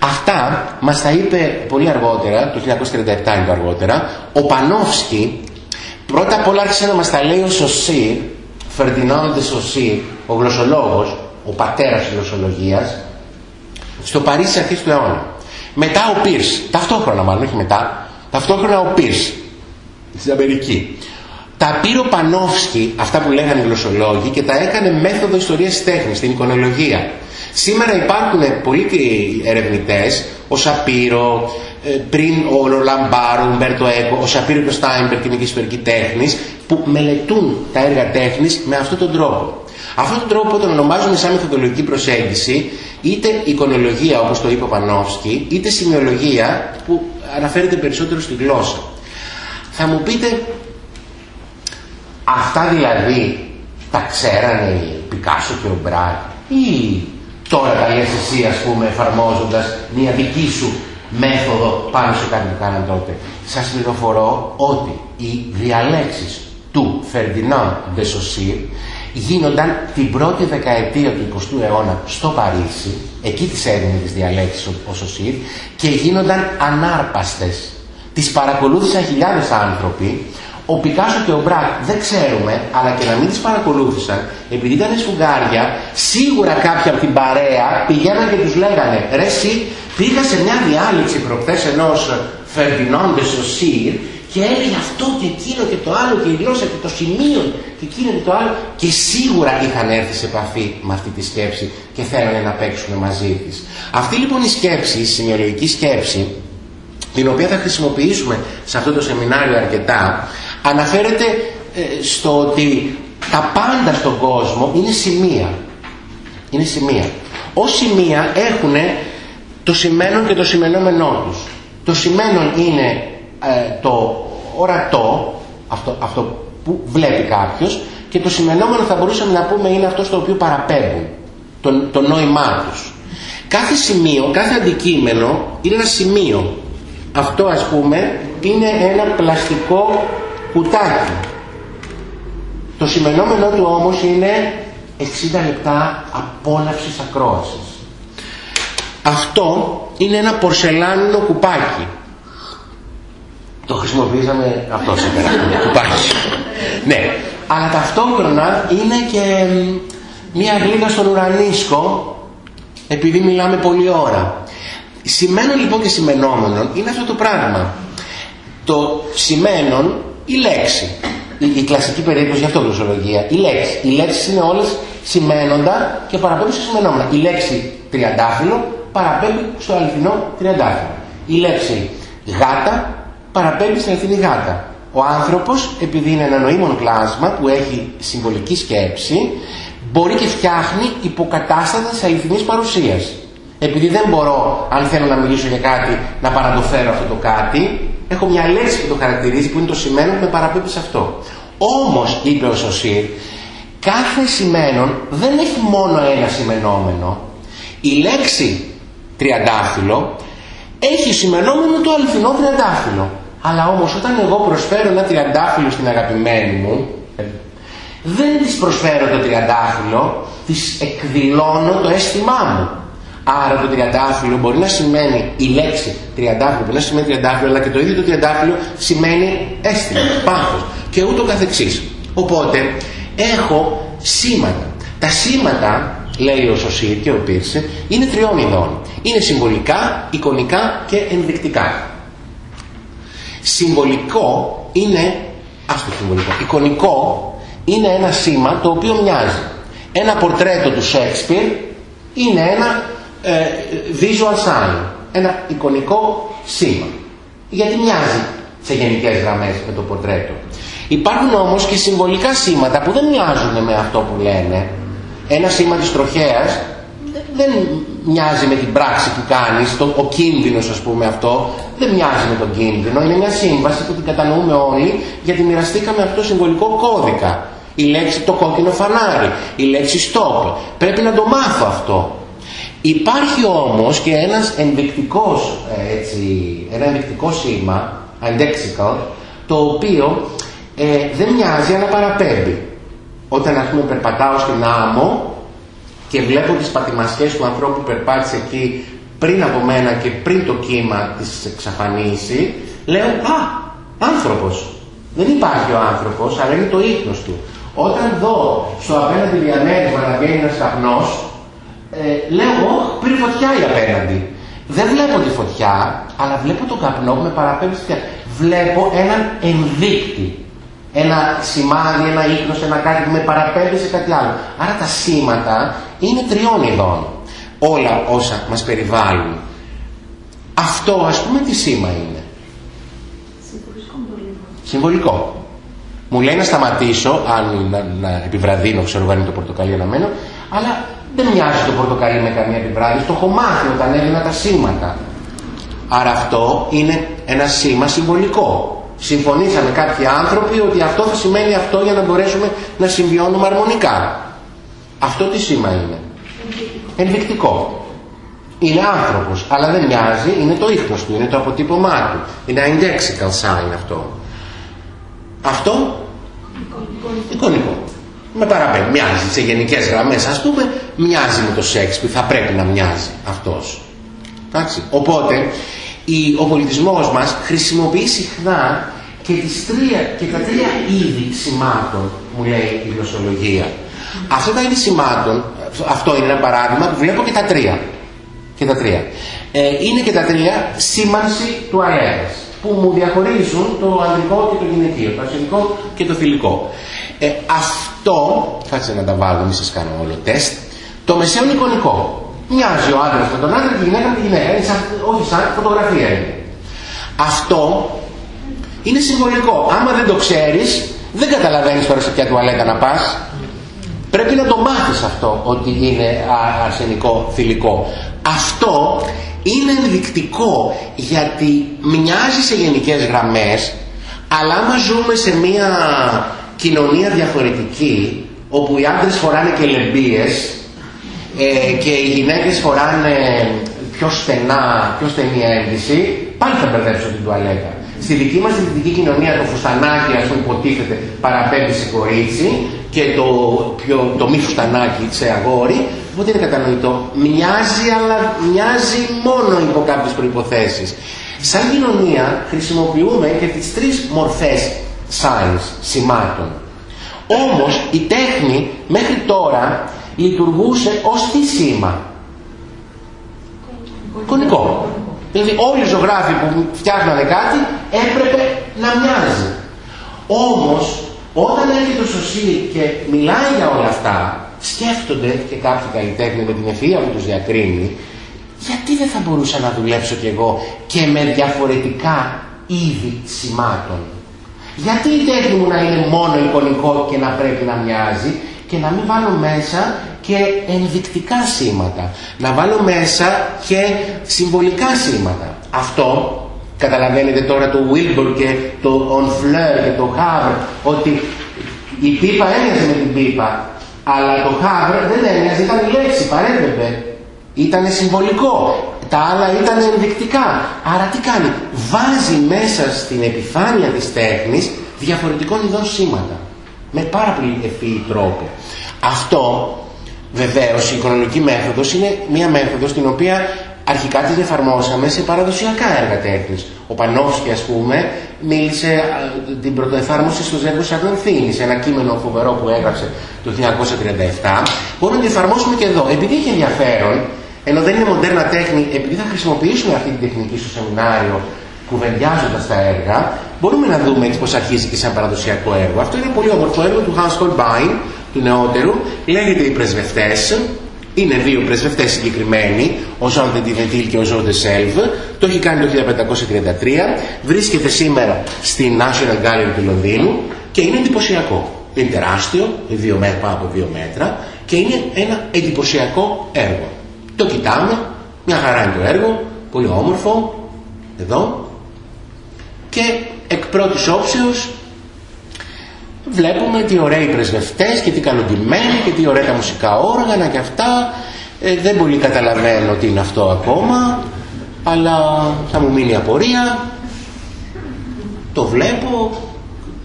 Αυτά μας τα είπε πολύ αργότερα, το 1937 είναι το αργότερα, ο Πανόφσκι πρώτα απ' όλα άρχισε να μας τα λέει ο Σωσίρ, Φερντινάντε Σωσίρ, ο γλωσσολόγος, ο πατέρας της γλωσσολογίας, στο Παρίσι αρχής του αιώνα. Μετά ο Πίρς, ταυτόχρονα μάλλον, όχι μετά, ταυτόχρονα ο Πίρς, στην Αμερική. Τα πήρε ο Πανόφσκι, αυτά που λέγανε οι γλωσσολόγοι, και τα έκανε μέθοδο ιστορίας τέχνης, στην εικονολογία. Σήμερα υπάρχουν πολλοί ερευνητές, ο Σαπίρο, ε, πριν ο Λαμπάρο, Ουμπέρτο Έκο, ο Σαπίρο και ο Στάινμπεργκ ιστορικοί τέχνης, που μελετούν τα έργα τέχνης με αυτόν τον τρόπο. Αυτόν τον τρόπο τον ονομάζουμε σαν μεθοδολογική προσέγγιση, είτε εικονολογία όπως το είπε ο Πανόφσκι, είτε σημειολογία που αναφέρεται περισσότερο στη γλώσσα. Θα μου πείτε Αυτά δηλαδή τα ξέρανε οι Πικάσο και ο Μπράκ; Ή τώρα τα λες εσύ ας πούμε εφαρμόζοντας μια δική σου μέθοδο πάνω σε κάτι που κάναν τότε; Σας πληροφορώ ότι οι διαλέξεις του Φερντινάν Ντεσοσίρ γίνονταν την πρώτη δεκαετία του 20ου αιώνα στο Παρίσι, εκεί τις έδινε τις διαλέξεις ο Σωσίρ και γίνονταν ανάρπαστες. Τις παρακολούθησαν χιλιάδες άνθρωποι ο Πικάσο και ο Μπράκ δεν ξέρουμε, αλλά και να μην τις παρακολούθησαν, επειδή ήταν σφουγγάρια, σίγουρα κάποιοι από την παρέα πηγαίναν και τους λέγανε «Ρε εσύ, πήγα σε μια διάλεξη προχθές ενός Φερδινόντε Σωσίρ και έλεγε αυτό και εκείνο και το άλλο και η γλώσσα και το σημείο και εκείνο και το άλλο και σίγουρα είχαν έρθει σε επαφή με αυτή τη σκέψη και θέλανε να παίξουν μαζί της. Αυτή λοιπόν η σκέψη, η σημειολογική σκέψη, την οποία θα χρησιμοποιήσουμε σε αυτό το σεμινάριο αρκετά, αναφέρεται ε, στο ότι τα πάντα στον κόσμο είναι σημεία. Είναι σημεία. Ως σημεία έχουν το σημαίνον και το σημενόμενό τους. Το σημαίνον είναι ε, το ορατό, αυτό, αυτό που βλέπει κάποιος, και το σημενόμενο θα μπορούσαμε να πούμε είναι αυτό στο οποίο παραπέμπουν, το, το νόημά τους. Κάθε σημείο, κάθε αντικείμενο είναι ένα σημείο. Αυτό ας πούμε είναι ένα πλαστικό κουτάκι. Το σημενόμενο του όμως είναι 60 λεπτά απόλαυσης ακρόασης. Αυτό είναι ένα πορσελάνινο κουπάκι. Το χρησιμοποιήσαμε αυτό σήμερα, κουπάκι. Ναι, αλλά ταυτόχρονα είναι και μία γλύκα στον ουρανίσκο, επειδή μιλάμε πολλή ώρα. Σημαίνον λοιπόν και σημενόμενον είναι αυτό το πράγμα. Το σημαίνον η λέξη. Η, η κλασική περίπτωση, γι' αυτό γλωσσολογία. Η λέξη. Οι λέξεις είναι όλες σημαίνοντα και παραπέμπουν σε σημενόμενα. Η λέξη τριαντάφυλλο παραπέμπει στο αληθινό τριαντάφυλλο. Η λέξη γάτα παραπέμπει στην αληθινή γάτα. Ο άνθρωπος, επειδή είναι ένα νοήμον κλάσμα που έχει συμβολική σκέψη, μπορεί και φτιάχνει υποκατάστατα της αληθινής παρουσίας. επειδή δεν μπορώ, αν θέλω να μιλήσω για κάτι, να παραδοφέρω αυτό το κάτι, έχω μια λέξη που το χαρακτηρίζει, που είναι το σημαίνον που με παραπέμπει σε αυτό. Όμως, είπε ο Σωσίρ, κάθε σημαίνον δεν έχει μόνο ένα σημενόμενο. Η λέξη τριαντάφυλλο έχει σημενόμενο το αληθινό τριαντάφυλλο. Αλλά όμως όταν εγώ προσφέρω ένα τριαντάφυλλο στην αγαπημένη μου, δεν της προσφέρω το τριαντάφυλλο, της εκδηλώνω το αίσθημά μου. Άρα το τριαντάφυλλο μπορεί να σημαίνει, η λέξη τριαντάφυλλο μπορεί να σημαίνει τριαντάφυλλο, αλλά και το ίδιο το τριαντάφυλλο σημαίνει αίσθημα, πάθος και ούτω καθεξής. Οπότε έχω σήματα. Τα σήματα, λέει ο Σωσίρ και ο Πίρσε, είναι τριών ειδών. Είναι συμβολικά, εικονικά και ενδεικτικά. Συμβολικό είναι, ας το συμβολικό, εικονικό είναι ένα σήμα το οποίο μοιάζει. Ένα πορτρέτο του Σέξπιρ είναι ένα ε, visual sign, ένα εικονικό σήμα. Γιατί μοιάζει σε γενικές γραμμές με το πορτρέτο. Υπάρχουν όμως και συμβολικά σήματα που δεν μοιάζουν με αυτό που λένε. Ένα σήμα της τροχέας δεν μοιάζει με την πράξη που κάνεις, το, ο κίνδυνος ας πούμε αυτό, δεν μοιάζει με τον κίνδυνο, είναι μια σύμβαση που την κατανοούμε όλοι γιατί μοιραστήκαμε αυτό το συμβολικό κώδικα. Η λέξη το κόκκινο φανάρι, η λέξη stop. Πρέπει να το μάθω αυτό. Υπάρχει όμως και ένας ενδεικτικός, ε, έτσι, ένα ενδεικτικό σήμα, indexical, το οποίο ε, δεν μοιάζει αλλά παραπέμπει. Όταν ας πούμε περπατάω στην άμμο και βλέπω τις πατημασιές του ανθρώπου που περπάτησε εκεί πριν από μένα και πριν το κύμα της εξαφανίσει, λέω «Α, άνθρωπος». Δεν υπάρχει ο άνθρωπος, αλλά είναι το ίχνος του. Όταν δω στο απέναντι διαμέρισμα να βγαίνει ένας καπνός, ε, λέω, πριν φωτιά η απέναντι. Δεν βλέπω τη φωτιά, αλλά βλέπω τον καπνό που με παραπέμπει στη φωτιά. Βλέπω έναν ενδείκτη. Ένα σημάδι, ένα ίχνος, ένα κάτι που με παραπέμπει σε κάτι άλλο. Άρα τα σήματα είναι τριών ειδών. Όλα όσα μας περιβάλλουν. Αυτό ας πούμε τι σήμα είναι; Συμβολικό. Μου λέει να σταματήσω, αν να, να επιβραδύνω, ξέρω εγώ είναι το πορτοκαλί αναμένο, αλλά δεν μοιάζει το πορτοκαλί με καμία επιβράδυση. Το έχω μάθει όταν έδινα τα σήματα. Άρα αυτό είναι ένα σήμα συμβολικό. Συμφωνήσαμε κάποιοι άνθρωποι ότι αυτό θα σημαίνει αυτό για να μπορέσουμε να συμβιώνουμε αρμονικά. Αυτό τι σήμα είναι; Ενδεικτικό. Είναι άνθρωπος, αλλά δεν μοιάζει, είναι το ίχνος του, είναι το αποτύπωμά του. Είναι indexical sign αυτό. Αυτό; Εικονικό. Με παραπέμπει. Μοιάζει σε γενικές γραμμές ας πούμε, μοιάζει με το που θα πρέπει να μοιάζει αυτός. Εντάξει. Οπότε η, ο πολιτισμός μας χρησιμοποιεί συχνά και, τις τρία, και τα τρία είδη σημάτων, μου λέει η γλωσσολογία. Αυτά τα είδη σημάτων, αυτό είναι ένα παράδειγμα που βλέπω και τα τρία. Και τα τρία. Ε, είναι και τα τρία σήμανση του αέρας που μου διαχωρίζουν το ανδρικό και το γυναικείο, το ασυλικό και το θηλυκό. Ε, αυτό, κάτσε να τα βάλω, μην σας κάνω όλο τεστ, το μεσαίο είναι εικονικό. Μοιάζει ο άντρας με τον άντρα και η γυναίκα με τη γυναίκα. Είναι σαν, όχι σαν φωτογραφία είναι. Αυτό είναι συμβολικό. Άμα δεν το ξέρεις, δεν καταλαβαίνεις τώρα σε ποια τουαλέτα να πας. Πρέπει να το μάθεις αυτό ότι είναι αρσενικό θηλυκό. Αυτό είναι ενδεικτικό γιατί μοιάζει σε γενικές γραμμές αλλά άμα ζούμε σε μια κοινωνία διαφορετική όπου οι άντρες φοράνε και λεμπίες ε, και οι γυναίκες φοράνε πιο στενά, πιο στενή ένδυση πάλι θα μπερδέψω την τουαλέτα. Στη δική μας δυτική κοινωνία το φουστανάκι ας πούμε υποτίθεται παραπέμπει σε κορίτσι και το, πιο, το μη φουστανάκι σε αγόρι Οπότε είναι κατανοητό. Μοιάζει, αλλά μοιάζει μόνο υπό κάποιες προϋποθέσεις. Σαν κοινωνία χρησιμοποιούμε και τις τρεις μορφές signs, σημάτων. Όμως η τέχνη μέχρι τώρα λειτουργούσε ως τι σήμα. Κονικό. Δηλαδή όλοι οι ζωγράφοι που φτιάχνανε κάτι έπρεπε να μοιάζει. Όμως όταν έρχεται το σωσί και μιλάει για όλα αυτά σκέφτονται και κάποιοι καλλιτέχνες με την ευθεία που τους διακρίνει γιατί δεν θα μπορούσα να δουλέψω κι εγώ και με διαφορετικά είδη σημάτων; Γιατί η τέχνη μου να είναι μόνο εικονικό και να πρέπει να μοιάζει; Και να μην βάλω μέσα και και ενδεικτικά σήματα. Να βάλω μέσα και συμβολικά σήματα. Αυτό καταλαβαίνετε τώρα το Wilbur και το Onfleur και το Havre ότι η πίπα έμοιαζε με την πίπα αλλά το Havre δεν έμοιαζε, ήταν η λέξη, παρέπεπε. Ήταν συμβολικό. Τα άλλα ήταν ενδεικτικά. Άρα τι κάνει. Βάζει μέσα στην επιφάνεια της τέχνης διαφορετικών ειδών σήματα. Με πάρα πολύ ευφύη τρόπο. Αυτό βεβαίως η οικονομική μέθοδος είναι μια μέθοδος την οποία αρχικά την εφαρμόσαμε σε παραδοσιακά έργα τέχνης. Ο Πανόφσκι ας πούμε μίλησε την πρωτοεφάρμοση στο Ζέγκο Σαρδονθίνη σε ένα κείμενο φοβερό που έγραψε το 1937. Μπορούμε να την εφαρμόσουμε και εδώ. Επειδή έχει ενδιαφέρον, ενώ δεν είναι μοντέρνα τέχνη, επειδή θα χρησιμοποιήσουμε αυτή την τεχνική στο σεμινάριο κουβεντιάζοντας τα έργα, μπορούμε να δούμε έτσι πώς αρχίζει και σαν παραδοσιακό έργο. Αυτό είναι πολύ όμορφο έργο του Hans Holbein, του νεότερου, λέγεται Οι Πρεσβευτές. Είναι δύο πρεσβευτές συγκεκριμένοι, ο Ζαν Τεντινετήλ και ο Ζαν Σέλβ. Το έχει κάνει το 1533. Βρίσκεται σήμερα στη National Gallery του Λονδίνου και είναι εντυπωσιακό. Είναι τεράστιο, δύο μέτρα, πάνω από δύο μέτρα και είναι ένα εντυπωσιακό έργο. Το κοιτάμε, μια χαρά είναι το έργο, πολύ όμορφο, εδώ και εκ πρώτης όψεως βλέπουμε τι ωραίοι πρεσβευτές και τι καλοντημένοι και τι ωραία τα μουσικά όργανα και αυτά. Ε, δεν πολύ καταλαβαίνω τι είναι αυτό ακόμα αλλά θα μου μείνει απορία. Το βλέπω.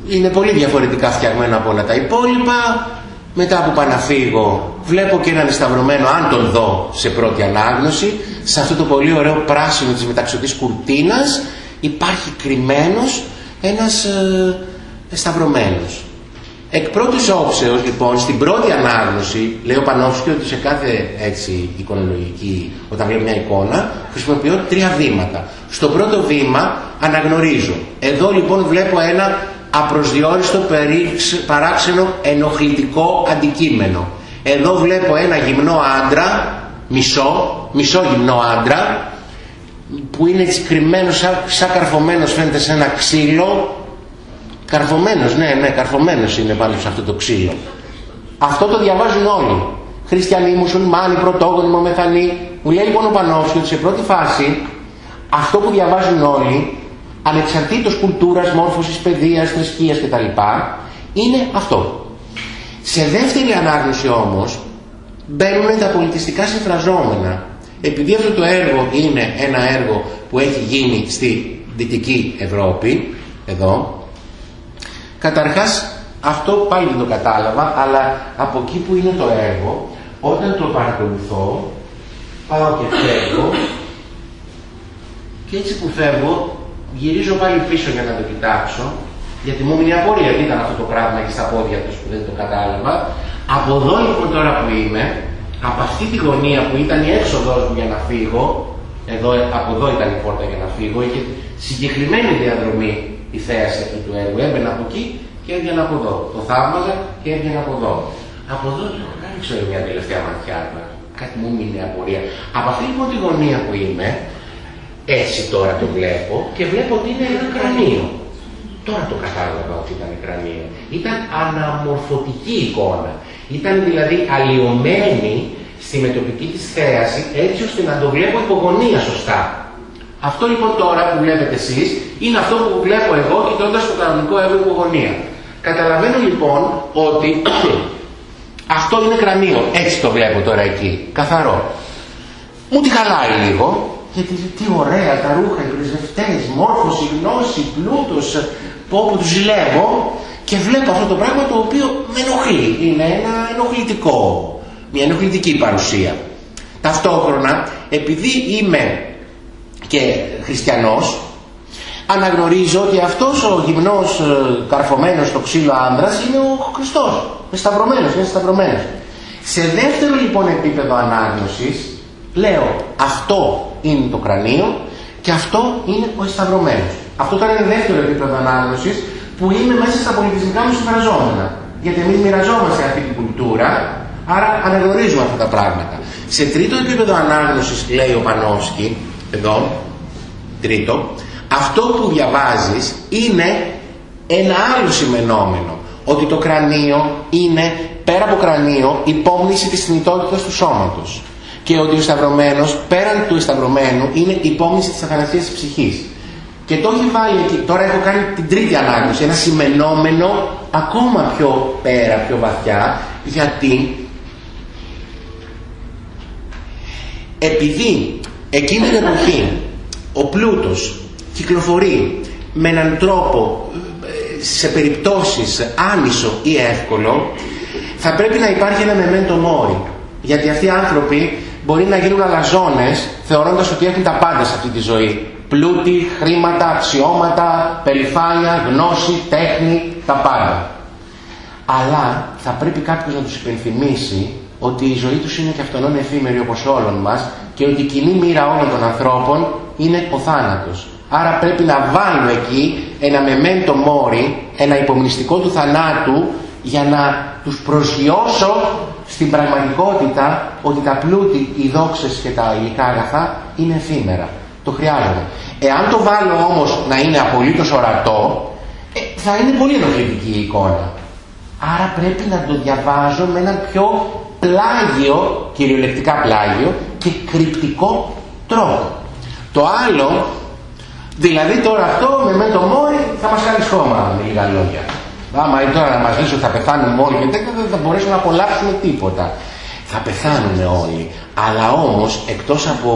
Είναι πολύ διαφορετικά φτιαγμένο από όλα τα υπόλοιπα. Μετά που πάω να φύγω βλέπω και έναν σταυρωμένο αν τον δω σε πρώτη ανάγνωση. Σε αυτό το πολύ ωραίο πράσινο της μεταξωτής κουρτίνας υπάρχει κρυμμένος ένας ε, σταυρωμένος Εκ πρώτης όψεως λοιπόν στην πρώτη ανάγνωση λέει ο Πανόφσκι ότι σε κάθε έτσι εικονολογική όταν βλέπει μια εικόνα χρησιμοποιώ τρία βήματα. Στο πρώτο βήμα αναγνωρίζω. Εδώ λοιπόν βλέπω ένα απροσδιόριστο παράξενο ενοχλητικό αντικείμενο. Εδώ βλέπω ένα γυμνό άντρα, μισό, μισό γυμνό άντρα που είναι έτσι κρυμμένος σαν, σαν καρφωμένος φαίνεται σε ένα ξύλο Καρφωμένος, ναι, ναι, καρφωμένος είναι πάνω σε αυτό το ξύλο. Αυτό το διαβάζουν όλοι. Χριστιανοί, μουσουλμάνοι, πρωτόγονοι, μομεθανοί. Μου λέει λοιπόν ο Πανόφσκι ότι σε πρώτη φάση αυτό που διαβάζουν όλοι, ανεξαρτήτως κουλτούρας, μόρφωσης, παιδείας, θρησκείας κτλ. είναι αυτό. Σε δεύτερη ανάγνωση όμως μπαίνουν τα πολιτιστικά συμφραζόμενα. Επειδή αυτό το έργο είναι ένα έργο που έχει γίνει στη Δυτική Ευρώπη, εδώ, Καταρχάς αυτό πάλι δεν το κατάλαβα, αλλά από εκεί που είναι το έργο, όταν το παρακολουθώ, πάω και φεύγω και έτσι που φεύγω γυρίζω πάλι πίσω για να το κοιτάξω γιατί μου μια απορία τι ήταν αυτό το πράγμα εκεί στα πόδια τους που δεν το κατάλαβα. Από εδώ λοιπόν τώρα που είμαι, από αυτή τη γωνία που ήταν η έξοδος μου για να φύγω, εδώ, από εδώ ήταν η πόρτα για να φύγω, είχε συγκεκριμένη διαδρομή η θέαση αυτού του έργου. Έμπαινα από εκεί και έβγαινα από εδώ. Το θαύμαζα και έβγαινα από εδώ. Από εδώ λέω, δεν ξέρω μια τελευταία ματιά. Κάτι μου μείνει απορία. Από αυτή λοιπόν τη γωνία που είμαι, έτσι τώρα το βλέπω και βλέπω ότι είναι ένα κρανίο. Τώρα το κατάλαβα ότι ήταν κρανίο. Ήταν αναμορφωτική εικόνα. Ήταν δηλαδή αλλοιωμένη στη μετοπική της θέαση έτσι ώστε να το βλέπω υπογωνία σωστά. Αυτό λοιπόν τώρα που βλέπετε εσείς είναι αυτό που βλέπω εγώ κοιτώντας το κανονικό έργο υπογωνία. Καταλαβαίνω λοιπόν ότι [CLEARS THROAT] αυτό είναι κρανίο. Έτσι το βλέπω τώρα εκεί. Καθαρό. Μου τη χαλάει λίγο. Γιατί τι ωραία τα ρούχα, οι πρεσβευτές, μόρφωση, γνώση, πλούτος, που όπου τους ζηλεύω και βλέπω αυτό το πράγμα το οποίο με ενοχλεί. Είναι ένα ενοχλητικό, μια ενοχλητική παρουσία. Ταυτόχρονα, επειδή είμαι και χριστιανός αναγνωρίζω ότι αυτός ο γυμνός ε, καρφωμένος στο ξύλο άνδρας είναι ο Χριστός είναι σταυρωμένος, είναι σταυρωμένος σε δεύτερο λοιπόν επίπεδο ανάγνωσης λέω αυτό είναι το κρανίο και αυτό είναι ο σταυρωμένος αυτό ήταν ένα δεύτερο επίπεδο ανάγνωσης που είναι μέσα στα πολιτισμικά μου συμφραζόμενα γιατί εμείς μοιραζόμαστε αυτή την κουλτούρα άρα αναγνωρίζουμε αυτά τα πράγματα σε τρίτο επίπεδο ανάγνωσης λέει ο Πανόσκι εδώ, τρίτο, αυτό που διαβάζεις είναι ένα άλλο σημενόμενο. Ότι το κρανίο είναι πέρα από κρανίο υπόμνηση της θνητότητας του σώματος και ότι ο σταυρωμένος πέραν του σταυρωμένου είναι υπόμνηση της αθανασίας της ψυχής. Και το έχει βάλει εκεί, τώρα έχω κάνει την τρίτη ανάγνωση, ένα σημενόμενο ακόμα πιο πέρα, πιο βαθιά, γιατί επειδή εκείνη την εποχή ο πλούτος κυκλοφορεί με έναν τρόπο σε περιπτώσεις άνισο ή εύκολο θα πρέπει να υπάρχει ένα μεμέντο μόρι γιατί αυτοί οι άνθρωποι μπορεί να γίνουν αλαζόνες θεωρώντας ότι έχουν τα πάντα σε αυτή τη ζωή πλούτη, χρήματα, αξιώματα, περηφάνεια, γνώση, τέχνη, τα πάντα αλλά θα πρέπει κάποιος να τους υπενθυμίσει ότι η ζωή τους είναι και αυτόν εφήμερη όπως όλων μας και ότι η κοινή μοίρα όλων των ανθρώπων είναι ο θάνατος. Άρα πρέπει να βάλω εκεί ένα μεμέντο μόρι, ένα υπομνηστικό του θανάτου για να τους προσγειώσω στην πραγματικότητα ότι τα πλούτη, οι δόξες και τα υλικά αγαθά είναι εφήμερα. Το χρειάζομαι. Εάν το βάλω όμως να είναι απολύτως ορατό, ε, θα είναι πολύ ενοχλητική η εικόνα. Άρα πρέπει να το διαβάζω με έναν πιο πλάγιο, κυριολεκτικά πλάγιο και κρυπτικό τρόπο. Το άλλο, δηλαδή τώρα αυτό με με το μόρι θα μας κάνει σχόμα με λίγα λόγια. Άμα είναι τώρα να μας λύσουν θα πεθάνουμε όλοι και τέτοια δεν θα μπορέσουμε να απολαύσουμε τίποτα. Θα πεθάνουμε όλοι. Αλλά όμως εκτός από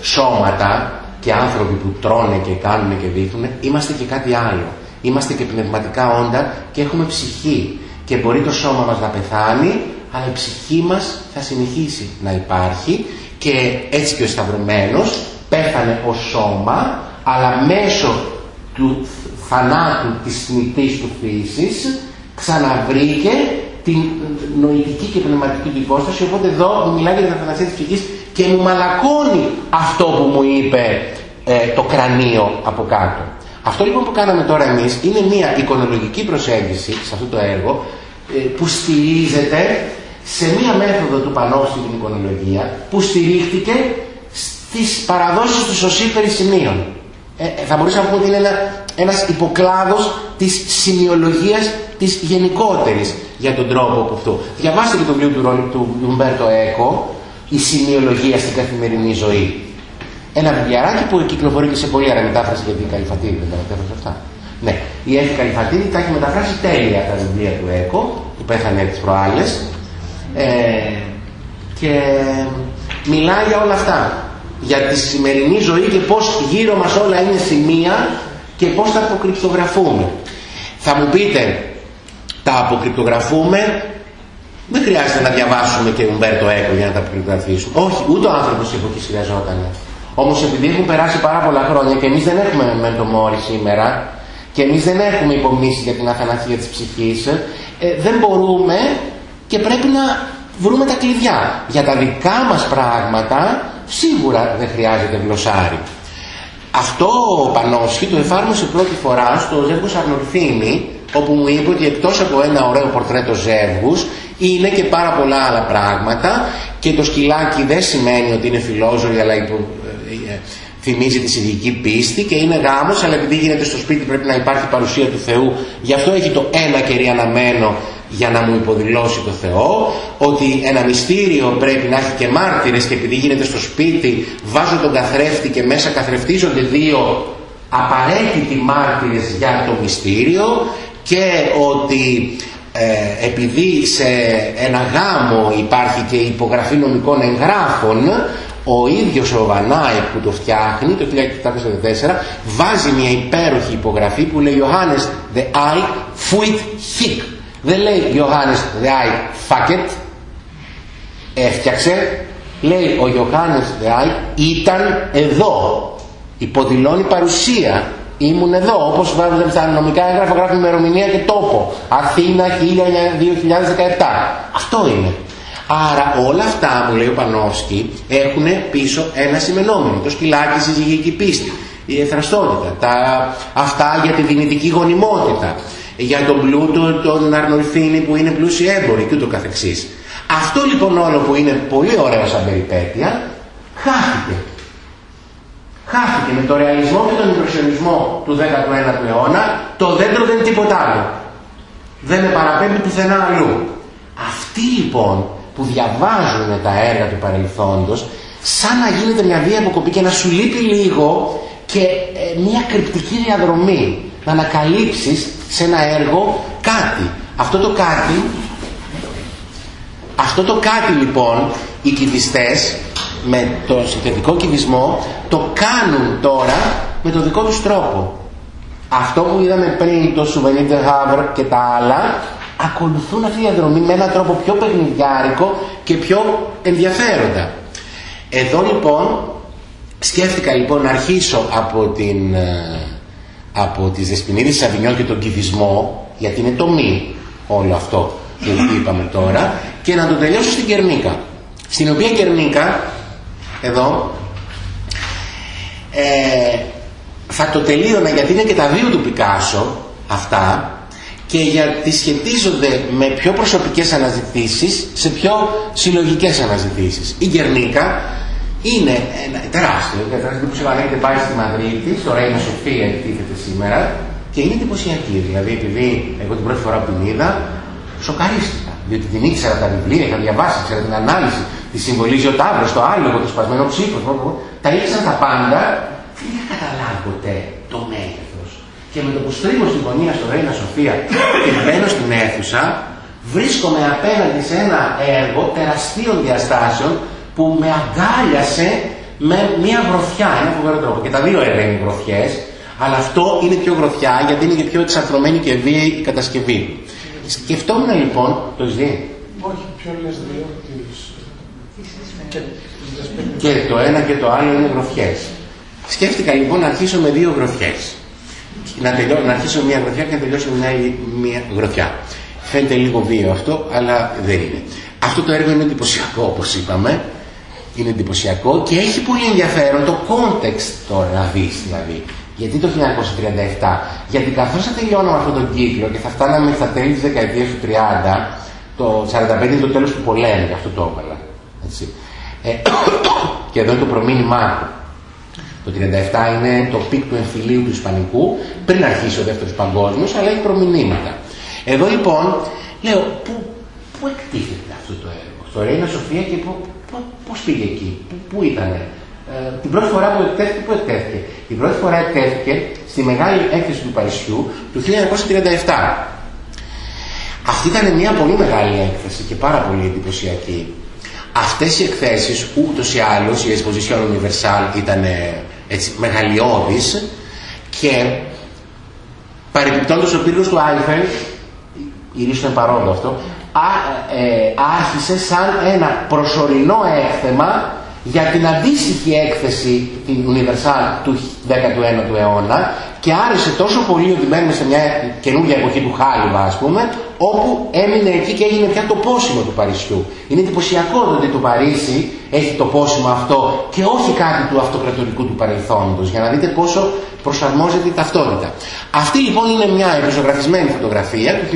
σώματα και άνθρωποι που τρώνε και κάνουν και δείχνουν, είμαστε και κάτι άλλο. Είμαστε και πνευματικά όντα και έχουμε ψυχή. Και μπορεί το σώμα μας να πεθάνει, αλλά η ψυχή μας θα συνεχίσει να υπάρχει και έτσι και ο Σταυρωμένος πέθανε ως σώμα, αλλά μέσω του θανάτου της θνητής του φύσης ξαναβρήκε την νοητική και πνευματική του υπόσταση, οπότε εδώ μιλάει για την αθανασία της ψυχής και μου μαλακώνει αυτό που μου είπε ε, το κρανίο από κάτω. Αυτό λοιπόν που κάναμε τώρα εμείς είναι μια εικονολογική προσέγγιση σε αυτό το έργο ε, που στηρίζεται σε μία μέθοδο του Πανώ στην εικονολογία που στηρίχθηκε στις παραδόσεις του σωσίφερη σημείων. Ε, ε, θα μπορούσαμε να πούμε ότι είναι ένα, ένας υποκλάδος της σημειολογίας της γενικότερης για τον τρόπο που αυτό. Διαβάστε και το βιβλίο του, του Ουμπέρτο Έκο, η σημειολογία στην καθημερινή ζωή. Ένα βιβλιαράκι που κυκλοφορεί και σε πολύ ωραία μετάφραση γιατί η Καλυφατίδη δεν τα μετέφρασε αυτά. Ναι, η Εύη Καλυφατίδη τα έχει μεταφράσει τέλεια τα βιβλία του Έκο, που πέθανε τις προάλλες, ε, και μιλάει για όλα αυτά. Για τη σημερινή ζωή και πώς γύρω μας όλα είναι σημεία και πώς τα αποκρυπτογραφούμε. Θα μου πείτε, τα αποκρυπτογραφούμε, δεν χρειάζεται να διαβάσουμε και Ουμπέρτο Έκο για να τα αποκρυπτογραφήσουμε. Όχι, ούτε ο άνθρωπος της εποχής χρειαζόταν. Όμως επειδή έχουν περάσει πάρα πολλά χρόνια και εμείς δεν έχουμε με το μόρι σήμερα και εμείς δεν έχουμε υπομνήσει για την αθανασία της ψυχής, ε, δεν μπορούμε και πρέπει να βρούμε τα κλειδιά. Για τα δικά μας πράγματα σίγουρα δεν χρειάζεται γλωσσάρι. Αυτό ο Πανόσχη το εφάρμοσε πρώτη φορά στο Ζεύγος Αρνορφίνη όπου μου είπε ότι εκτός από ένα ωραίο πορτρέτο ζεύγους είναι και πάρα πολλά άλλα πράγματα και το σκυλάκι δεν σημαίνει ότι είναι φιλόζωη αλλά υπο... Ε, ε, θυμίζει τη συνδική πίστη και είναι γάμος αλλά επειδή γίνεται στο σπίτι πρέπει να υπάρχει παρουσία του Θεού γι' αυτό έχει το ένα κερί αναμένο για να μου υποδηλώσει το Θεό ότι ένα μυστήριο πρέπει να έχει και μάρτυρες και επειδή γίνεται στο σπίτι βάζω τον καθρέφτη και μέσα καθρεφτίζονται δύο απαραίτητοι μάρτυρες για το μυστήριο και ότι ε, επειδή σε ένα γάμο υπάρχει και υπογραφή νομικών εγγράφων ο ίδιος ο Βανάη που το φτιάχνει το 1704 βάζει μια υπέροχη υπογραφή που λέει Ιωάννης the eye fuit hic δεν λέει Ιωάννης Δεάι Φάκετ, έφτιαξε, λέει ο Ιωάννης Δεάι ήταν εδώ. Υποδηλώνει παρουσία. Ήμουν εδώ, όπως βάζουν στα νομικά έγγραφα γράφει ημερομηνία και τόπο. Αθήνα 2017. Αυτό είναι. Άρα όλα αυτά, μου λέει ο Πανόσκι, έχουν πίσω ένα σημενόμενο. Το σκυλάκι, η συζυγική πίστη, η εθραστότητα, τα, αυτά για τη δυνητική γονιμότητα, για τον πλούτο, τον Αρνολφίνη που είναι πλούσιοι έμποροι και ούτω καθεξής. Αυτό λοιπόν όλο που είναι πολύ ωραίο σαν περιπέτεια, χάθηκε. Χάθηκε με το ρεαλισμό και τον υπροσιονισμό του 19ου αιώνα, το δέντρο δεν είναι τίποτα άλλο. Δεν με παραπέμπει πουθενά αλλού. Αυτοί λοιπόν που διαβάζουν τα έργα του παρελθόντος σαν να γίνεται μια βία αποκοπή και να σου λείπει λίγο και ε, μια κρυπτική διαδρομή να ανακαλύψεις σε ένα έργο κάτι. Αυτό το κάτι, αυτό το κάτι λοιπόν οι κυβιστές με το συνθετικό κυβισμό το κάνουν τώρα με το δικό τους τρόπο. Αυτό που είδαμε πριν το Souvenir de Havre και τα άλλα ακολουθούν αυτή τη διαδρομή με έναν τρόπο πιο παιχνιδιάρικο και πιο ενδιαφέροντα. Εδώ λοιπόν σκέφτηκα λοιπόν να αρχίσω από, την, ε, από τις Δεσποινίδες Σαβινιών και τον κυβισμό γιατί είναι το μη όλο αυτό που είπαμε τώρα και να το τελειώσω στην Κερνίκα στην οποία Κερνίκα εδώ ε, θα το τελείωνα γιατί είναι και τα δύο του Πικάσο αυτά και γιατί σχετίζονται με πιο προσωπικές αναζητήσεις σε πιο συλλογικές αναζητήσεις. Η Γερνίκα είναι ένα τεράστιο, τεράστιο που σήμερα έχετε πάει στη Μαδρίτη, στο Ρέινα Σοφία εκτίθεται σήμερα και είναι εντυπωσιακή. Δηλαδή, επειδή εγώ την πρώτη φορά που την είδα, σοκαρίστηκα. Διότι την ήξερα τα βιβλία, είχα διαβάσει, ήξερα την ανάλυση, τη συμβολίζει ο Ταύρο, το άλλο, το σπασμένο ψήφο. Τα ήξερα τα πάντα, δεν είχα καταλάβει ποτέ το μέγεθο. Και με το που στρίβω στην γωνία στο Ρέινα Σοφία και μπαίνω στην αίθουσα, βρίσκομαι απέναντι σε ένα έργο τεραστίων διαστάσεων που με αγκάλιασε με μια γροθιά, ένα φοβερό τρόπο. Και τα δύο έργα είναι γροθιές, αλλά αυτό είναι πιο γροθιά γιατί είναι και πιο εξαρθρωμένη και βίαιη η κατασκευή. Σκεφτόμουν λοιπόν, το έχεις δει.
Όχι, πιο λες δύο
Και το ένα και το άλλο είναι γροθιές. Σκέφτηκα λοιπόν να αρχίσω με δύο γροθιές. Να, τελειώ, να αρχίσω μια γροθιά και να τελειώσω μια άλλη μια γροθιά. Φαίνεται λίγο βίαιο αυτό, αλλά δεν είναι. Αυτό το έργο είναι εντυπωσιακό όπως είπαμε. Είναι εντυπωσιακό και έχει πολύ ενδιαφέρον το context τώρα να δεις δηλαδή. Γιατί το 1937, γιατί καθώς θα τελειώνουμε αυτόν τον κύκλο και θα φτάναμε στα τέλη της δεκαετίας του 30, το 45 είναι το τέλος του πολέμου, γι' αυτό το έβαλα. Ε, [COUGHS] και εδώ είναι το προμήνυμά του. Το 37 είναι το peak του εμφυλίου του Ισπανικού, πριν αρχίσει ο δεύτερος παγκόσμιος, αλλά έχει προμηνύματα. Εδώ λοιπόν, λέω, πού, πού εκτίθεται αυτό το έργο, στο Ρέινα Σοφία και πού, πώς πήγε εκεί, πού, πού ήτανε; Ε, την πρώτη φορά που εκτέθηκε, πού εκτέθηκε; Την πρώτη φορά εκτέθηκε στη μεγάλη έκθεση του Παρισιού του 1937. Αυτή ήταν μια πολύ μεγάλη έκθεση και πάρα πολύ εντυπωσιακή. Αυτές οι εκθέσεις ούτως ή άλλως, η Exposition Universal ήταν έτσι μεγαλειώδης και παρεμπιπτόντως ο πύργος του Άιφελ, είναι παρόντο αυτό, α, ε, άρχισε σαν ένα προσωρινό έκθεμα για την αντίστοιχη έκθεση την Universal του 19ου αιώνα και άρεσε τόσο πολύ ότι μένουμε σε μια καινούργια εποχή του Χάλιβα ας πούμε όπου έμεινε εκεί και έγινε πια το πόσιμο του Παρισιού. Είναι εντυπωσιακό ότι το Παρίσι έχει το πόσιμο αυτό και όχι κάτι του αυτοκρατορικού του παρελθόντος για να δείτε πόσο προσαρμόζεται η ταυτότητα. Αυτή λοιπόν είναι μια επιζωγραφισμένη φωτογραφία του 1937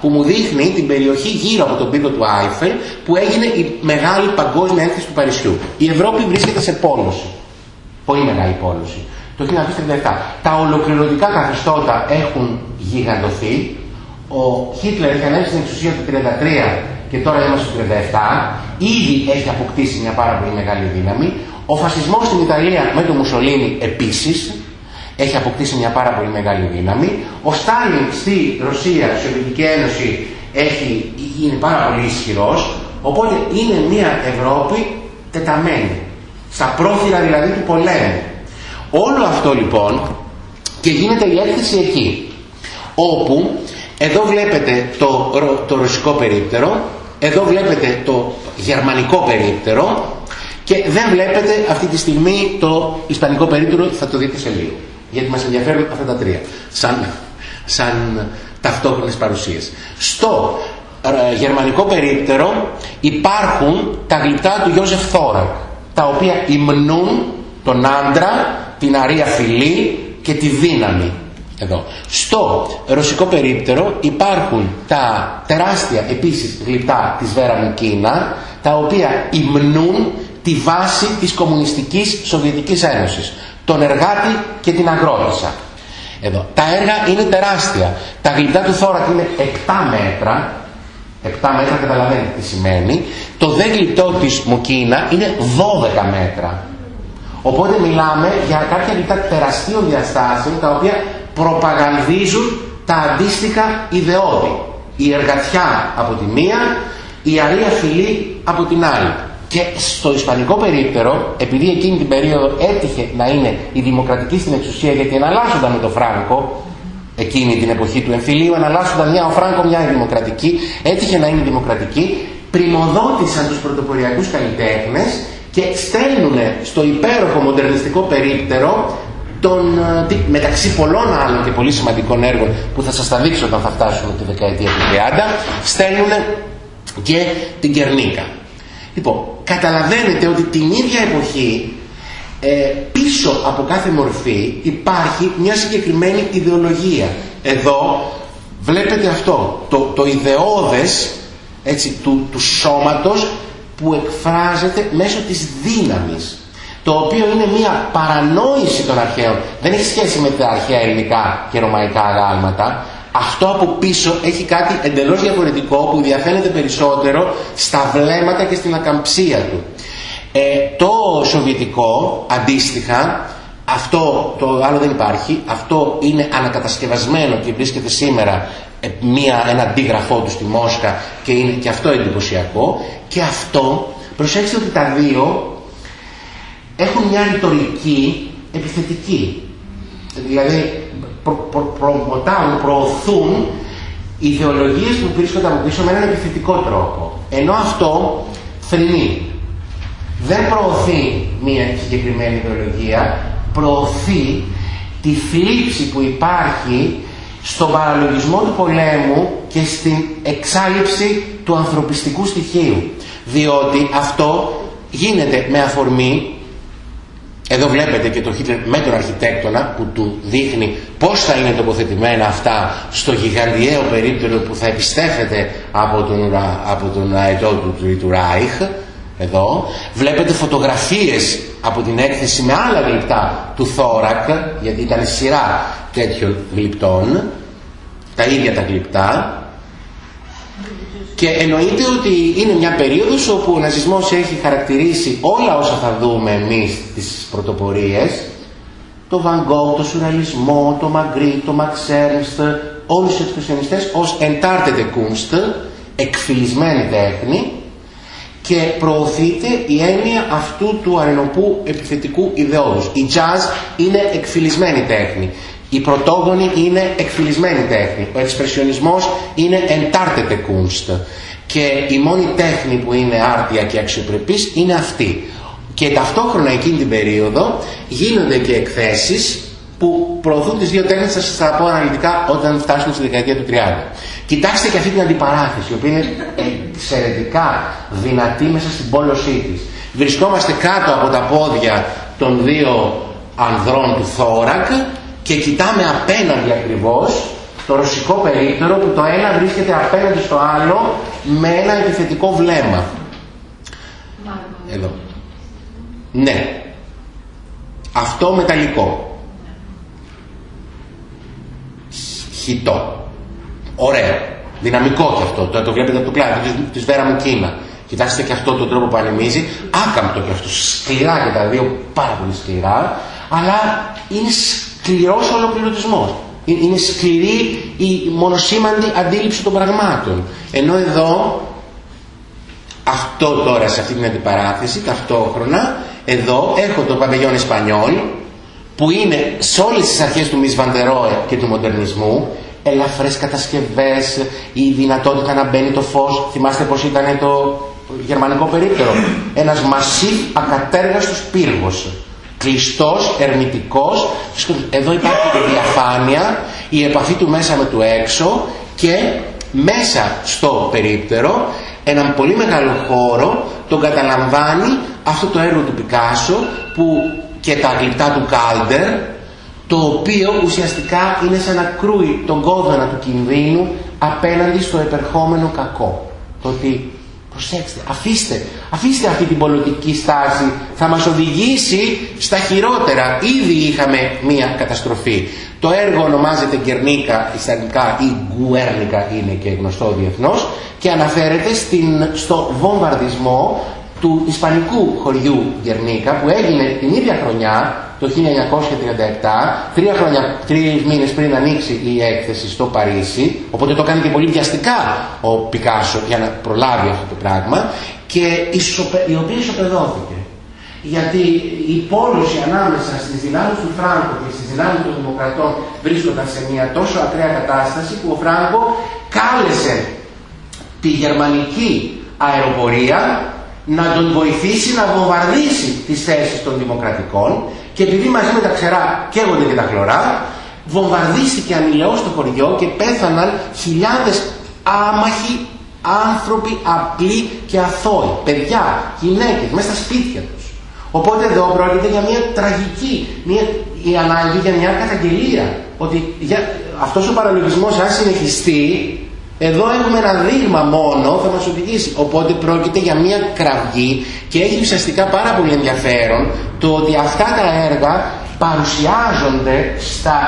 που μου δείχνει την περιοχή γύρω από τον πύργο του Άιφελ που έγινε η μεγάλη παγκόσμια έκθεση του Παρισιού. Η Ευρώπη βρίσκεται σε πόλωση. Πολύ μεγάλη πόλωση. Το 1937. Τα ολοκληρωτικά καθεστώτα έχουν γιγαντωθεί. Ο Χίτλερ έχει ανέβει στην εξουσία του 1933 και τώρα είμαστε στο 1937. Ήδη έχει αποκτήσει μια πάρα πολύ μεγάλη δύναμη. Ο φασισμός στην Ιταλία με τον Μουσολίνη επίσης έχει αποκτήσει μια πάρα πολύ μεγάλη δύναμη. Ο Στάλιν στη Ρωσία, στη Σοβιετική Ένωση, έχει, είναι πάρα πολύ ισχυρός. Οπότε είναι μια Ευρώπη τεταμένη. Στα πρόθυρα δηλαδή του πολέμου. Όλο αυτό λοιπόν και γίνεται η έκθεση εκεί. Όπου εδώ βλέπετε το, το ρωσικό περίπτερο, εδώ βλέπετε το γερμανικό περίπτερο και δεν βλέπετε αυτή τη στιγμή το ισπανικό περίπτερο, θα το δείτε σε λίγο. Γιατί μας ενδιαφέρουν αυτά τα τρία, σαν, σαν ταυτόχρονες παρουσίες. Στο ε, γερμανικό περίπτερο υπάρχουν τα γλυπτά του Ιώζεφ Θόρακ, τα οποία υμνούν τον άντρα, την αρία φυλή και τη δύναμη. Εδώ. Στο ρωσικό περίπτερο υπάρχουν τα τεράστια επίσης γλυπτά της Βέρα Μικίνα, τα οποία υμνούν τη βάση της κομμουνιστικής Σοβιετικής Ένωσης, τον εργάτη και την αγρότησα. Εδώ. Τα έργα είναι τεράστια. Τα γλυπτά του θώρακα είναι 7 μέτρα, 7 μέτρα καταλαβαίνετε τι σημαίνει. Το δε γλυπτό της Μουκίνα είναι 12 μέτρα. Οπότε μιλάμε για κάποια γλυπτά τεραστίων διαστάσεων τα οποία προπαγανδίζουν τα αντίστοιχα ιδεώδη. Η εργατιά από τη μία, η αρία φυλή από την άλλη. Και στο ισπανικό περίπτερο, επειδή εκείνη την περίοδο έτυχε να είναι η δημοκρατική στην εξουσία, γιατί εναλλάσσονταν με τον Φράγκο, εκείνη την εποχή του εμφυλίου, εναλλάσσονταν μια ο Φράγκο, μια η δημοκρατική, έτυχε να είναι δημοκρατική, πρημοδότησαν τους πρωτοποριακούς καλλιτέχνες και στέλνουν στο υπέροχο μοντερνιστικό περίπτερο τον, ε, μεταξύ πολλών άλλων και πολύ σημαντικών έργων που θα σας τα δείξω όταν θα φτάσουμε τη δεκαετία του 30 στέλνουν και την Κερνίκα. Λοιπόν, καταλαβαίνετε ότι την ίδια εποχή ε, πίσω από κάθε μορφή υπάρχει μια συγκεκριμένη ιδεολογία. Εδώ βλέπετε αυτό, το, το ιδεώδες έτσι, του, του σώματος που εκφράζεται μέσω της δύναμης το οποίο είναι μια παρανόηση των αρχαίων. Δεν έχει σχέση με τα αρχαία ελληνικά και ρωμαϊκά αγάλματα. Αυτό από πίσω έχει κάτι εντελώς διαφορετικό που διαφαίνεται περισσότερο στα βλέμματα και στην ακαμψία του. Ε, το σοβιετικό αντίστοιχα, αυτό το άλλο δεν υπάρχει, αυτό είναι ανακατασκευασμένο και βρίσκεται σήμερα ε, μια, ένα αντίγραφό του στη Μόσχα και είναι και αυτό εντυπωσιακό και αυτό προσέξτε ότι τα δύο έχουν μια ρητορική επιθετική. Δηλαδή προ, προ, προωθούν ιδεολογίες που βρίσκονται από πίσω με έναν επιθετικό τρόπο. Ενώ αυτό θρυνεί. Δεν προωθεί μια συγκεκριμένη ιδεολογία, προωθεί τη θλίψη που υπάρχει στον παραλογισμό του πολέμου και στην εξάλληψη του ανθρωπιστικού στοιχείου. Διότι αυτό γίνεται με αφορμή εδώ βλέπετε και το Χίτλερ με τον αρχιτέκτονα που του δείχνει πώς θα είναι τοποθετημένα αυτά στο γιγαντιαίο περίπτερο που θα επιστέφεται από τον, από τον αετό του, του Ράιχ εδώ βλέπετε φωτογραφίες από την έκθεση με άλλα γλυπτά του Θόρακ γιατί ήταν σειρά τέτοιων γλυπτών τα ίδια τα γλυπτά. Και εννοείται ότι είναι μια περίοδος όπου ο ναζισμός έχει χαρακτηρίσει όλα όσα θα δούμε εμείς τις πρωτοπορίες. Το Van Gogh, το Σουραλισμό, το Μαγκρί, το Max Ernst, όλους τους εξπρεσιονιστές ως entarte Kunst, εκφυλισμένη τέχνη και προωθείται η έννοια αυτού του αρενοπού επιθετικού ιδεώδους. Η jazz είναι εκφυλισμένη τέχνη. Η πρωτόγονη είναι εκφυλισμένη τέχνη. Ο εξπρεσιονισμός είναι entarte Kunst. Και η μόνη τέχνη που είναι άρτια και αξιοπρεπής είναι αυτή. Και ταυτόχρονα εκείνη την περίοδο γίνονται και εκθέσεις που προωθούν τις δύο τέχνες, θα σας τα πω αναλυτικά όταν φτάσουμε στη δεκαετία του 30. Κοιτάξτε και αυτή την αντιπαράθεση, η οποία είναι εξαιρετικά δυνατή μέσα στην πόλωσή της. Βρισκόμαστε κάτω από τα πόδια των δύο ανδρών του Θόρακ και κοιτάμε απέναντι ακριβώς το ρωσικό περίπτερο που το ένα βρίσκεται απέναντι στο άλλο με ένα επιθετικό βλέμμα. Εδώ. Ναι. Αυτό μεταλλικό. Χιτό. Ωραίο. Δυναμικό και αυτό. Το, το βλέπετε από το κλάδο της, της Βέρα μου Κίνα. Κοιτάξτε και αυτό τον τρόπο που ανεμίζει. Άκαμπτο και αυτό. Σκληρά και τα δύο πάρα πολύ σκληρά. Αλλά είναι σκληρός ολοκληρωτισμός. Είναι σκληρή η μονοσήμαντη αντίληψη των πραγμάτων. Ενώ εδώ, αυτό τώρα σε αυτή την αντιπαράθεση, ταυτόχρονα, εδώ έχω το Παπεγιόν Εσπανιόλ, που είναι σε όλες τις αρχές του Μισβαντερόε και του μοντερνισμού, ελαφρές κατασκευές, η δυνατότητα να μπαίνει το φως, θυμάστε πως ήταν το γερμανικό περίπτερο, ένας μασίφ ακατέργαστος πύργος. Κλειστός, ερμητικός. Εδώ υπάρχει η διαφάνεια, η επαφή του μέσα με του έξω και μέσα στο περίπτερο έναν πολύ μεγάλο χώρο τον καταλαμβάνει αυτό το έργο του Πικάσο που και τα γλυπτά του Κάλντερ το οποίο ουσιαστικά είναι σαν να κρούει τον κόδωνα του κινδύνου απέναντι στο επερχόμενο κακό. Το ότι Προσέξτε, αφήστε, αφήστε αυτή την πολιτική στάση, θα μας οδηγήσει στα χειρότερα. Ήδη είχαμε μία καταστροφή. Το έργο ονομάζεται Γκερνίκα, ισανικά ή Γκουέρνικα είναι και γνωστό διεθνώς και αναφέρεται στην, στο βομβαρδισμό του ισπανικού χωριού Γερνίκα που έγινε την ίδια χρονιά το 1937, τρία, χρόνια, τρεις μήνες πριν ανοίξει η έκθεση στο Παρίσι, οπότε το κάνει και πολύ βιαστικά ο Πικάσο για να προλάβει αυτό το πράγμα και η οποία ισοπεδώθηκε. Γιατί η πόλωση ανάμεσα στις δυνάμεις του Φράγκο και στις δυνάμεις των Δημοκρατών βρίσκονταν σε μια τόσο ακραία κατάσταση που ο Φράγκο κάλεσε τη γερμανική αεροπορία να τον βοηθήσει να βομβαρδίσει τις θέσεις των δημοκρατικών και επειδή μαζί με τα ξερά καίγονται και τα χλωρά, βομβαρδίστηκε αμυλαιό στο χωριό και πέθαναν χιλιάδες άμαχοι άνθρωποι απλοί και αθώοι, παιδιά, γυναίκες, μέσα στα σπίτια τους. Οπότε εδώ πρόκειται για μια τραγική, μια, η ανάγκη για μια καταγγελία. Ότι για, αυτός ο παραλογισμός αν συνεχιστεί εδώ έχουμε ένα δείγμα μόνο, θα μας οδηγήσει. Οπότε πρόκειται για μια κραυγή και έχει ουσιαστικά πάρα πολύ ενδιαφέρον το ότι αυτά τα έργα παρουσιάζονται στα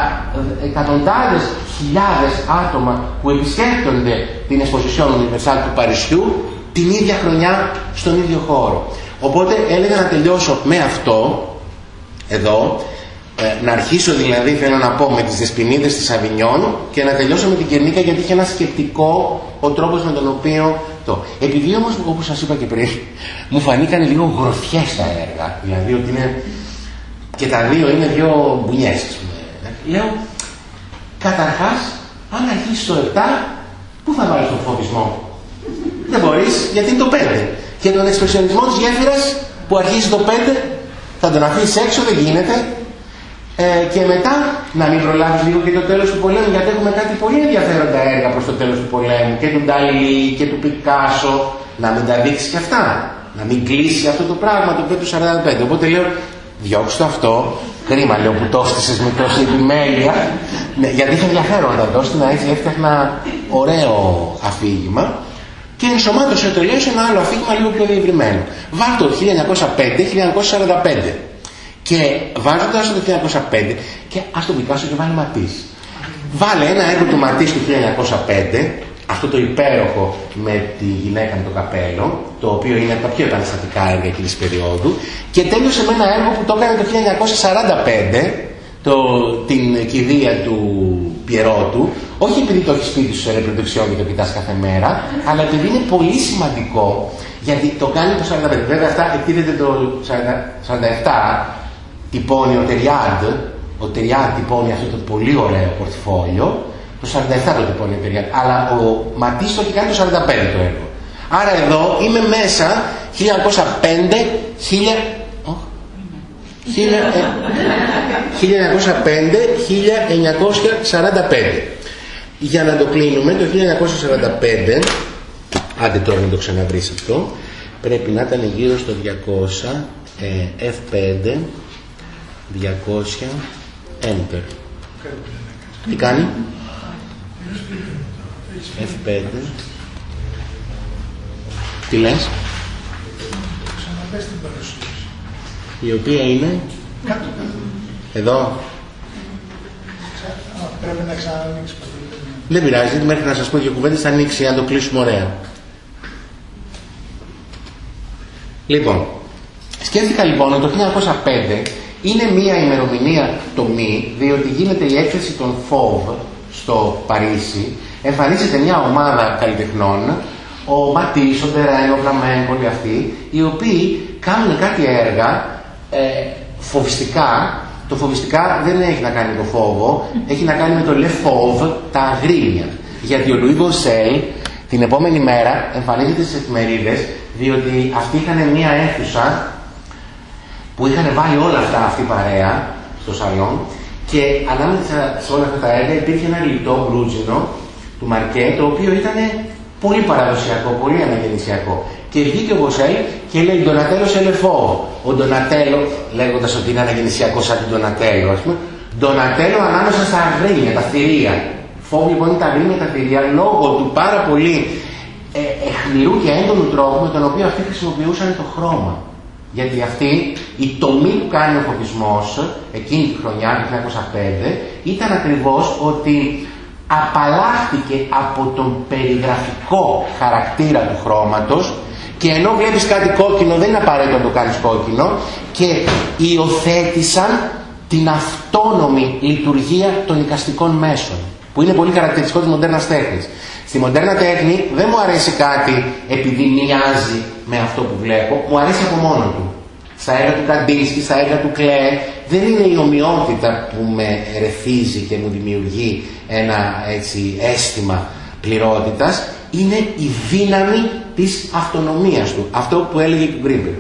εκατοντάδες χιλιάδες άτομα που επισκέπτονται την Exposition Universal του Παρισιού την ίδια χρονιά στον ίδιο χώρο. Οπότε έλεγα να τελειώσω με αυτό εδώ ε, να αρχίσω δηλαδή θέλω να πω με τις δεσποινίδες της Αβινιών και να τελειώσω με την Κερνίκα γιατί είχε ένα σκεπτικό ο τρόπος με τον οποίο το. Επειδή όμως όπως σας είπα και πριν μου φανήκαν λίγο γροθιές τα έργα δηλαδή ότι είναι και τα δύο είναι δύο μπουνιές λέω καταρχάς αν αρχίσεις το 7 πού θα βάλεις τον φοβισμό δεν μπορείς γιατί είναι το 5 και τον εξπρεσιονισμό της γέφυρας που αρχίζει το 5 θα τον αφήσεις έξω δεν γίνεται ε, και μετά να μην προλάβεις λίγο και το τέλος του πολέμου, γιατί έχουμε κάτι πολύ ενδιαφέροντα έργα προς το τέλος του πολέμου και του Νταλή και του Πικάσο. Να μην τα δείξεις και αυτά. Να μην κλείσει αυτό το πράγμα το του 45. Οπότε λέω, διώξτε αυτό. Κρίμα λέω που το έστησε με τόση επιμέλεια. Ναι, γιατί είχε ενδιαφέροντα το να έτσι έφτιαχνα ωραίο αφήγημα. Και ενσωμάτωσε το λέω σε ένα άλλο αφήγημα λίγο πιο διευρυμένο. Βάλτε το 1905-1945. Και βάζοντα το 1905 και ας το Πικάσο και βάλει Ματής. Βάλε ένα έργο του Ματής του 1905, αυτό το υπέροχο με τη γυναίκα με το καπέλο, το οποίο είναι από τα πιο επαναστατικά έργα εκείνης της περίοδου, και τέλειωσε με ένα έργο που το έκανε το 1945, το, την κηδεία του Πιερότου, όχι επειδή το έχει σπίτι σου σε ρεπροντεξιόν και το κοιτάς κάθε μέρα, αλλά επειδή είναι πολύ σημαντικό, γιατί το κάνει το 1945. Βέβαια αυτά εκτίθεται το 47 τυπώνει ο Τεριάντ, ο Τεριάντ τυπώνει αυτό το πολύ ωραίο πορτφόλιο, το 47 το τυπώνει ο Τεριάντ, αλλά ο Ματής το έχει κάνει το 45 το έργο. Άρα εδώ είμαι μέσα 1905, 1905-1945. Για να το κλείνουμε, το 1945, άντε τώρα να το ξαναβρεις αυτό, πρέπει να ήταν γύρω στο 200, ε, F5, 200 enter. Τι κάνει; F5 τι λες; Η οποία είναι; Εδώ.
Πρέπει να ξανανοίξει
δεν πειράζει, μέχρι να σας πω δύο κουβέντες θα ανοίξει αν το κλείσουμε ωραία. Λοιπόν, σκέφτηκα λοιπόν ότι το 1905 είναι μια ημερομηνία τομή, διότι γίνεται η έκθεση των ΦΟΒ στο Παρίσι, εμφανίζεται μια ομάδα καλλιτεχνών, ο Ματής, ο Ντερέν, ο Φλαμένκο, όλοι αυτοί, οι οποίοι κάνουν κάτι έργα ε, φοβιστικά. Το φοβιστικά δεν έχει να κάνει με το φόβο, έχει να κάνει με το Le Fauve, τα αγρίμια. Γιατί ο Λουί Βοσέλ την επόμενη μέρα εμφανίζεται στις εφημερίδες, διότι αυτοί είχαν μια αίθουσα που είχαν βάλει όλα αυτά αυτή η παρέα στο σαλόν και ανάμεσα σε όλα αυτά τα έργα υπήρχε ένα λιτό μπλούτζινο του Μαρκέ το οποίο ήταν πολύ παραδοσιακό, πολύ αναγεννησιακό. Και βγήκε ο Βοσέλ και λέει Ντονατέλο σε λεφό. Ο Ντονατέλο, λέγοντας ότι είναι αναγεννησιακό σαν τον Ντονατέλο, ας πούμε, Ντονατέλο ανάμεσα στα αγρίνια, τα θηρία. Φόβ λοιπόν είναι τα αγρίνια, τα θηρία λόγω του πάρα πολύ ε, εχμηρού και έντονου τρόπου με τον οποίο αυτοί χρησιμοποιούσαν το χρώμα. Γιατί αυτή η τομή που κάνει ο φοβισμός εκείνη τη χρονιά, το 1905, ήταν ακριβώς ότι απαλλάχθηκε από τον περιγραφικό χαρακτήρα του χρώματος και ενώ βλέπεις κάτι κόκκινο δεν είναι απαραίτητο να το κάνεις κόκκινο και υιοθέτησαν την αυτόνομη λειτουργία των οικαστικών μέσων που είναι πολύ χαρακτηριστικό της μοντέρνας τέχνης. Στη μοντέρνα τέχνη δεν μου αρέσει κάτι επειδή μοιάζει με αυτό που βλέπω, μου αρέσει από μόνο του. Στα έργα του Καντίνσκι, στα έργα του Κλέ, δεν είναι η ομοιότητα που με ρεθίζει και μου δημιουργεί ένα έτσι, αίσθημα πληρότητας, είναι η δύναμη της αυτονομίας του. Αυτό που έλεγε και ο Γκρίμπερ.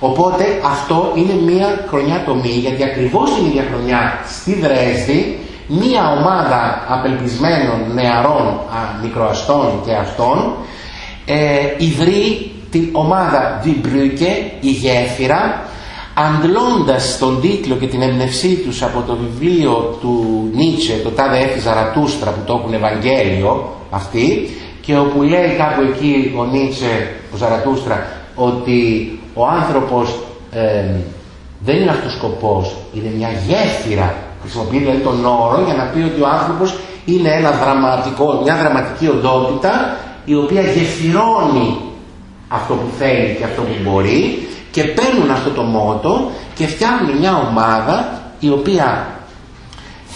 Οπότε αυτό είναι μια χρονιά τομή, γιατί ακριβώς την ίδια χρονιά στη Δρέσδη μία ομάδα απελπισμένων νεαρών α, μικροαστών και αυτών ε, ιδρύει την ομάδα Διμπρούκε, η γέφυρα, αντλώντας τον τίτλο και την εμπνευσή τους από το βιβλίο του Νίτσε, το «Τάδε έφη Ζαρατούστρα» που το έχουν Ευαγγέλιο αυτοί, και όπου λέει κάπου εκεί ο Νίτσε, ο Ζαρατούστρα, ότι ο άνθρωπος ε, δεν είναι αυτός ο σκοπός, είναι μια γέφυρα Χρησιμοποιεί δηλαδή τον όρο για να πει ότι ο άνθρωπος είναι ένα δραματικό, μια δραματική οντότητα η οποία γεφυρώνει αυτό που θέλει και αυτό που μπορεί και παίρνουν αυτό το μότο και φτιάχνουν μια ομάδα η οποία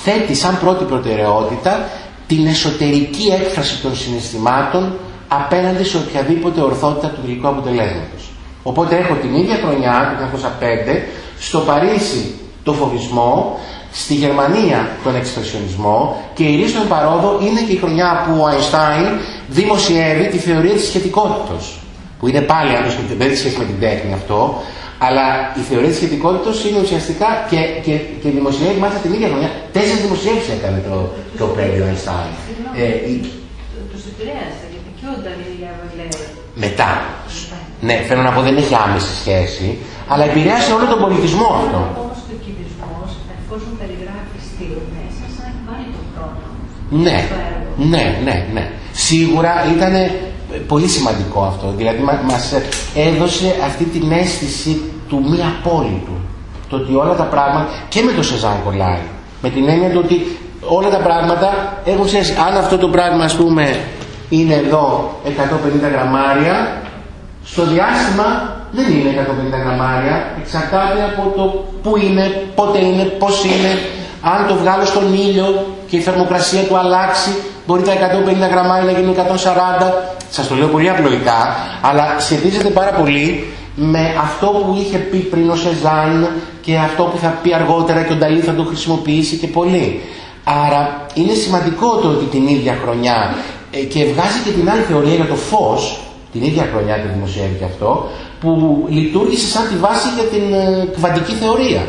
θέτει σαν πρώτη προτεραιότητα την εσωτερική έκφραση των συναισθημάτων απέναντι σε οποιαδήποτε ορθότητα του τελικού αποτελέσματος. Οπότε έχω την ίδια χρονιά, το 1905, στο Παρίσι το φοβισμό, Στη Γερμανία τον εξπρεσιονισμό και η ρίστον παρόδο είναι και η χρονιά που ο Αϊνστάιν δημοσιεύει τη θεωρία της σχετικότητας. Που είναι πάλι, αν το σκεφτείτε, δεν έχει σχέση με την τέχνη αυτό, αλλά η θεωρία της σχετικότητας είναι ουσιαστικά και, και, και δημοσιεύει μάλιστα την ίδια χρονιά. Τέσσερις δημοσιεύσεις έκανε το, το ο Αϊνστάιν.
Ε, τους επηρέασε, γιατί και όταν η
Μετά. Ναι, θέλω να πω δεν έχει άμεση σχέση, αλλά επηρέασε όλο τον πολιτισμό αυτό
εφόσον περιγράφει στυλ μέσα, σαν να βάλει τον χρόνο.
Ναι, ναι, ναι, ναι. Σίγουρα ήταν πολύ σημαντικό αυτό. Δηλαδή μας έδωσε αυτή την αίσθηση του μη απόλυτου. Το ότι όλα τα πράγματα και με το Σεζάν κολλάει. Με την έννοια του ότι όλα τα πράγματα έχουν σχέση. Αν αυτό το πράγμα ας πούμε είναι εδώ 150 γραμμάρια, στο διάστημα δεν είναι 150 γραμμάρια, εξαρτάται από το πού είναι, πότε είναι, πώς είναι, αν το βγάλω στον ήλιο και η θερμοκρασία του αλλάξει, μπορεί τα 150 γραμμάρια να γίνουν 140. Σας το λέω πολύ απλοϊκά, αλλά σχετίζεται πάρα πολύ με αυτό που είχε πει πριν ο Σεζάν και αυτό που θα πει αργότερα και ο Νταλή θα το χρησιμοποιήσει και πολύ. Άρα είναι σημαντικό το ότι την ίδια χρονιά ε, και βγάζει και την άλλη θεωρία για το φως, την ίδια χρονιά το δημοσιεύει και αυτό, που λειτουργήσε σαν τη βάση για την ε, κβαντική θεωρία.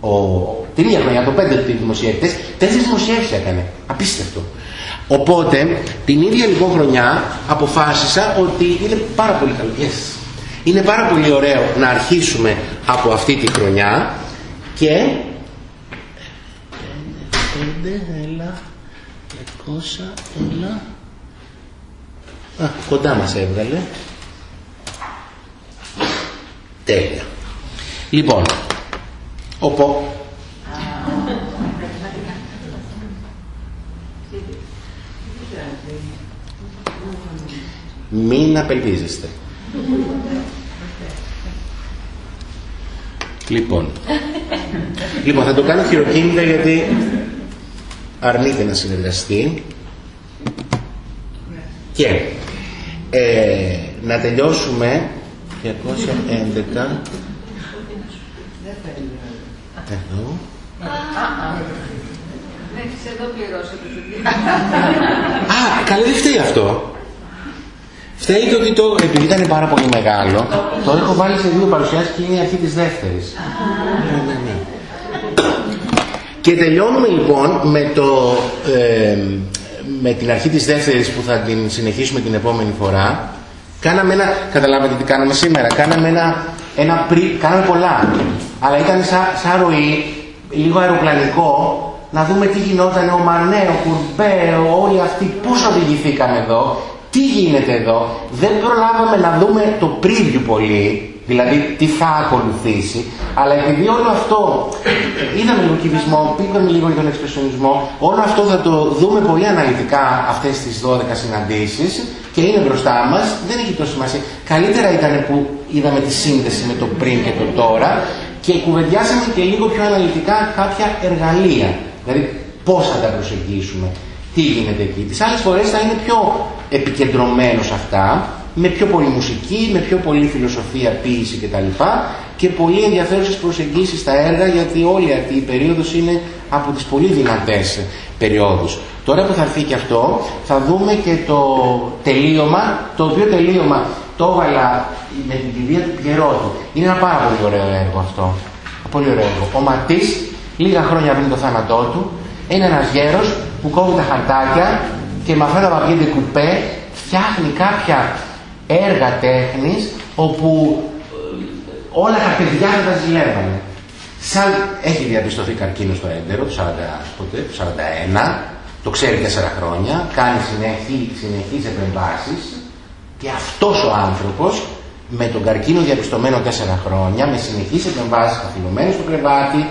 Ο, την ίδια χρονιά, το 5 του δημοσιεύτες, τέσσερις δημοσιεύσεις έκανε. Απίστευτο. Οπότε, την ίδια λοιπόν χρονιά αποφάσισα ότι είναι πάρα πολύ καλό. Yes. Είναι πάρα πολύ ωραίο να αρχίσουμε από αυτή τη χρονιά και... Πέντε, έλα, έλα. Α, κοντά μας έβγαλε. Τέλεια. Λοιπόν, οπό. Μην απελπίζεστε. Λοιπόν, λοιπόν θα το κάνω χειροκίνητα γιατί αρνείται να συνεργαστεί. Και ε, να τελειώσουμε. 211 εδώ
Έχεις εδώ πληρώσει
Α, καλά δεν φταίει αυτό. Φταίει το ότι το, επειδή ήταν πάρα πολύ μεγάλο, το έχω βάλει σε δύο παρουσιάσεις και είναι η αρχή της δεύτερης. ναι, ναι, ναι. Και τελειώνουμε λοιπόν με, το, ε, με την αρχή της δεύτερης που θα την συνεχίσουμε την επόμενη φορά Κάναμε ένα, καταλάβατε τι κάναμε σήμερα, κάναμε ένα, ένα πρι, κάναμε πολλά, αλλά ήταν σαν, σαν ροή, λίγο αεροπλανικό, να δούμε τι γινόταν, ο Μανέ, ο Κουρμπέ, όλοι αυτοί, πώς οδηγηθήκαμε εδώ, τι Τι γίνεται εδώ, δεν προλάβαμε να δούμε το preview πολύ, δηλαδή τι θα ακολουθήσει, αλλά επειδή όλο αυτό, είδαμε λίγο κυβισμό, πήγαμε λίγο για τον εξπρεσιονισμό, όλο αυτό θα το δούμε πολύ αναλυτικά αυτές τις 12 συναντήσεις και είναι μπροστά μας, δεν έχει τόσο σημασία. Καλύτερα ήταν που είδαμε τη σύνδεση με το πριν και το τώρα και κουβεντιάσαμε και λίγο πιο αναλυτικά κάποια εργαλεία. Δηλαδή πώς θα τα προσεγγίσουμε, τι γίνεται εκεί. Τις άλλες φορές θα είναι πιο επικεντρωμένος σε αυτά, με πιο πολύ μουσική, με πιο πολύ φιλοσοφία, ποίηση κτλ. Και πολύ ενδιαφέρουσες προσεγγίσεις στα έργα, γιατί όλη αυτή η περίοδος είναι από τις πολύ δυνατές περιόδους. Τώρα που θα έρθει και αυτό, θα δούμε και το τελείωμα, το οποίο τελείωμα το έβαλα με την κηδεία του Πιερότου. Είναι ένα πάρα πολύ ωραίο έργο αυτό. Πολύ ωραίο έργο. Ο Ματής, λίγα χρόνια πριν το θάνατό του, είναι ένας γέρος που κόβει τα χαρτάκια και με αυτά τα παπιέντε κουπέ φτιάχνει κάποια έργα τέχνης όπου ε, όλα τα παιδιά θα τα ζηλεύανε. Σαν έχει διαπιστωθεί καρκίνο στο έντερο του 41, το ξέρει 4 χρόνια, κάνει συνεχή, συνεχείς επεμβάσεις και αυτός ο άνθρωπος με τον καρκίνο διαπιστωμένο 4 χρόνια, με συνεχείς επεμβάσεις καθυλωμένο στο κρεβάτι,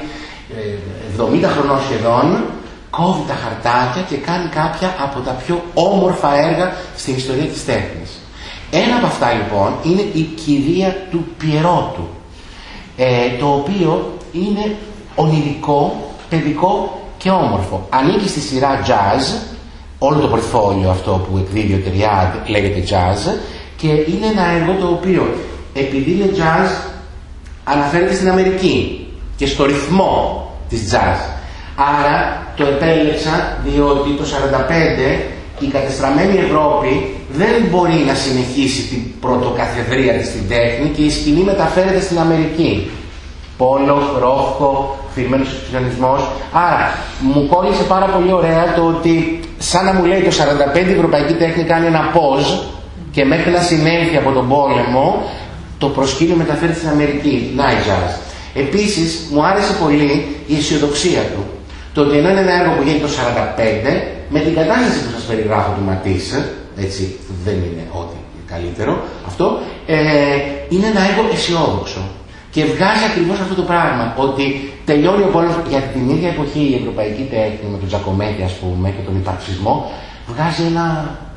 70 ε, χρονών σχεδόν, κόβει τα χαρτάκια και κάνει κάποια από τα πιο όμορφα έργα στην ιστορία της τέχνης. Ένα από αυτά λοιπόν είναι η κηδεία του Πιερότου, ε, το οποίο είναι ονειρικό, παιδικό και όμορφο. Ανήκει στη σειρά jazz, όλο το πορτφόλιο αυτό που εκδίδει ο Τεριάδ λέγεται jazz και είναι ένα έργο το οποίο επειδή είναι jazz αναφέρεται στην Αμερική και στο ρυθμό της jazz. Άρα το επέλεξα διότι το 45 η κατεστραμμένη Ευρώπη δεν μπορεί να συνεχίσει την πρωτοκαθεδρία της στην τέχνη και η σκηνή μεταφέρεται στην Αμερική. Πόλος, ρόχο, φυγμένος εξυπηρετισμός. Άρα μου κόλλησε πάρα πολύ ωραία το ότι σαν να μου λέει το 45 η ευρωπαϊκή τέχνη κάνει ένα pause και μέχρι να συνέλθει από τον πόλεμο το προσκήνιο μεταφέρεται στην Αμερική. Night Επίσης μου άρεσε πολύ η αισιοδοξία του. Το ότι ενώ είναι ένα έργο που γίνει το 45, με την κατάσταση που σας περιγράφω του Ματής, έτσι δεν είναι ό,τι καλύτερο αυτό, ε, είναι ένα έργο αισιόδοξο. Και βγάζει ακριβώς αυτό το πράγμα, ότι τελειώνει ο πόλεμος για την ίδια εποχή η ευρωπαϊκή τέχνη με τον Τζακομέτη ας πούμε και τον υπαρξισμό, βγάζει ένα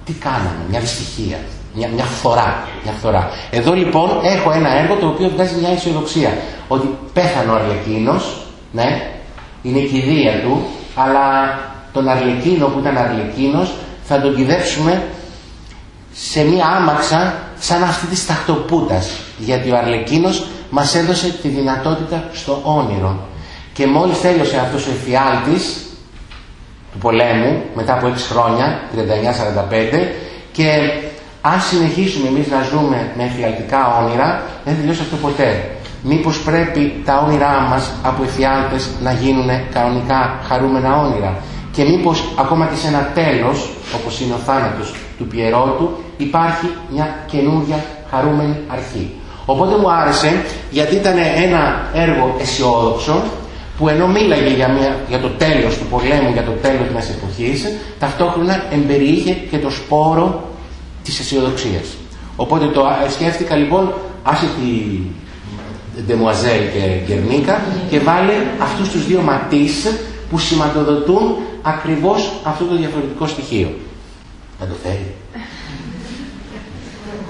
τι κάναμε, μια δυστυχία, μια, μια φθορά, μια φθορά. Εδώ λοιπόν έχω ένα έργο το οποίο βγάζει μια αισιοδοξία, ότι πέθανε ο Αρλεκίνος, ναι, είναι η κηδεία του, αλλά τον Αρλεκίνο που ήταν Αρλεκίνος θα τον κυδέψουμε σε μία άμαξα σαν αυτή της τακτοπούτας γιατί ο Αρλεκίνος μας έδωσε τη δυνατότητα στο όνειρο και μόλις τέλειωσε αυτός ο εφιάλτης του πολέμου μετά από 6 χρόνια 39-45 και αν συνεχίσουμε εμείς να ζούμε με εφιαλτικά όνειρα δεν τελειώσει αυτό ποτέ Μήπως πρέπει τα όνειρά μας από εφιάλτες να γίνουν κανονικά χαρούμενα όνειρα; Και μήπως ακόμα και σε ένα τέλος, όπως είναι ο θάνατος του Πιερότου, υπάρχει μια καινούργια χαρούμενη αρχή; Οπότε μου άρεσε γιατί ήταν ένα έργο αισιόδοξο που ενώ μίλαγε για, μια, για το τέλος του πολέμου, για το τέλος μιας εποχής, ταυτόχρονα εμπεριείχε και το σπόρο της αισιοδοξίας. Οπότε το σκέφτηκα λοιπόν, άσε τη Ντεμουαζέλ και Γκερνίκα και βάλε αυτούς τους δύο ματίς που σηματοδοτούν ακριβώς αυτό το διαφορετικό στοιχείο. Δεν το θέλει.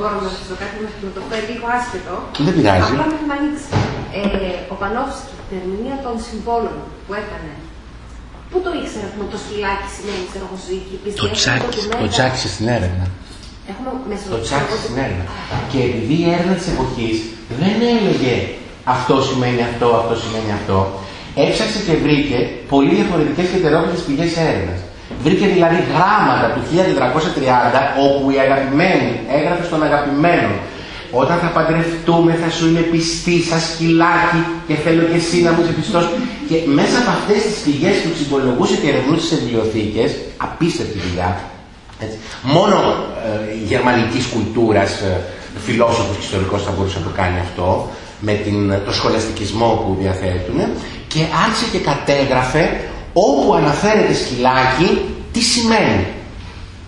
Μπορώ να σας πω κάτι με το φέρει λίγο άσχετο.
Δεν πειράζει.
Απλά με έχουμε ανοίξει. Ε, ο Πανόφσκι, την ερμηνεία των συμβόλων που έκανε, Πού το ήξερε που το σκυλάκι σημαίνει ξέρω εγώ
Το τσάκι, το τσάκι στην έρευνα.
Έχουμε
το τσάκι στην έρευνα. Και επειδή η έρευνα της εποχής δεν έλεγε αυτό σημαίνει αυτό, αυτό σημαίνει αυτό. Έψαξε και βρήκε πολύ διαφορετικές και ετερόκλητες πηγές έρευνας. Βρήκε δηλαδή γράμματα του 1430 όπου η αγαπημένη έγραφε στον αγαπημένο όταν θα παντρευτούμε θα σου είμαι πιστή σαν σκυλάκι και θέλω και εσύ να μου είσαι πιστός. Και μέσα από αυτές τις πηγές που συμπολογούσε και ερευνούσε σε βιβλιοθήκες, απίστευτη δουλειά, έτσι. μόνο ε, γερμανικής κουλτούρας, ε, φιλόσοφος και ιστορικός θα μπορούσε να το κάνει αυτό, με την, το σχολαστικισμό που διαθέτουν και άρχισε και κατέγραφε όπου αναφέρεται σκυλάκι τι σημαίνει;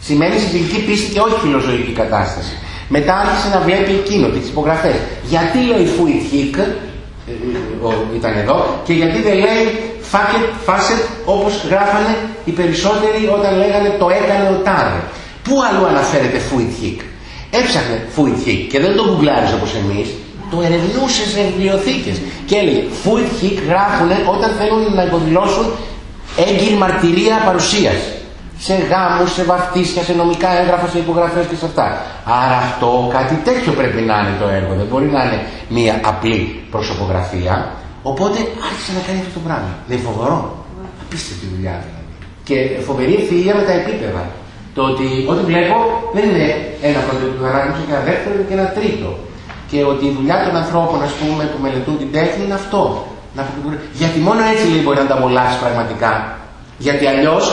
Σημαίνει συντηρητική πίστη και όχι φιλοζωική κατάσταση. Μετά άρχισε να βλέπει εκείνο, τις υπογραφές. Γιατί λέει Φουιτ Χίκ, ε, ε, ήταν εδώ, και γιατί δεν λέει Φάκετ, Φάσετ, όπως γράφανε οι περισσότεροι όταν λέγανε το έκανε ο Τάδε. Πού αλλού αναφέρεται Fuit hic. Έψαχνε Fuit hic και δεν το γκουγκλάριζε όπως εμείς, το ερευνούσες σε βιβλιοθήκες. Και έλεγε Fuit hic γράφουν όταν θέλουν να υποδηλώσουν έγκυρη μαρτυρία παρουσίας σε γάμους, σε βαφτίσια, σε νομικά έγγραφα, σε υπογραφές και σε αυτά. Άρα αυτό κάτι τέτοιο πρέπει να είναι το έργο. Δεν μπορεί να είναι μία απλή προσωπογραφία. Οπότε άρχισε να κάνει αυτό το πράγμα. Δεν είναι φοβερό. Απίστευτη δουλειά δηλαδή. Και φοβερή ευθεία με τα επίπεδα. Το ότι ό,τι βλέπω δεν είναι ένα πρώτο επίπεδο ανάγνωση και ένα δεύτερο και ένα τρίτο. Και ότι η δουλειά των ανθρώπων ας πούμε, που μελετούν την τέχνη είναι αυτό. Γιατί μόνο έτσι λέει μπορεί να τα απολαύσει πραγματικά. Γιατί αλλιώς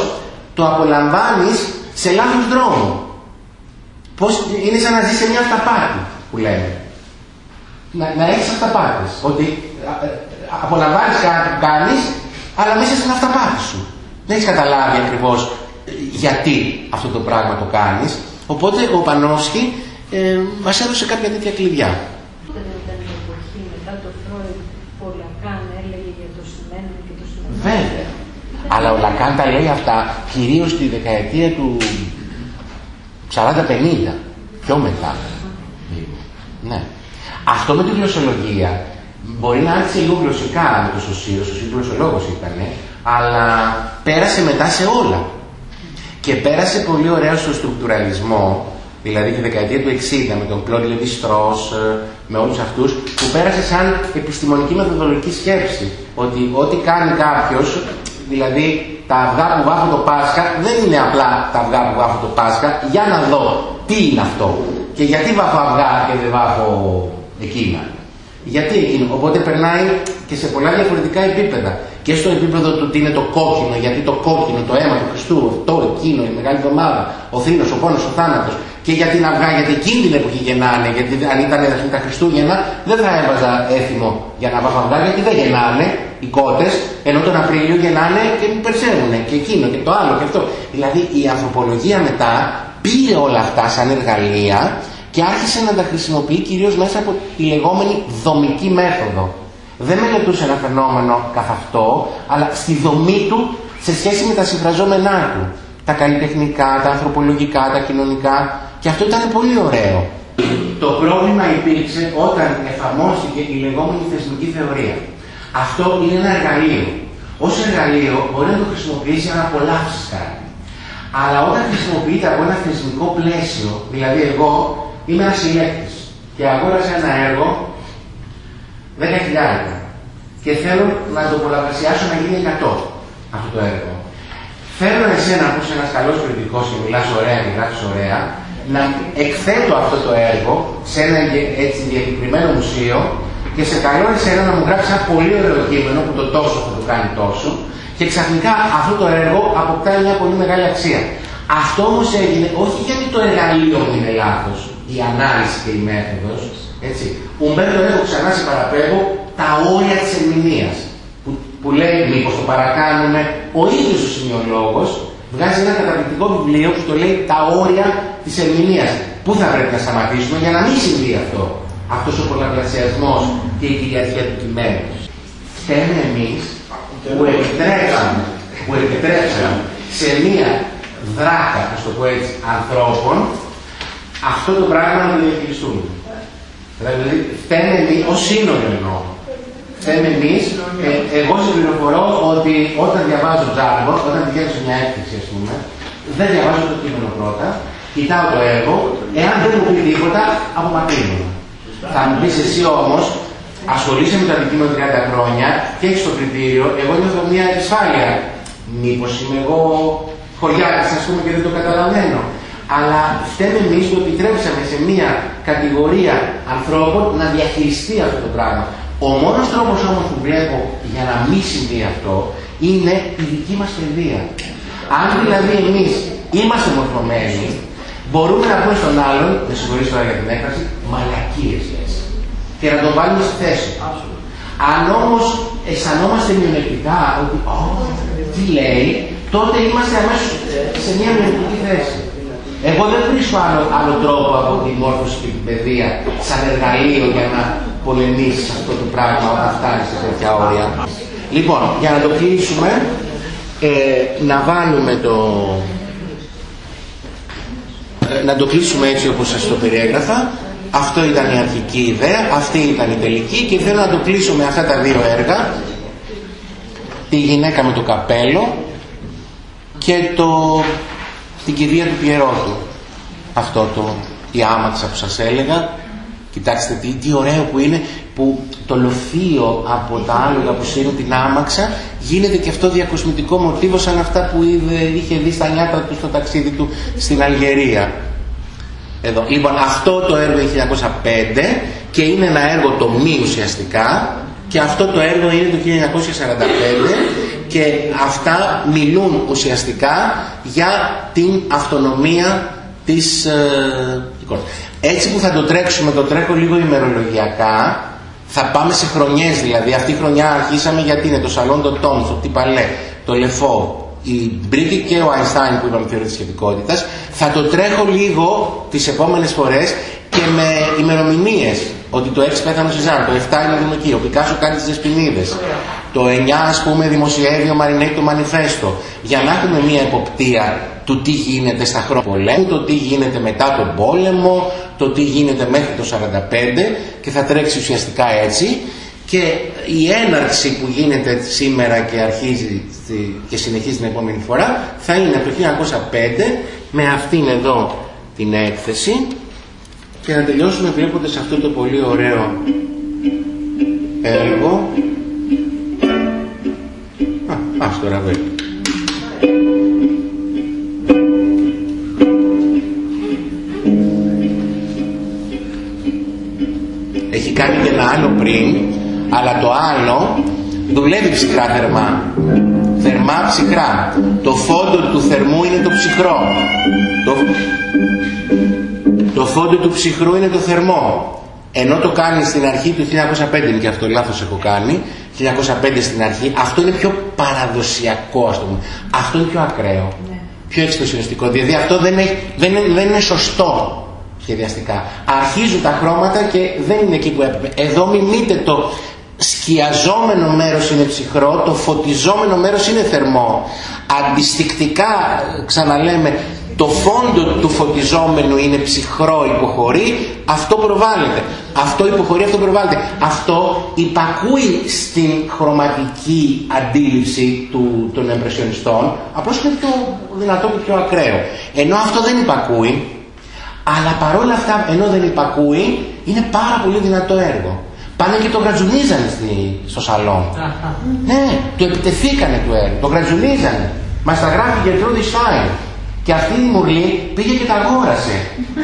το απολαμβάνεις σε λάθος δρόμο. Πώς, είναι σαν να ζεις σε μια αυταπάτη που λέμε. Να, να έχεις αυταπάτες. Ότι ε, απολαμβάνεις κάτι που κάνεις, αλλά μέσα στην αυταπάτη σου. Δεν έχεις καταλάβει ακριβώς ε, γιατί αυτό το πράγμα το κάνεις. Οπότε ο Πανόσχη ε, μας έδωσε κάποια τέτοια κλειδιά.
μετά το Φρόιντ, ο Λακάν έλεγε για το σημαίνον και το σημαίνον.
Βέβαια. Αλλά ο Λακάν τα λέει αυτά κυρίως στη δεκαετία του 40-50, πιο μετά. Ναι. Αυτό με τη γλωσσολογία μπορεί να άρχισε λίγο γλωσσικά με το Σωσίος, ο γλωσσολόγος ήταν, αλλά πέρασε μετά σε όλα. Και πέρασε πολύ ωραία στο στρουκτουραλισμό, δηλαδή τη δεκαετία του 60 με τον Κλόντ Λεβί με όλους αυτούς, που πέρασε σαν επιστημονική μεθοδολογική σκέψη. Ότι ό,τι κάνει κάποιος Δηλαδή τα αυγά που βάφω το Πάσχα δεν είναι απλά τα αυγά που βάφω το Πάσχα, για να δω τι είναι αυτό και γιατί βάφω αυγά και δεν βάφω εκείνα. Γιατί εκείνο. Οπότε περνάει και σε πολλά διαφορετικά επίπεδα. Και στο επίπεδο του τι είναι το κόκκινο, γιατί το κόκκινο, το αίμα του Χριστού, αυτό, εκείνο, η Μεγάλη Εβδομάδα, ο θρήνος, ο πόνος, ο θάνατος. Και για την αυγά, γιατί εκείνη την εποχή γεννάνε, γιατί αν ήταν τα Χριστούγεννα δεν θα έβαζα έθιμο για να βάφω αυγά, γιατί δεν γεννάνε οι κότες, ενώ τον Απρίλιο γεννάνε και περσεύουν και εκείνο και το άλλο και αυτό. Δηλαδή η ανθρωπολογία μετά πήρε όλα αυτά σαν εργαλεία και άρχισε να τα χρησιμοποιεί κυρίως μέσα από τη λεγόμενη δομική μέθοδο. Δεν μελετούσε ένα φαινόμενο καθ' αυτό, αλλά στη δομή του σε σχέση με τα συμφραζόμενά του. Τα καλλιτεχνικά, τα ανθρωπολογικά, τα κοινωνικά και αυτό ήταν πολύ ωραίο. Το πρόβλημα υπήρξε όταν εφαρμόστηκε η λεγόμενη θεσμική θεωρία. Αυτό είναι ένα εργαλείο. Ως εργαλείο μπορεί να το χρησιμοποιήσει για να απολαύσεις κάτι. Αλλά όταν χρησιμοποιείται από ένα θεσμικό πλαίσιο, δηλαδή εγώ Είμαι ένας συλλέκτης και αγόρασα ένα έργο 10.000 και θέλω να το πολλαπλασιάσω να γίνει 100 αυτό το έργο. Θέλω εσένα που είσαι ένας καλός κριτικός και μιλάς ωραία και γράφεις ωραία να εκθέτω αυτό το έργο σε ένα έτσι διακεκριμένο μουσείο και σε καλώ εσένα να μου γράψεις ένα πολύ ωραίο κείμενο που το τόσο θα το κάνει τόσο και ξαφνικά αυτό το έργο αποκτάει μια πολύ μεγάλη αξία. Αυτό όμως έγινε όχι γιατί το εργαλείο μου είναι λάθος, η ανάλυση και η μέθοδος, έτσι. Ουμπέρτο έχω ξανά σε παραπέμπω τα όρια της ερμηνείας. Που, που λέει μήπως το παρακάνουμε, ο ίδιος ο σημειολόγος βγάζει ένα καταπληκτικό βιβλίο που το λέει τα όρια της ερμηνείας. Πού θα πρέπει να σταματήσουμε για να μην συμβεί αυτό; Αυτός ο πολλαπλασιασμός και η κυριαρχία του κειμένους. Φταίμε εμείς που επιτρέψαμε, που επιτρέψαμε σε μία δράκα, να το πω έτσι, ανθρώπων αυτό το πράγμα να το διαχειριστούμε. Δηλαδή, φταίμε εμείς ως σύνολο εννοώ. Φταίμε εμείς, ε, εγώ σε πληροφορώ ότι όταν διαβάζω τζάρμπο, όταν πηγαίνω σε μια έκθεση, ας πούμε, δεν διαβάζω το κείμενο πρώτα, κοιτάω το έργο, εάν δεν μου πει τίποτα, απομακρύνω. Θα μου πεις εσύ όμως, ασχολείσαι με το αντικείμενο 30 χρόνια και έχεις το κριτήριο, εγώ νιώθω μια επισφάλεια. Μήπως είμαι εγώ χωριάτη, ας πούμε, και δεν το καταλαβαίνω αλλά φταίμε εμείς που επιτρέψαμε σε μια κατηγορία ανθρώπων να διαχειριστεί αυτό το πράγμα. Ο μόνος τρόπος όμως που βλέπω για να μην συμβεί αυτό είναι η δική μας παιδεία. Αν δηλαδή εμείς είμαστε μορφωμένοι, μπορούμε να πούμε στον άλλον, με συγχωρείς τώρα για την έκφραση, μαλακίες λες. Και να τον βάλουμε στη θέση. Αν όμως αισθανόμαστε μειονεκτικά ότι, τι λέει, τότε είμαστε αμέσως σε μια μειονεκτική θέση. Εγώ δεν βρίσκω άλλο, άλλο τρόπο από τη μόρφωση και την παιδεία σαν εργαλείο για να πολεμήσεις αυτό το πράγμα όταν φτάνει σε τέτοια όρια. Λοιπόν, για να το κλείσουμε, ε, να βάλουμε το... Ε, να το κλείσουμε έτσι όπως σας το περιέγραφα. Αυτό ήταν η αρχική ιδέα, αυτή ήταν η τελική και θέλω να το κλείσω με αυτά τα δύο έργα. Τη γυναίκα με το καπέλο και το την κηδεία του Πιερότου. Αυτό το, η άμαξα που σας έλεγα. Κοιτάξτε τι, τι ωραίο που είναι που το λοφείο από τα άλογα που σύρουν την άμαξα γίνεται και αυτό διακοσμητικό μοτίβο σαν αυτά που είδε, είχε δει στα νιάτα του στο ταξίδι του στην Αλγερία. Εδώ. Λοιπόν, αυτό το έργο είναι 1905 και είναι ένα έργο το μη ουσιαστικά και αυτό το έργο είναι το 1945 και αυτά μιλούν ουσιαστικά για την αυτονομία της ε, Έτσι που θα το τρέξουμε, το τρέχω λίγο ημερολογιακά, θα πάμε σε χρονιές δηλαδή. Αυτή η χρονιά αρχίσαμε γιατί είναι το Σαλόν το Τόμ, το Τιπαλέ, το Λεφό, η Μπρίγκη και ο Αϊνστάιν που είπαμε θεωρία της σχετικότητας. Θα το τρέχω λίγο τις επόμενες φορές και με ημερομηνίες. Ότι το 6 πέθανε ο Σιζάν, το 7 είναι δημοκείο, ο Πικάσο κάνει τις Δεσποινίδες. Το 9 ας πούμε δημοσιεύει ο Μαρινέκη το Μανιφέστο. Για να έχουμε μια εποπτεία του τι γίνεται στα χρόνια πολέμου, το τι γίνεται μετά τον πόλεμο, το τι γίνεται μέχρι το 45 και θα τρέξει ουσιαστικά έτσι. Και η έναρξη που γίνεται σήμερα και αρχίζει και συνεχίζει την επόμενη φορά θα είναι από το 1905 με αυτήν εδώ την έκθεση. Και να τελειώσουμε βλέποντας αυτό το πολύ ωραίο έργο. Α, ας το ραβέλι Έχει κάνει και ένα άλλο πριν αλλά το άλλο δουλεύει ψυχρά θερμά θερμά ψυχρά το φόντο του θερμού είναι το ψυχρό το... Το φόντο του ψυχρού είναι το θερμό. Ενώ το κάνει στην αρχή του 1905, είναι και αυτό λάθος έχω κάνει, 1905 στην αρχή, αυτό είναι πιο παραδοσιακό ας πούμε. Αυτό είναι πιο ακραίο, ναι. πιο εξπρεσιονιστικό. Δηλαδή αυτό δεν, έχει, δεν, είναι, δεν είναι σωστό σχεδιαστικά. Αρχίζουν τα χρώματα και δεν είναι εκεί που έπρεπε. Εδώ μιμείτε το σκιαζόμενο μέρος είναι ψυχρό, το φωτιζόμενο μέρος είναι θερμό. Αντιστικτικά, ξαναλέμε, το φόντο του φωτιζόμενου είναι ψυχρό, υποχωρεί, αυτό προβάλλεται. Αυτό υποχωρεί, αυτό προβάλλεται. Αυτό υπακούει στην χρωματική αντίληψη του, των εμπρεσιονιστών, απλώς είναι πιο δυνατό και πιο ακραίο. Ενώ αυτό δεν υπακούει, αλλά παρόλα αυτά, ενώ δεν υπακούει, είναι πάρα πολύ δυνατό έργο. Πάνε και το γρατζουνίζανε στο σαλόν. ναι, το επιτεθήκανε του έργου, το γρατζουνίζανε. Μας τα γράφει η Γερτρούδη Στάιν. Και αυτή η μουρλή πήγε και τα αγόρασε.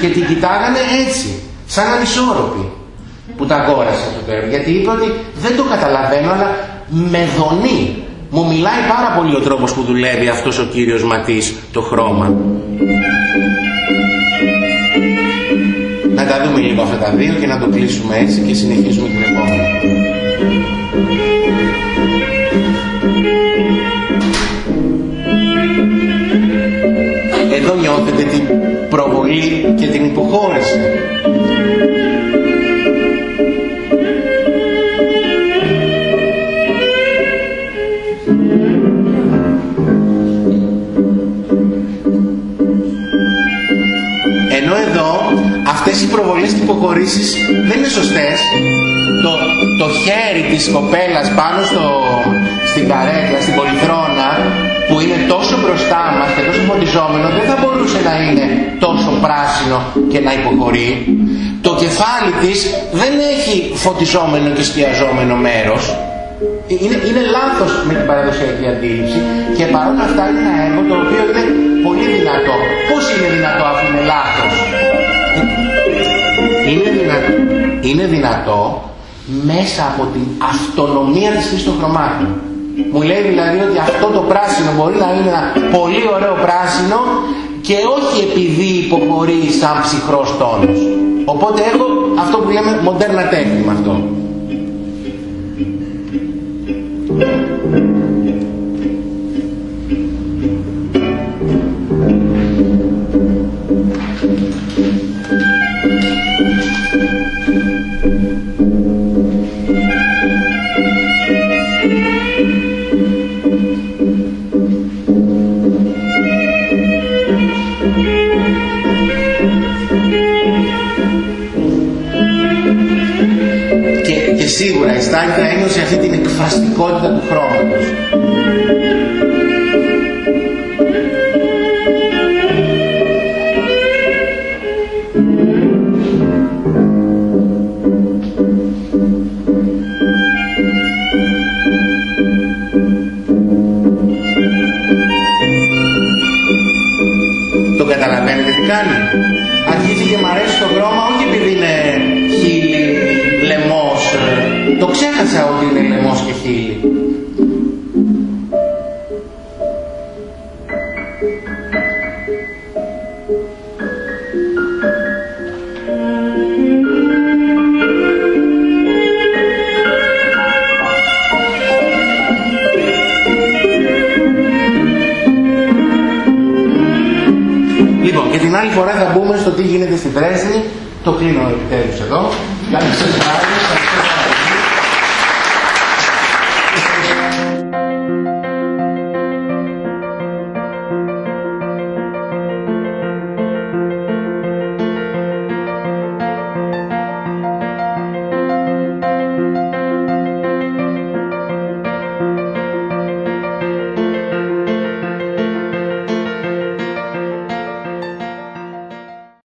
Και την κοιτάγανε έτσι, σαν ανισόρροπη που τα αγόρασε αυτό το έργο. Γιατί είπε ότι δεν το καταλαβαίνω, αλλά με δονεί. Μου μιλάει πάρα πολύ ο τρόπος που δουλεύει αυτός ο κύριος Ματής το χρώμα. Να τα δούμε λίγο αυτά τα δύο και να το κλείσουμε έτσι και συνεχίζουμε την επόμενη. Εδώ νιώθετε την προβολή και την υποχώρηση. Υποχωρήσεις δεν είναι σωστές. Το, το χέρι της κοπέλας πάνω στο, στην καρέκλα, στην πολυθρόνα που είναι τόσο μπροστά μας και τόσο φωτιζόμενο δεν θα μπορούσε να είναι τόσο πράσινο και να υποχωρεί. Το κεφάλι της δεν έχει φωτιζόμενο και σκιαζόμενο μέρος. Είναι, είναι λάθος με την παραδοσιακή αντίληψη και παρόλα αυτά είναι ένα έργο το οποίο είναι πολύ δυνατό. Πώς είναι δυνατό αφού είναι λάθος; Είναι δυνατό, είναι δυνατό μέσα από την αυτονομία της χρήσης των χρωμάτων. Μου λέει δηλαδή ότι αυτό το πράσινο μπορεί να είναι ένα πολύ ωραίο πράσινο και όχι επειδή υποχωρεί σαν ψυχρός τόνος. Οπότε έχω αυτό που λέμε μοντέρνα τέχνη με αυτό. Ονόματος. Το καταλαβαίνετε τι κάνει. Αρχίζει και μ' αρέσει το χρώμα όχι επειδή είναι Το ξέχασα ότι είναι λαιμός και χείλη. Λοιπόν, και την άλλη φορά θα μπούμε στο τι γίνεται στη Δρέσδη. Το κλείνω επιτέλους εδώ. Καλή σας βράδυ. Σας ευχαριστώ.